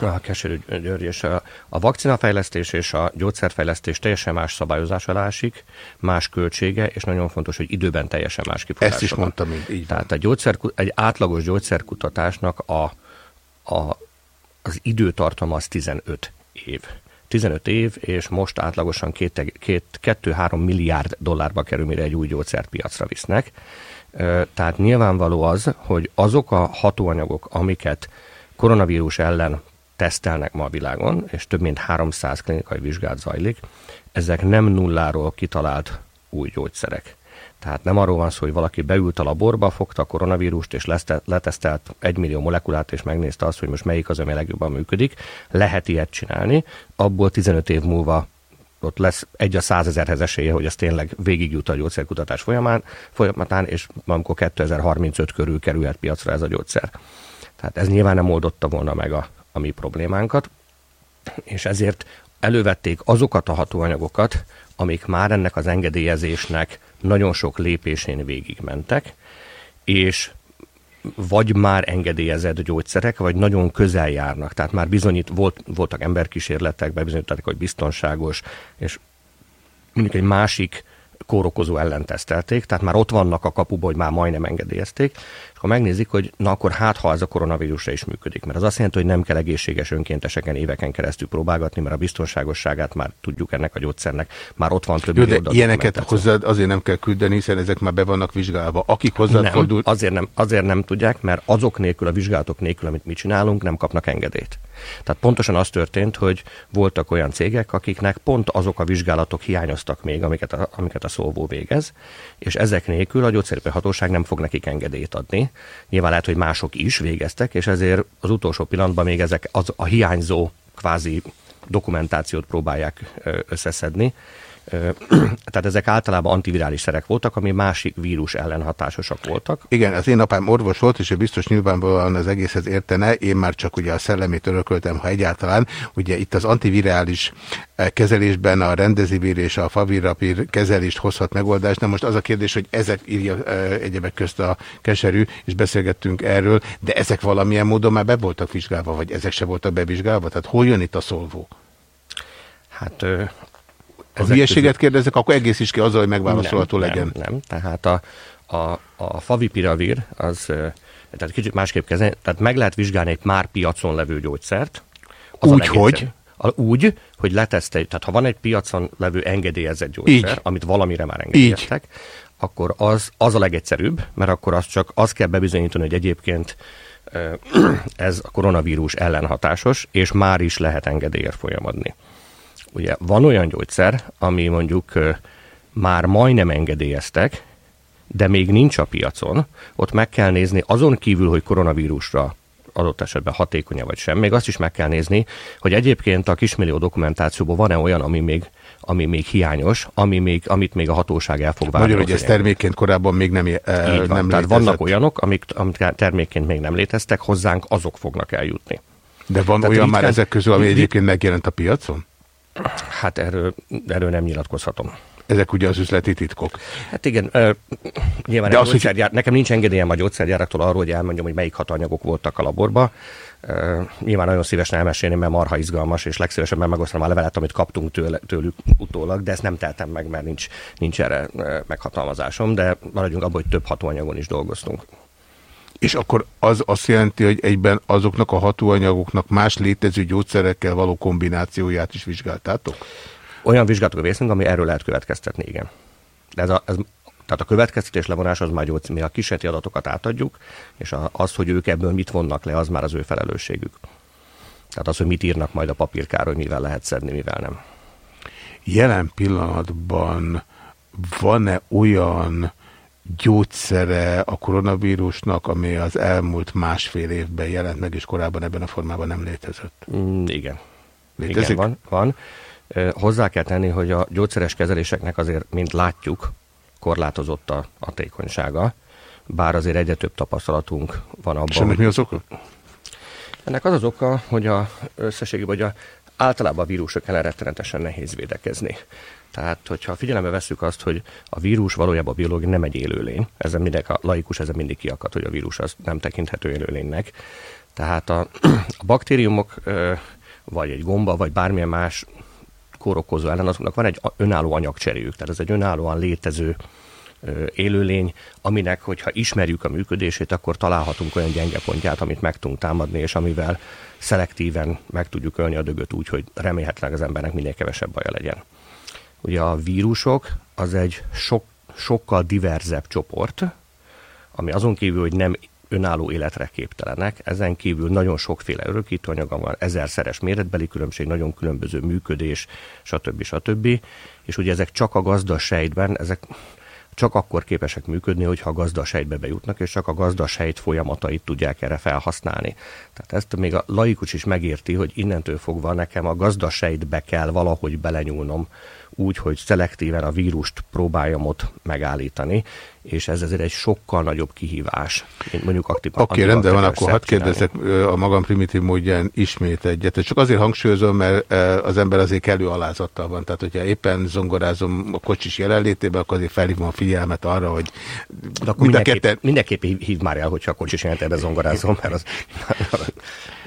a keserű György, és a, a vakcinafejlesztés és a gyógyszerfejlesztés teljesen más szabályozás alá esik, más költsége, és nagyon fontos, hogy időben teljesen más kifutása. Ezt is mondtam, mint így Tehát a gyógyszer, egy átlagos gyógyszerkutatásnak a, a, az időtartama az 15 év. 15 év, és most átlagosan 2-3 milliárd dollárba kerül, mire egy új gyógyszert piacra visznek. Tehát nyilvánvaló az, hogy azok a hatóanyagok, amiket koronavírus ellen tesztelnek ma a világon, és több mint 300 klinikai vizsgát zajlik, ezek nem nulláról kitalált új gyógyszerek. Tehát nem arról van szó, hogy valaki beült a laborba, fogta a koronavírust, és letesztelt egy millió molekulát, és megnézte azt, hogy most melyik az, ami legjobban működik. Lehet ilyet csinálni, abból 15 év múlva ott lesz egy a százezerhez esélye, hogy ez tényleg végigjut a gyógyszerkutatás folyamán, folyamatán, és amikor 2035 körül kerülhet piacra ez a gyógyszer. Tehát ez nyilván nem oldotta volna meg a, a mi problémánkat, és ezért elővették azokat a hatóanyagokat, amik már ennek az engedélyezésnek nagyon sok lépésén végigmentek, és vagy már engedélyezett gyógyszerek, vagy nagyon közel járnak. Tehát már bizonyít, volt, voltak emberkísérletek, bebizonyították, hogy biztonságos, és mondjuk egy másik kórokozó ellen tesztelték, tehát már ott vannak a kapuban, hogy már majdnem engedélyezték, ha megnézik, hogy na akkor hát, ha ez a koronavírusra is működik. Mert az azt jelenti, hogy nem kell egészséges önkénteseken éveken keresztül próbálgatni, mert a biztonságosságát már tudjuk ennek a gyógyszernek. Már ott van több Jó, de ilyeneket hozzád azért nem kell küldeni, hiszen ezek már be vannak vizsgálva. Akik hozzád nem, fordul... azért, nem, azért nem tudják, mert azok nélkül, a vizsgálatok nélkül, amit mi csinálunk, nem kapnak engedélyt. Tehát pontosan az történt, hogy voltak olyan cégek, akiknek pont azok a vizsgálatok hiányoztak még, amiket a, amiket a szóvó végez, és ezek nélkül a gyógyszeripari hatóság nem fog nekik engedélyt adni. Nyilván lehet, hogy mások is végeztek, és ezért az utolsó pillanatban még ezek az, a hiányzó kvázi dokumentációt próbálják összeszedni, [clears throat] tehát ezek általában antivirális szerek voltak, ami másik vírus ellen hatásosak voltak. Igen, az én apám orvos volt, és ő biztos nyilvánvalóan az egészhez értene, én már csak ugye a szellemét örököltem, ha egyáltalán. Ugye itt az antivirális kezelésben a rendezivir és a favirapír kezelést hozhat megoldást. Na most az a kérdés, hogy ezek írja egyebek közt a keserű, és beszélgettünk erről, de ezek valamilyen módon már be voltak vizsgálva, vagy ezek se voltak bevizsgálva? Tehát hol jön itt a szolvó? Hát ha hülyeséget kérdezek, akkor egész is ki azzal, hogy megválaszolható nem, legyen. Nem, nem. Tehát a, a, a favipiravir, az tehát kicsit másképp kezelni, tehát meg lehet vizsgálni egy már piacon levő gyógyszert. Úgy, hogy? Úgy, hogy leteszteljük. Tehát ha van egy piacon levő engedélyezett gyógyszer, Így. amit valamire már engedélyeztek, akkor az, az a legegyszerűbb, mert akkor az csak azt kell bebizonyítani, hogy egyébként [clears throat] ez a koronavírus ellenhatásos, és már is lehet engedélyért folyamadni. Ugye van olyan gyógyszer, ami mondjuk már majdnem engedélyeztek, de még nincs a piacon, ott meg kell nézni azon kívül, hogy koronavírusra adott esetben hatékonya vagy sem. Még azt is meg kell nézni, hogy egyébként a kismillió dokumentációban van-e olyan, ami még, ami még hiányos, ami még, amit még a hatóság el fog Magyarul, hogy ez termékként korábban még nem, Így van. nem Tehát létezett. vannak olyanok, amik, amik termékként még nem léteztek, hozzánk azok fognak eljutni. De van Tehát olyan már ritkán- ezek közül, ami egyébként megjelent a piacon? Hát erről, erről nem nyilatkozhatom. Ezek ugye az üzleti titkok. Hát igen, ö, nyilván De az, hogy- gyógyszergyár, nekem nincs engedélyem a gyógyszergyáraktól arról, hogy elmondjam, hogy melyik hatanyagok voltak a laborba. Ö, nyilván nagyon szívesen elmesélném, mert marha izgalmas, és legszívesebben megosztanám a levelet, amit kaptunk tőle, tőlük utólag, de ezt nem teltem meg, mert nincs, nincs erre meghatalmazásom, de maradjunk abban, hogy több hatóanyagon is dolgoztunk. És akkor az azt jelenti, hogy egyben azoknak a hatóanyagoknak más létező gyógyszerekkel való kombinációját is vizsgáltátok? Olyan vizsgálatok részünk, ami erről lehet következtetni, igen. De ez a, ez, tehát a következtetés levonás az már gyógyszer, mi a kísérleti adatokat átadjuk, és a, az, hogy ők ebből mit vonnak le, az már az ő felelősségük. Tehát az, hogy mit írnak majd a papírkáról, hogy mivel lehet szedni, mivel nem. Jelen pillanatban van-e olyan gyógyszere a koronavírusnak, ami az elmúlt másfél évben jelent meg, és korábban ebben a formában nem létezett? Mm, igen. Létezik? Igen, van. van. Hozzá kell tenni, hogy a gyógyszeres kezeléseknek azért, mint látjuk, korlátozott a hatékonysága, bár azért egyre több tapasztalatunk van abban. És ennek mi az oka? Ennek az az oka, hogy a összességében, hogy a, általában a vírusok ellen rettenetesen nehéz védekezni. Tehát, hogyha figyelembe vesszük azt, hogy a vírus valójában a biológia nem egy élőlény, ezen mindig, a laikus ezen mindig kiakad, hogy a vírus az nem tekinthető élőlénynek. Tehát a, [clears throat] a baktériumok, vagy egy gomba, vagy bármilyen más kórokozó ellen, azoknak van egy önálló anyagcseréjük. Tehát ez egy önállóan létező élőlény, aminek, hogyha ismerjük a működését, akkor találhatunk olyan gyenge pontját, amit meg tudunk támadni, és amivel szelektíven meg tudjuk ölni a dögöt úgy, hogy remélhetőleg az embernek minél kevesebb baja legyen. Ugye a vírusok az egy sok, sokkal diverzebb csoport, ami azon kívül, hogy nem önálló életre képtelenek, ezen kívül nagyon sokféle örökítőanyaga van, ezerszeres méretbeli különbség, nagyon különböző működés, stb. stb. És ugye ezek csak a gazdasejtben, ezek csak akkor képesek működni, hogyha a gazdasejtbe bejutnak, és csak a gazdasejt folyamatait tudják erre felhasználni. Tehát ezt még a laikus is megérti, hogy innentől fogva nekem a gazdasejtbe kell valahogy belenyúlnom, úgy, hogy szelektíven a vírust próbáljam ott megállítani, és ez ezért egy sokkal nagyobb kihívás, mint mondjuk aktív. Oké, okay, rendben van, akkor hadd ö, a magam primitív módján ismét egyet. Csak azért hangsúlyozom, mert az ember azért kellő alázattal van. Tehát, hogyha éppen zongorázom a kocsis jelenlétében, akkor azért felhívom a figyelmet arra, hogy De akkor mind mindenképp, ketten... mindenképp hív, hív már el, hogyha a kocsis jelentében zongorázom, mert az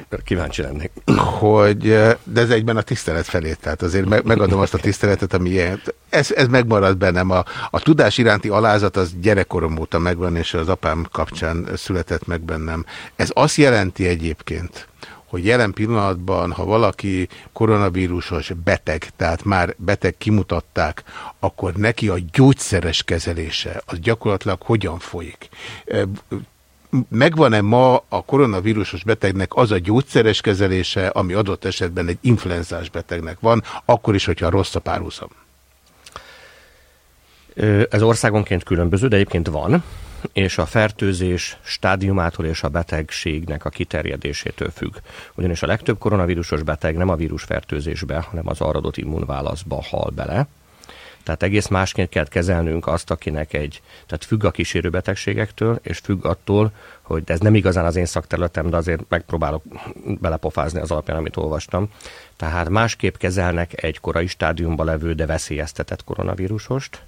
[laughs] kíváncsi lennék. hogy, de ez egyben a tisztelet felé, tehát azért meg, megadom azt a tiszteletet, ami ilyen. Ez, ez megmarad bennem. A, a tudás iránti alázat az gyerekkorom óta megvan, és az apám kapcsán született meg bennem. Ez azt jelenti egyébként, hogy jelen pillanatban, ha valaki koronavírusos beteg, tehát már beteg kimutatták, akkor neki a gyógyszeres kezelése az gyakorlatilag hogyan folyik? Megvan-e ma a koronavírusos betegnek az a gyógyszeres kezelése, ami adott esetben egy influenzás betegnek van, akkor is, hogyha rossz a párhuzam? Ez országonként különböző, de egyébként van, és a fertőzés stádiumától és a betegségnek a kiterjedésétől függ. Ugyanis a legtöbb koronavírusos beteg nem a vírusfertőzésbe, hanem az arra adott immunválaszba hal bele. Tehát egész másként kell kezelnünk azt, akinek egy, tehát függ a kísérő betegségektől, és függ attól, hogy de ez nem igazán az én szakterületem, de azért megpróbálok belepofázni az alapján, amit olvastam. Tehát másképp kezelnek egy korai stádiumba levő, de veszélyeztetett koronavírusost,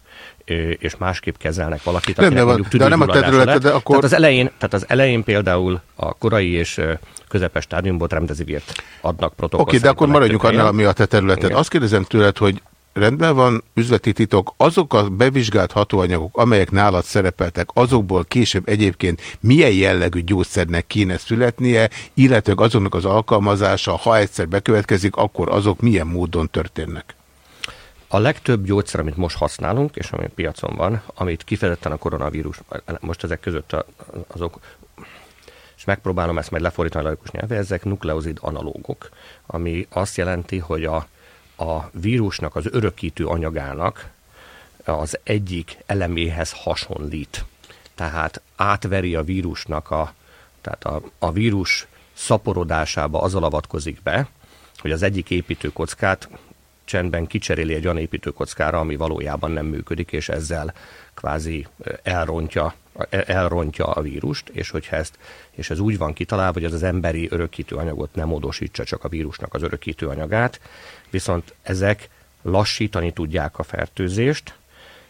és másképp kezelnek valakit, Rendben akinek van, mondjuk de nem a te területed, de akkor- Tehát az, elején, tehát az elején például a korai és közepes stádiumból remdezivírt adnak protokoll. Oké, de akkor maradjunk annál, ami a te területed. Igen. Azt kérdezem tőled, hogy rendben van, üzleti titok, azok a bevizsgált hatóanyagok, amelyek nálad szerepeltek, azokból később egyébként milyen jellegű gyógyszernek kéne születnie, illetve azoknak az alkalmazása, ha egyszer bekövetkezik, akkor azok milyen módon történnek? A legtöbb gyógyszer, amit most használunk, és ami a piacon van, amit kifejezetten a koronavírus, most ezek között azok, és megpróbálom ezt majd lefordítani a laikus nyelvre, ezek nukleozid analógok, ami azt jelenti, hogy a, a vírusnak az örökítő anyagának az egyik eleméhez hasonlít. Tehát átveri a vírusnak a, tehát a, a vírus szaporodásába azzal avatkozik be, hogy az egyik építőkockát csendben kicseréli egy olyan építőkockára, ami valójában nem működik, és ezzel kvázi elrontja, elrontja a vírust, és hogyha ezt, és ez úgy van kitalálva, hogy az az emberi örökítő anyagot nem módosítsa, csak a vírusnak az örökítő anyagát, viszont ezek lassítani tudják a fertőzést,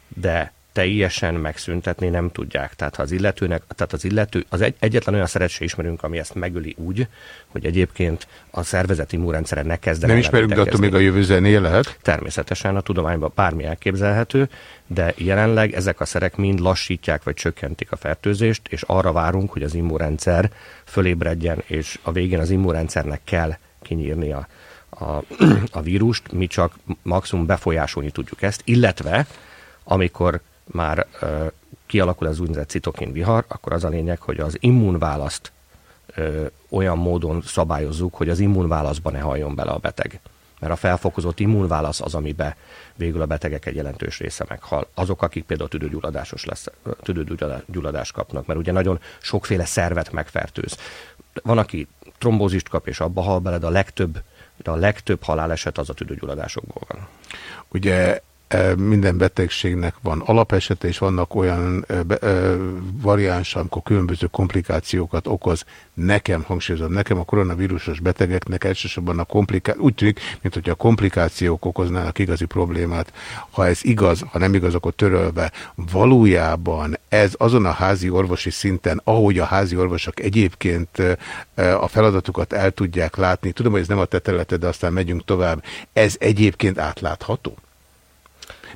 de teljesen megszüntetni nem tudják. Tehát ha az illetőnek, tehát az illető, az egy, egyetlen olyan szeret se ismerünk, ami ezt megöli úgy, hogy egyébként a szervezeti immunrendszere ne kezdene Nem ismerünk, de attól még a jövő zenéje lehet? Természetesen a tudományban bármi elképzelhető, de jelenleg ezek a szerek mind lassítják vagy csökkentik a fertőzést, és arra várunk, hogy az immunrendszer fölébredjen, és a végén az immunrendszernek kell kinyírni a, a, [clears throat] a vírust, mi csak maximum befolyásolni tudjuk ezt, illetve amikor már kialakul az úgynevezett citokin vihar, akkor az a lényeg, hogy az immunválaszt ö, olyan módon szabályozzuk, hogy az immunválaszba ne halljon bele a beteg. Mert a felfokozott immunválasz az, amibe végül a betegek egy jelentős része meghal. Azok, akik például tüdőgyulladásos lesz, tüdőgyulladást kapnak, mert ugye nagyon sokféle szervet megfertőz. Van, aki trombózist kap, és abba hal bele, de a legtöbb, de a legtöbb haláleset az a tüdőgyulladásokból van. Ugye minden betegségnek van alapesete, és vannak olyan e, be, e, variáns, amikor különböző komplikációkat okoz. Nekem, hangsúlyozom, nekem a koronavírusos betegeknek elsősorban a komplikációk, úgy tűnik, mint hogy a komplikációk okoznának igazi problémát. Ha ez igaz, ha nem igaz, akkor törölve. Valójában ez azon a házi orvosi szinten, ahogy a házi orvosok egyébként a feladatukat el tudják látni, tudom, hogy ez nem a te területed, de aztán megyünk tovább, ez egyébként átlátható?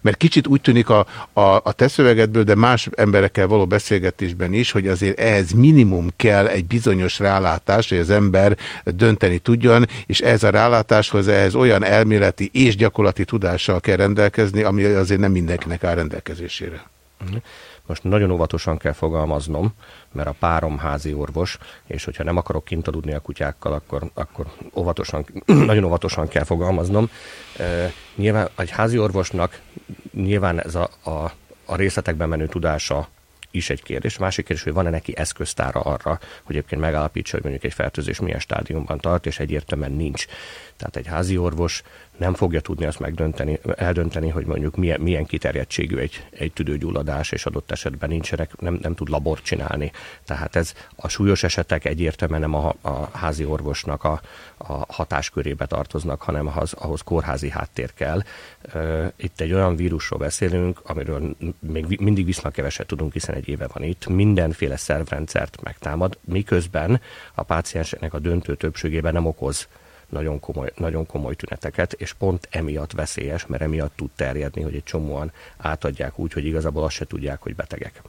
Mert kicsit úgy tűnik a, a, a te szövegedből, de más emberekkel való beszélgetésben is, hogy azért ehhez minimum kell egy bizonyos rálátás, hogy az ember dönteni tudjon, és ez a rálátáshoz ehhez olyan elméleti és gyakorlati tudással kell rendelkezni, ami azért nem mindenkinek áll rendelkezésére. Mhm. Most nagyon óvatosan kell fogalmaznom, mert a párom házi orvos, és hogyha nem akarok kint aludni a kutyákkal, akkor, akkor óvatosan, [clears throat] nagyon óvatosan kell fogalmaznom. Nyilván egy házi orvosnak nyilván ez a, a, a részletekben menő tudása is egy kérdés. Másik kérdés, hogy van-e neki eszköztára arra, hogy egyébként megállapítsa, hogy mondjuk egy fertőzés milyen stádiumban tart, és egyértelműen nincs. Tehát egy házi orvos nem fogja tudni azt megdönteni, eldönteni, hogy mondjuk milyen, milyen kiterjedtségű egy, egy tüdőgyulladás, és adott esetben nincsenek, nem, nem tud labort csinálni. Tehát ez a súlyos esetek egyértelműen nem a, a házi orvosnak a, a hatáskörébe tartoznak, hanem ahhoz, ahhoz kórházi háttér kell. Itt egy olyan vírusról beszélünk, amiről még mindig viszonylag keveset tudunk, hiszen egy éve van itt. Mindenféle szervrendszert megtámad, miközben a pácienseknek a döntő többségében nem okoz nagyon komoly, nagyon komoly tüneteket, és pont emiatt veszélyes, mert emiatt tud terjedni, hogy egy csomóan átadják úgy, hogy igazából azt se tudják, hogy betegek.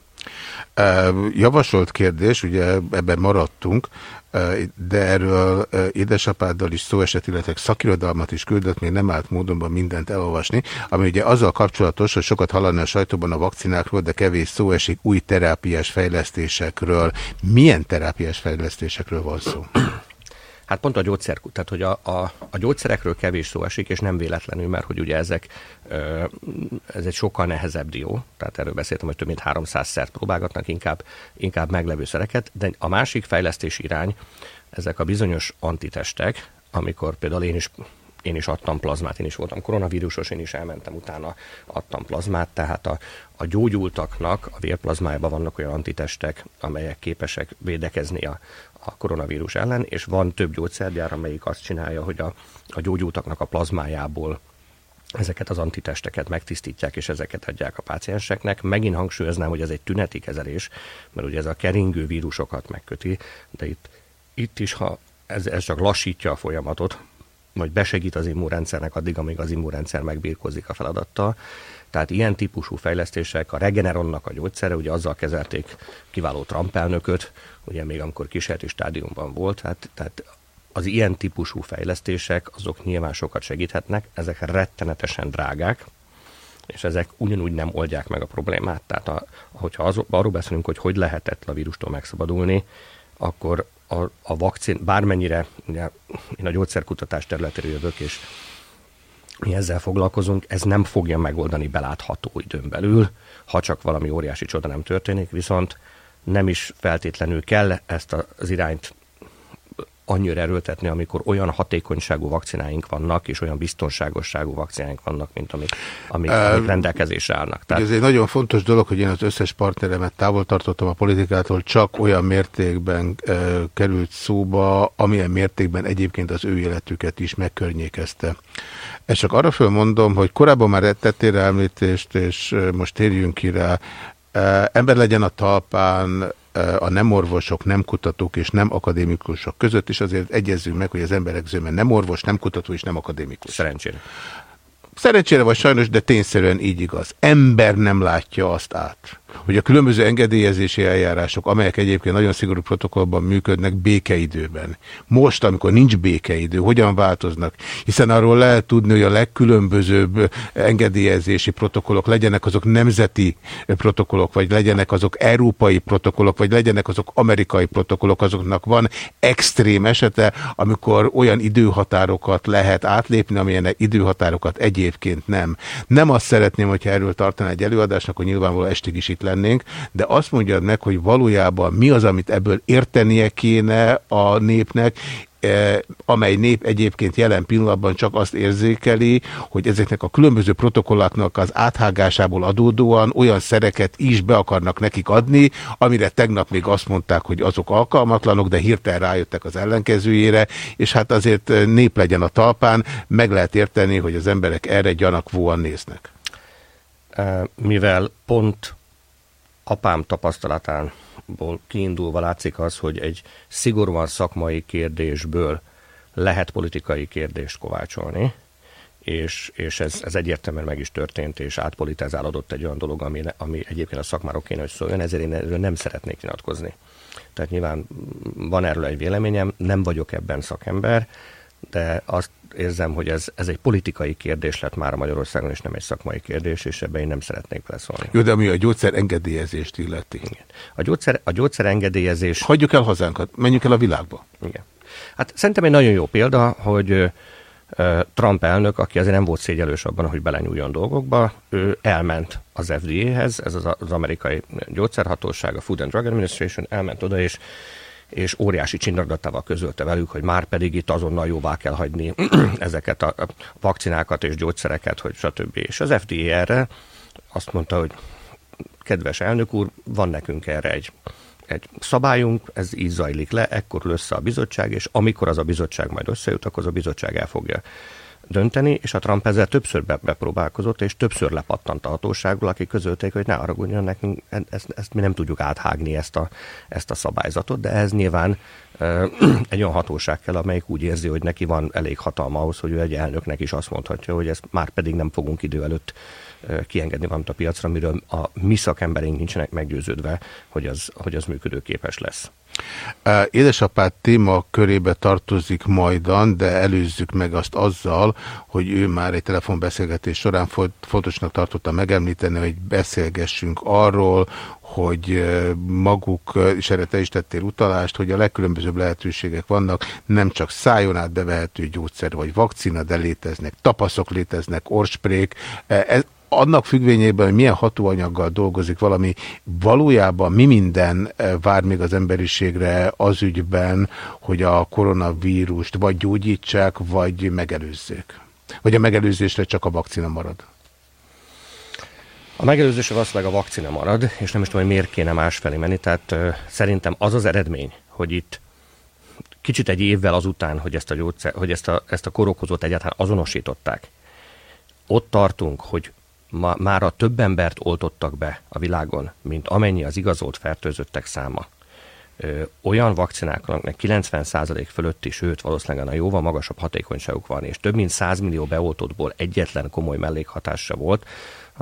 Javasolt kérdés, ugye ebben maradtunk, de erről édesapáddal is szó esett, illetve szakirodalmat is küldött, még nem állt módonban mindent elolvasni, ami ugye azzal kapcsolatos, hogy sokat hallani a sajtóban a vakcinákról, de kevés szó esik új terápiás fejlesztésekről. Milyen terápiás fejlesztésekről van szó? Hát pont a gyógyszer, tehát hogy a, a, a gyógyszerekről kevés szó esik, és nem véletlenül, mert hogy ugye ezek, ez egy sokkal nehezebb dió, tehát erről beszéltem, hogy több mint 300 szert próbálgatnak, inkább, inkább meglevő szereket, de a másik fejlesztés irány, ezek a bizonyos antitestek, amikor például én is én is adtam plazmát, én is voltam koronavírusos, én is elmentem utána, adtam plazmát, tehát a, a gyógyultaknak a vérplazmájában vannak olyan antitestek, amelyek képesek védekezni a, a koronavírus ellen, és van több gyógyszergyár, amelyik azt csinálja, hogy a, a gyógyultaknak a plazmájából ezeket az antitesteket megtisztítják, és ezeket adják a pácienseknek. Megint hangsúlyoznám, hogy ez egy tüneti kezelés, mert ugye ez a keringő vírusokat megköti, de itt, itt is, ha ez, ez csak lassítja a folyamatot, vagy besegít az immunrendszernek addig, amíg az immunrendszer megbírkozik a feladattal. Tehát ilyen típusú fejlesztések, a Regeneronnak a gyógyszere, ugye azzal kezelték kiváló Trump elnököt, ugye még amikor kísérleti stádiumban volt, tehát, tehát az ilyen típusú fejlesztések, azok nyilván sokat segíthetnek, ezek rettenetesen drágák, és ezek ugyanúgy nem oldják meg a problémát. Tehát a, hogyha az, arról beszélünk, hogy hogy lehetett a vírustól megszabadulni, akkor a, a vakcin, bármennyire, ugye én a gyógyszerkutatás területéről jövök, és mi ezzel foglalkozunk, ez nem fogja megoldani belátható időn belül, ha csak valami óriási csoda nem történik, viszont nem is feltétlenül kell ezt az irányt annyira erőltetni, amikor olyan hatékonyságú vakcináink vannak, és olyan biztonságosságú vakcináink vannak, mint amik, amik, amik rendelkezésre állnak. Tehát... Ez egy nagyon fontos dolog, hogy én az összes partneremet távol tartottam a politikától, csak olyan mértékben e, került szóba, amilyen mértékben egyébként az ő életüket is megkörnyékezte. Ezt csak arra fölmondom, hogy korábban már tettél említést, és most térjünk ki rá, ember legyen a talpán, a nem orvosok, nem kutatók és nem akadémikusok között, és azért egyezzünk meg, hogy az emberek zöme nem orvos, nem kutató és nem akadémikus. Szerencsére. Szerencsére vagy sajnos, de tényszerűen így igaz. Ember nem látja azt át, hogy a különböző engedélyezési eljárások, amelyek egyébként nagyon szigorú protokollban működnek békeidőben. Most, amikor nincs békeidő, hogyan változnak? Hiszen arról lehet tudni, hogy a legkülönbözőbb engedélyezési protokollok legyenek azok nemzeti protokollok, vagy legyenek azok európai protokollok, vagy legyenek azok amerikai protokollok, azoknak van extrém esete, amikor olyan időhatárokat lehet átlépni, amilyen időhatárokat egyébként nem. Nem azt szeretném, hogyha erről tartaná egy előadásnak, hogy nyilvánvalóan estig is itt lennénk, de azt mondjad meg, hogy valójában mi az, amit ebből értenie kéne a népnek, amely nép egyébként jelen pillanatban csak azt érzékeli, hogy ezeknek a különböző protokolláknak az áthágásából adódóan olyan szereket is be akarnak nekik adni, amire tegnap még azt mondták, hogy azok alkalmatlanok, de hirtelen rájöttek az ellenkezőjére, és hát azért nép legyen a talpán, meg lehet érteni, hogy az emberek erre gyanakvóan néznek. Mivel pont apám tapasztalatából kiindulva látszik az, hogy egy szigorúan szakmai kérdésből lehet politikai kérdést kovácsolni, és, és ez, ez egyértelműen meg is történt, és átpolitizálódott egy olyan dolog, ami, ami egyébként a szakmáról kéne, hogy szóljon, ezért én erről nem szeretnék nyilatkozni. Tehát nyilván van erről egy véleményem, nem vagyok ebben szakember, de azt érzem, hogy ez, ez egy politikai kérdés lett már a Magyarországon, és nem egy szakmai kérdés, és ebben én nem szeretnék beleszólni. Jó, de ami a gyógyszer engedélyezést illeti. Igen. A gyógyszer, a gyógyszer engedélyezés... Hagyjuk el hazánkat, menjünk el a világba. Igen. Hát szerintem egy nagyon jó példa, hogy Trump elnök, aki azért nem volt szégyelős abban, hogy belenyúljon dolgokba, ő elment az FDA-hez, ez az, az amerikai gyógyszerhatóság, a Food and Drug Administration, elment oda, és és óriási csinnagdatával közölte velük, hogy már pedig itt azonnal jóvá kell hagyni [clears throat] ezeket a vakcinákat és gyógyszereket, hogy stb. És az FDA erre azt mondta, hogy kedves elnök úr, van nekünk erre egy, egy szabályunk, ez így zajlik le, ekkor össze a bizottság, és amikor az a bizottság majd összejut, akkor az a bizottság el fogja dönteni, és a Trump ezzel többször be, bepróbálkozott, és többször lepattant a hatóságról, akik közölték, hogy ne haragudjon nekünk, ezt, ezt mi nem tudjuk áthágni ezt a, ezt a szabályzatot, de ez nyilván e, [clears throat] egy olyan hatóság kell, amelyik úgy érzi, hogy neki van elég hatalma ahhoz, hogy ő egy elnöknek is azt mondhatja, hogy ezt már pedig nem fogunk idő előtt kiengedni valamit a piacra, amiről a mi szakembereink nincsenek meggyőződve, hogy az, hogy az működőképes lesz. Édesapád téma körébe tartozik majdan, de előzzük meg azt azzal, hogy ő már egy telefonbeszélgetés során fontosnak tartotta megemlíteni, hogy beszélgessünk arról, hogy maguk, és erre te is tettél utalást, hogy a legkülönbözőbb lehetőségek vannak, nem csak szájon át bevehető gyógyszer vagy vakcina, de léteznek tapaszok, léteznek orsprék. Ez, annak függvényében, hogy milyen hatóanyaggal dolgozik valami, valójában mi minden eh, vár még az emberiségre az ügyben, hogy a koronavírust vagy gyógyítsák, vagy megelőzzék? Vagy a megelőzésre csak a vakcina marad? A megelőzésre valószínűleg a vakcina marad, és nem is tudom, hogy miért kéne másfelé menni. Tehát uh, szerintem az az eredmény, hogy itt kicsit egy évvel azután, hogy ezt a, gyógyszer, hogy ezt a, ezt a korokozót egyáltalán azonosították, ott tartunk, hogy ma, mára több embert oltottak be a világon, mint amennyi az igazolt fertőzöttek száma. Ö, olyan vakcináknak 90% fölötti, sőt valószínűleg a jóval magasabb hatékonyságuk van, és több mint 100 millió beoltottból egyetlen komoly mellékhatása volt,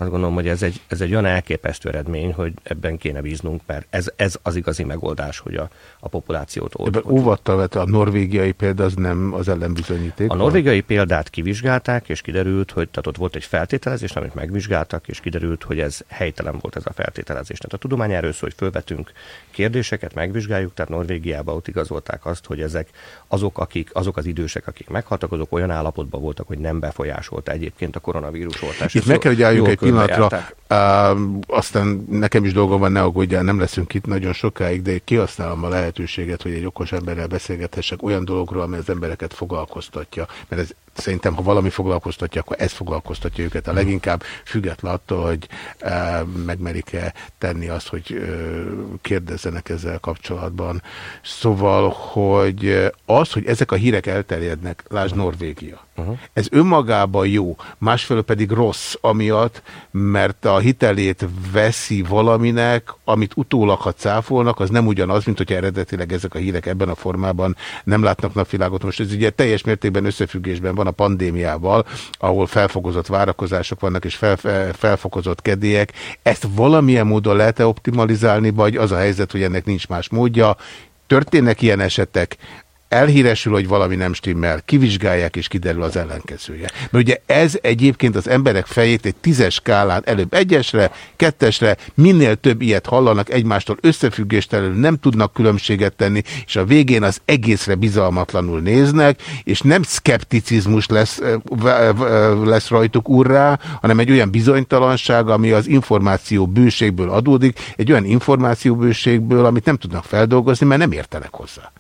Azt gondolom, hogy ez egy, ez egy olyan elképesztő eredmény, hogy ebben kéne bíznunk, mert ez, ez az igazi megoldás, hogy a, a populációt old, Ebben óvattal vette a norvégiai példa, az nem az ellenbizonyíték. A norvégiai példát kivizsgálták, és kiderült, hogy tehát ott volt egy feltételezés, amit megvizsgáltak, és kiderült, hogy ez helytelen volt ez a feltételezés. Tehát a tudomány erről szól, hogy fölvetünk kérdéseket, megvizsgáljuk, tehát Norvégiában ott igazolták azt, hogy ezek azok, akik, azok az idősek, akik meghaltak, azok olyan állapotban voltak, hogy nem befolyásolta egyébként a koronavírus oltást. Itt meg kell, hogy álljunk egy pillanatra, uh, aztán nekem is dolgom van, ne aggódjál, nem leszünk itt nagyon sokáig, de kihasználom a lehetőséget, hogy egy okos emberrel beszélgethessek olyan dologról, ami az embereket foglalkoztatja. Mert ez szerintem, ha valami foglalkoztatja, akkor ez foglalkoztatja őket a leginkább, független attól, hogy uh, megmerik-e tenni azt, hogy uh, kérdezzenek ezzel kapcsolatban. Szóval, hogy uh, az, hogy ezek a hírek elterjednek, lásd Norvégia. Uh-huh. Ez önmagában jó, másfelől pedig rossz, amiatt, mert a hitelét veszi valaminek, amit utólag, ha cáfolnak, az nem ugyanaz, mint hogyha eredetileg ezek a hírek ebben a formában nem látnak napvilágot. Most ez ugye teljes mértékben összefüggésben van a pandémiával, ahol felfokozott várakozások vannak, és fel, felfokozott kedélyek. Ezt valamilyen módon lehet-e optimalizálni, vagy az a helyzet, hogy ennek nincs más módja? Történnek ilyen esetek, elhíresül, hogy valami nem stimmel, kivizsgálják, és kiderül az ellenkezője. Mert ugye ez egyébként az emberek fejét egy tízes skálán előbb egyesre, kettesre, minél több ilyet hallanak egymástól összefüggéstelenül, nem tudnak különbséget tenni, és a végén az egészre bizalmatlanul néznek, és nem szkepticizmus lesz, lesz rajtuk urrá, hanem egy olyan bizonytalanság, ami az információ bőségből adódik, egy olyan információ bőségből, amit nem tudnak feldolgozni, mert nem értenek hozzá.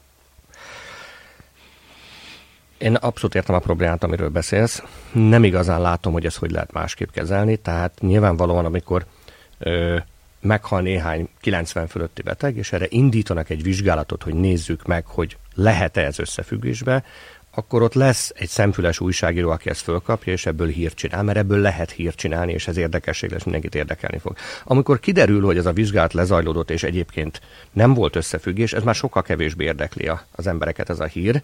Én abszolút értem a problémát, amiről beszélsz. Nem igazán látom, hogy ezt hogy lehet másképp kezelni. Tehát nyilvánvalóan, amikor ö, meghal néhány 90 fölötti beteg, és erre indítanak egy vizsgálatot, hogy nézzük meg, hogy lehet-e ez összefüggésbe, akkor ott lesz egy szemfüles újságíró, aki ezt fölkapja, és ebből hírt csinál, mert ebből lehet hírt csinálni, és ez érdekesség lesz, mindenkit érdekelni fog. Amikor kiderül, hogy ez a vizsgálat lezajlódott, és egyébként nem volt összefüggés, ez már sokkal kevésbé érdekli az embereket ez a hír,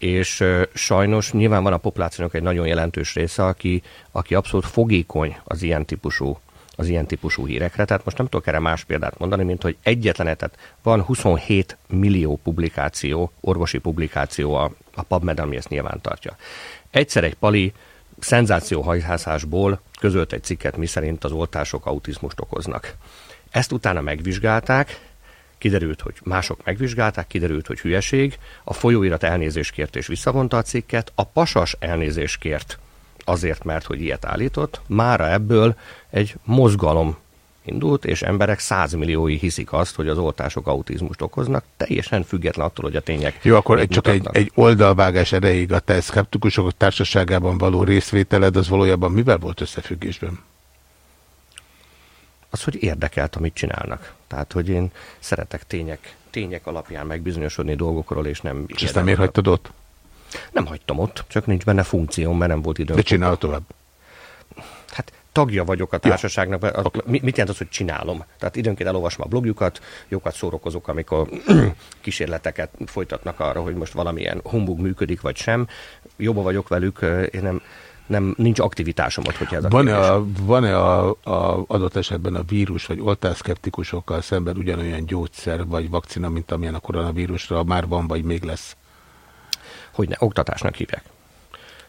és sajnos nyilván van a populációnak egy nagyon jelentős része, aki, aki abszolút fogékony az ilyen típusú az ilyen típusú hírekre. Tehát most nem tudok erre más példát mondani, mint hogy egyetlen, tehát van 27 millió publikáció, orvosi publikáció a, a PubMed, ami ezt nyilván tartja. Egyszer egy pali szenzációhajhászásból közölt egy cikket, miszerint az oltások autizmust okoznak. Ezt utána megvizsgálták, kiderült, hogy mások megvizsgálták, kiderült, hogy hülyeség, a folyóirat elnézést kért és visszavonta a cikket, a pasas elnézést kért azért, mert hogy ilyet állított, mára ebből egy mozgalom indult, és emberek százmilliói hiszik azt, hogy az oltások autizmust okoznak, teljesen független attól, hogy a tények Jó, akkor mit csak egy, mutatnak. egy oldalvágás erejéig a te szkeptikusok társaságában való részvételed, az valójában mivel volt összefüggésben? Az, hogy érdekelt, amit csinálnak. Tehát, hogy én szeretek tények, tények alapján megbizonyosodni dolgokról, és nem... És ezt nem miért hagytad ott? Nem hagytam ott, csak nincs benne funkcióm, mert nem volt időm. De csinálod tovább. Hát tagja vagyok a társaságnak, ja. okay. mit jelent az, hogy csinálom? Tehát időnként elolvasom a blogjukat, jókat szórokozok, amikor [clears throat] kísérleteket folytatnak arra, hogy most valamilyen humbug működik, vagy sem. Jobban vagyok velük, én nem, nem, nincs aktivitásom ott, hogyha ez a Van-e, a, van-e a, a adott esetben a vírus vagy oltásszkeptikusokkal szemben ugyanolyan gyógyszer vagy vakcina, mint amilyen a koronavírusra már van, vagy még lesz? Hogy ne, oktatásnak hívják.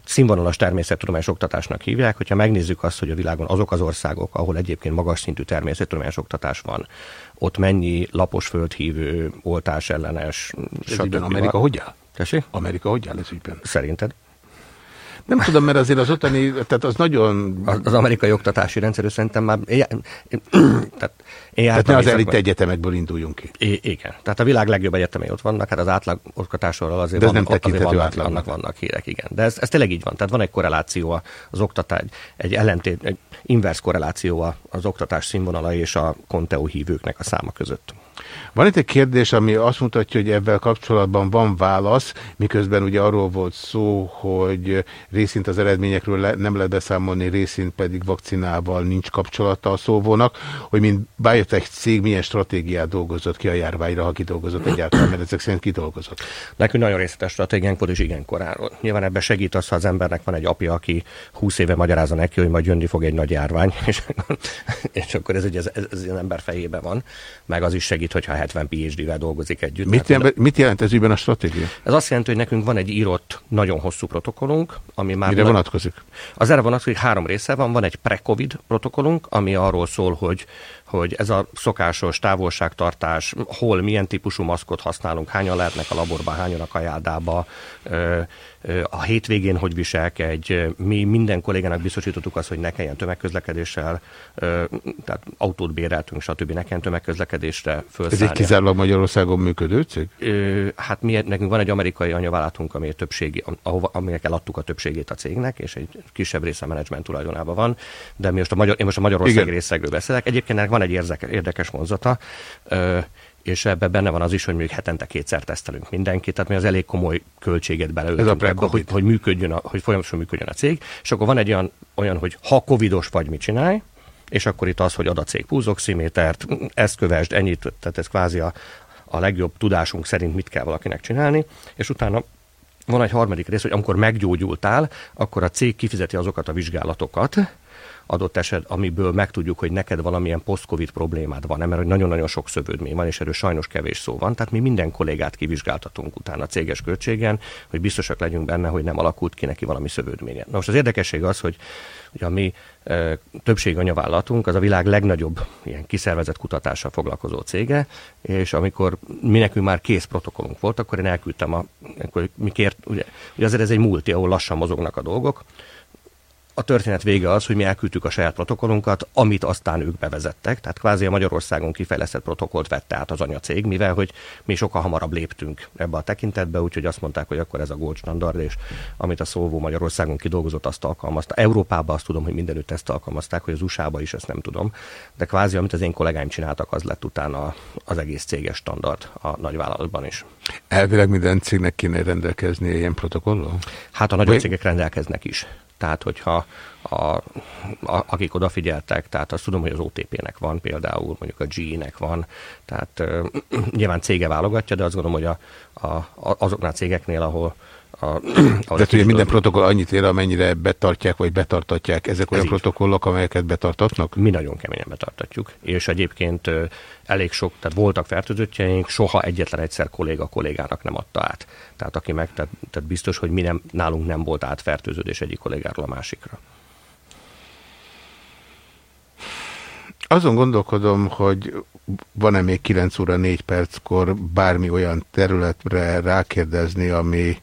Színvonalas természettudományos oktatásnak hívják, hogyha megnézzük azt, hogy a világon azok az országok, ahol egyébként magas szintű természettudományos oktatás van, ott mennyi lapos földhívő, oltás ellenes, ügyben Amerika hogy áll? Tessék? Amerika hogy áll ez ügyben? Szerinted? Nem tudom, mert azért az ottani, tehát az nagyon... Az, az amerikai oktatási rendszer szerintem már... Én, én, [clears throat] tehát, én tehát ne az elit egyetemekből induljunk ki. I- igen. Tehát a világ legjobb egyetemei ott vannak, hát az átlag oktatásról azért, De ez nem vannak, azért vannak, átlagnak. annak vannak hírek, igen. De ez, ez tényleg így van. Tehát van egy korreláció az oktatás, egy ellentét, egy inverse korreláció az oktatás színvonala és a Conteo hívőknek a száma között. Van itt egy kérdés, ami azt mutatja, hogy ebben kapcsolatban van válasz, miközben ugye arról volt szó, hogy részint az eredményekről le, nem lehet beszámolni, részint pedig vakcinával nincs kapcsolata a szóvónak, hogy mint biotech cég milyen stratégiát dolgozott ki a járványra, ha kidolgozott egyáltalán, mert ezek szerint kidolgozott. Nekünk nagyon részletes stratégiánk volt, és igen koráról. Nyilván ebben segít az, ha az embernek van egy apja, aki 20 éve magyarázza neki, hogy majd jönni fog egy nagy járvány, [laughs] és, és akkor ez, ugye, ez, ez, az ember fejében van, meg az is segít, hogyha 70 PhD-vel dolgozik együtt. Mit, Tehát, jelent, mit jelent ez ügyben a stratégia? Ez azt jelenti, hogy nekünk van egy írott, nagyon hosszú protokollunk, ami már... Mire vonatkozik? Az erre vonatkozik, három része van. Van egy pre-covid protokollunk, ami arról szól, hogy hogy ez a szokásos távolságtartás, hol milyen típusú maszkot használunk, hányan lehetnek a laborban, hányan a kajádába, a hétvégén hogy viselkedj, mi minden kollégának biztosítottuk azt, hogy ne kelljen tömegközlekedéssel, tehát autót béreltünk, stb. ne kelljen tömegközlekedésre Ez felszállni. egy kizárólag Magyarországon működő cég? Hát mi, nekünk van egy amerikai anyavállalatunk, ami többségi, ahova, aminek eladtuk a többségét a cégnek, és egy kisebb része a menedzsment tulajdonában van, de mi most a magyar, én most a Magyarországi Igen. részegről beszélek. Egyébként ennek van egy érzeke, érdekes vonzata, és ebben benne van az is, hogy még hetente kétszer tesztelünk mindenkit, tehát mi az elég komoly költséget beleöltünk ebbe, hogy, hogy, működjön a, hogy folyamatosan működjön a cég, és akkor van egy olyan, olyan hogy ha covidos vagy, mit csinálj, és akkor itt az, hogy ad a cég púzoximétert, ezt kövesd, ennyit, tehát ez kvázi a, a legjobb tudásunk szerint mit kell valakinek csinálni, és utána van egy harmadik rész, hogy amikor meggyógyultál, akkor a cég kifizeti azokat a vizsgálatokat, adott eset, amiből megtudjuk, hogy neked valamilyen post-covid problémád van, mert nagyon-nagyon sok szövődmény van, és erről sajnos kevés szó van. Tehát mi minden kollégát kivizsgáltatunk utána a céges költségen, hogy biztosak legyünk benne, hogy nem alakult ki neki valami szövődménye. Na most az érdekesség az, hogy hogy a mi e, többség anyavállalatunk az a világ legnagyobb ilyen kiszervezett kutatással foglalkozó cége, és amikor mi nekünk már kész protokollunk volt, akkor én elküldtem a, akkor mi kért, ugye, ugye azért ez egy multi, ahol lassan mozognak a dolgok, a történet vége az, hogy mi elküldtük a saját protokollunkat, amit aztán ők bevezettek, tehát kvázi a Magyarországon kifejlesztett protokollt vette át az anyacég, mivel hogy mi sokkal hamarabb léptünk ebbe a tekintetbe, úgyhogy azt mondták, hogy akkor ez a gold standard, és amit a szóvó Magyarországon kidolgozott, azt alkalmazta. Európában azt tudom, hogy mindenütt ezt alkalmazták, hogy az USA-ba is ezt nem tudom, de kvázi amit az én kollégáim csináltak, az lett utána az egész céges standard a nagyvállalatban is. Elvileg minden cégnek kéne rendelkezni ilyen protokollal? Hát a nagyobb Vagy- cégek rendelkeznek is. Tehát, hogyha a, a, akik odafigyeltek, tehát azt tudom, hogy az OTP-nek van például, mondjuk a GE-nek van, tehát ö, nyilván cége válogatja, de azt gondolom, hogy a, a, azoknál a cégeknél, ahol a, Tehát ugye minden protokoll annyit ér, amennyire betartják, vagy betartatják. Ezek olyan így. protokollok, amelyeket betartatnak? Mi nagyon keményen betartatjuk, és egyébként elég sok, tehát voltak fertőzöttjeink, soha egyetlen egyszer kolléga kollégának nem adta át. Tehát aki meg, tehát, tehát biztos, hogy mi nem, nálunk nem volt átfertőződés egyik kollégáról a másikra. Azon gondolkodom, hogy van-e még 9 óra 4 perckor bármi olyan területre rákérdezni, ami,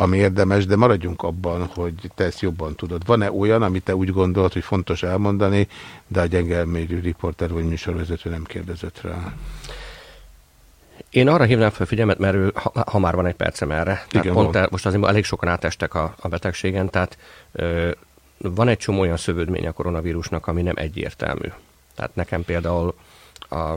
ami érdemes, de maradjunk abban, hogy te ezt jobban tudod. Van-e olyan, amit te úgy gondolod, hogy fontos elmondani, de a gyengelmérű riporter vagy műsorvezető nem kérdezett rá? Én arra hívnám fel figyelmet, mert ő, ha, ha már van egy percem erre, tehát Igen, pont el, most azért elég sokan átestek a, a betegségen, tehát ö, van egy csomó olyan szövődmény a koronavírusnak, ami nem egyértelmű. Tehát nekem például a,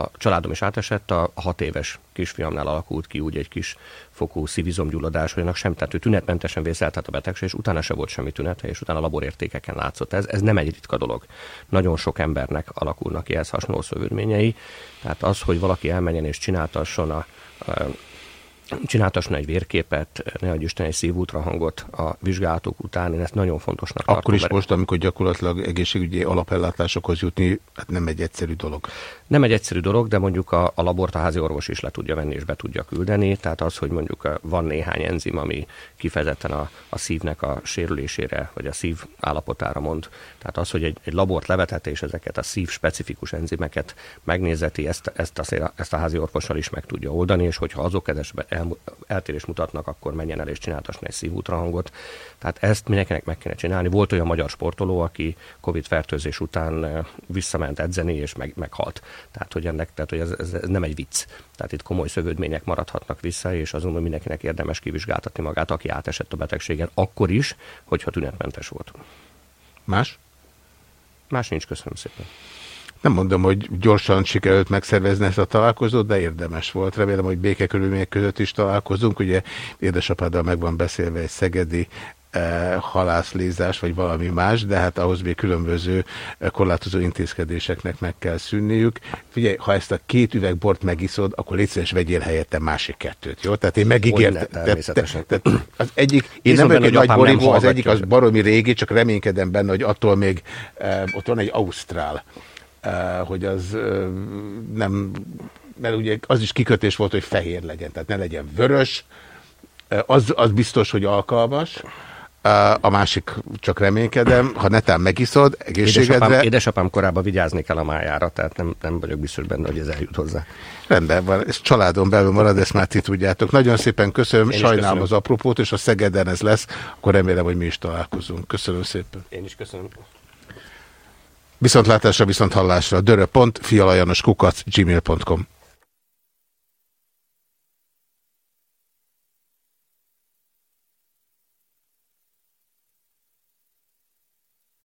a családom is átesett, a hat éves kisfiamnál alakult ki úgy egy kis fokú szívizomgyulladás, hogy annak sem, tehát ő tünetmentesen vészeltet a betegség, és utána se volt semmi tünete, és utána laborértékeken látszott. Ez, ez nem egy ritka dolog. Nagyon sok embernek alakulnak ki ehhez hasonló szövődményei. Tehát az, hogy valaki elmenjen és csináltasson a, a csináltasson egy vérképet, ne adj Isten egy szívultrahangot a vizsgálatok után, én ezt nagyon fontosnak tartom. Akkor is most, amikor gyakorlatilag egészségügyi alapellátásokhoz jutni, hát nem egy egyszerű dolog. Nem egy egyszerű dolog, de mondjuk a, a labort a házi orvos is le tudja venni és be tudja küldeni. Tehát az, hogy mondjuk a- van néhány enzim, ami kifejezetten a, a szívnek a sérülésére, vagy a szív állapotára mond. Tehát az, hogy egy, egy labort levethet és ezeket a szív specifikus enzimeket megnézeti, ezt, ezt, a, ezt a házi orvossal is meg tudja oldani, és hogyha azok esetben el, eltérés mutatnak, akkor menjen el és csináltasson egy szívútrahangot. Tehát ezt mindenkinek meg kéne csinálni. Volt olyan magyar sportoló, aki Covid fertőzés után eh, visszament edzeni, és meg, meghalt. Tehát, hogy ennek, tehát, hogy ez, ez, nem egy vicc. Tehát itt komoly szövődmények maradhatnak vissza, és azon mindenkinek érdemes kivizsgáltatni magát, aki átesett a betegségen, akkor is, hogyha tünetmentes volt. Más? Más nincs, köszönöm szépen. Nem mondom, hogy gyorsan sikerült megszervezni ezt a találkozót, de érdemes volt. Remélem, hogy békekörülmények között is találkozunk. Ugye édesapáddal meg van beszélve egy szegedi halászlézás, vagy valami más, de hát ahhoz még különböző eh, korlátozó intézkedéseknek meg kell szűnniük. Figyelj, ha ezt a két üveg bort megiszod, akkor légy szíves, vegyél helyette másik kettőt, jó? Tehát én megígértem. Az egyik, én nem vagyok egy nagy borívó, az egyik az baromi régi, csak reménykedem benne, hogy attól még eh, ott van egy ausztrál, eh, hogy az eh, nem, mert ugye az is kikötés volt, hogy fehér legyen, tehát ne legyen vörös, Eh, az, az biztos, hogy alkalmas, a másik csak reménykedem, ha netán megiszod, egészségedre. Édesapám, édesapám korábban vigyázni kell a májára, tehát nem, nem vagyok biztos benne, hogy ez eljut hozzá. Rendben van, ez családon belül marad, ezt már ti tudjátok. Nagyon szépen köszönöm, Én sajnálom köszönöm. az apropót, és ha Szegeden ez lesz, akkor remélem, hogy mi is találkozunk. Köszönöm szépen. Én is köszönöm. Viszontlátásra, viszont hallásra. Dörö.fialajanoskukac gmail.com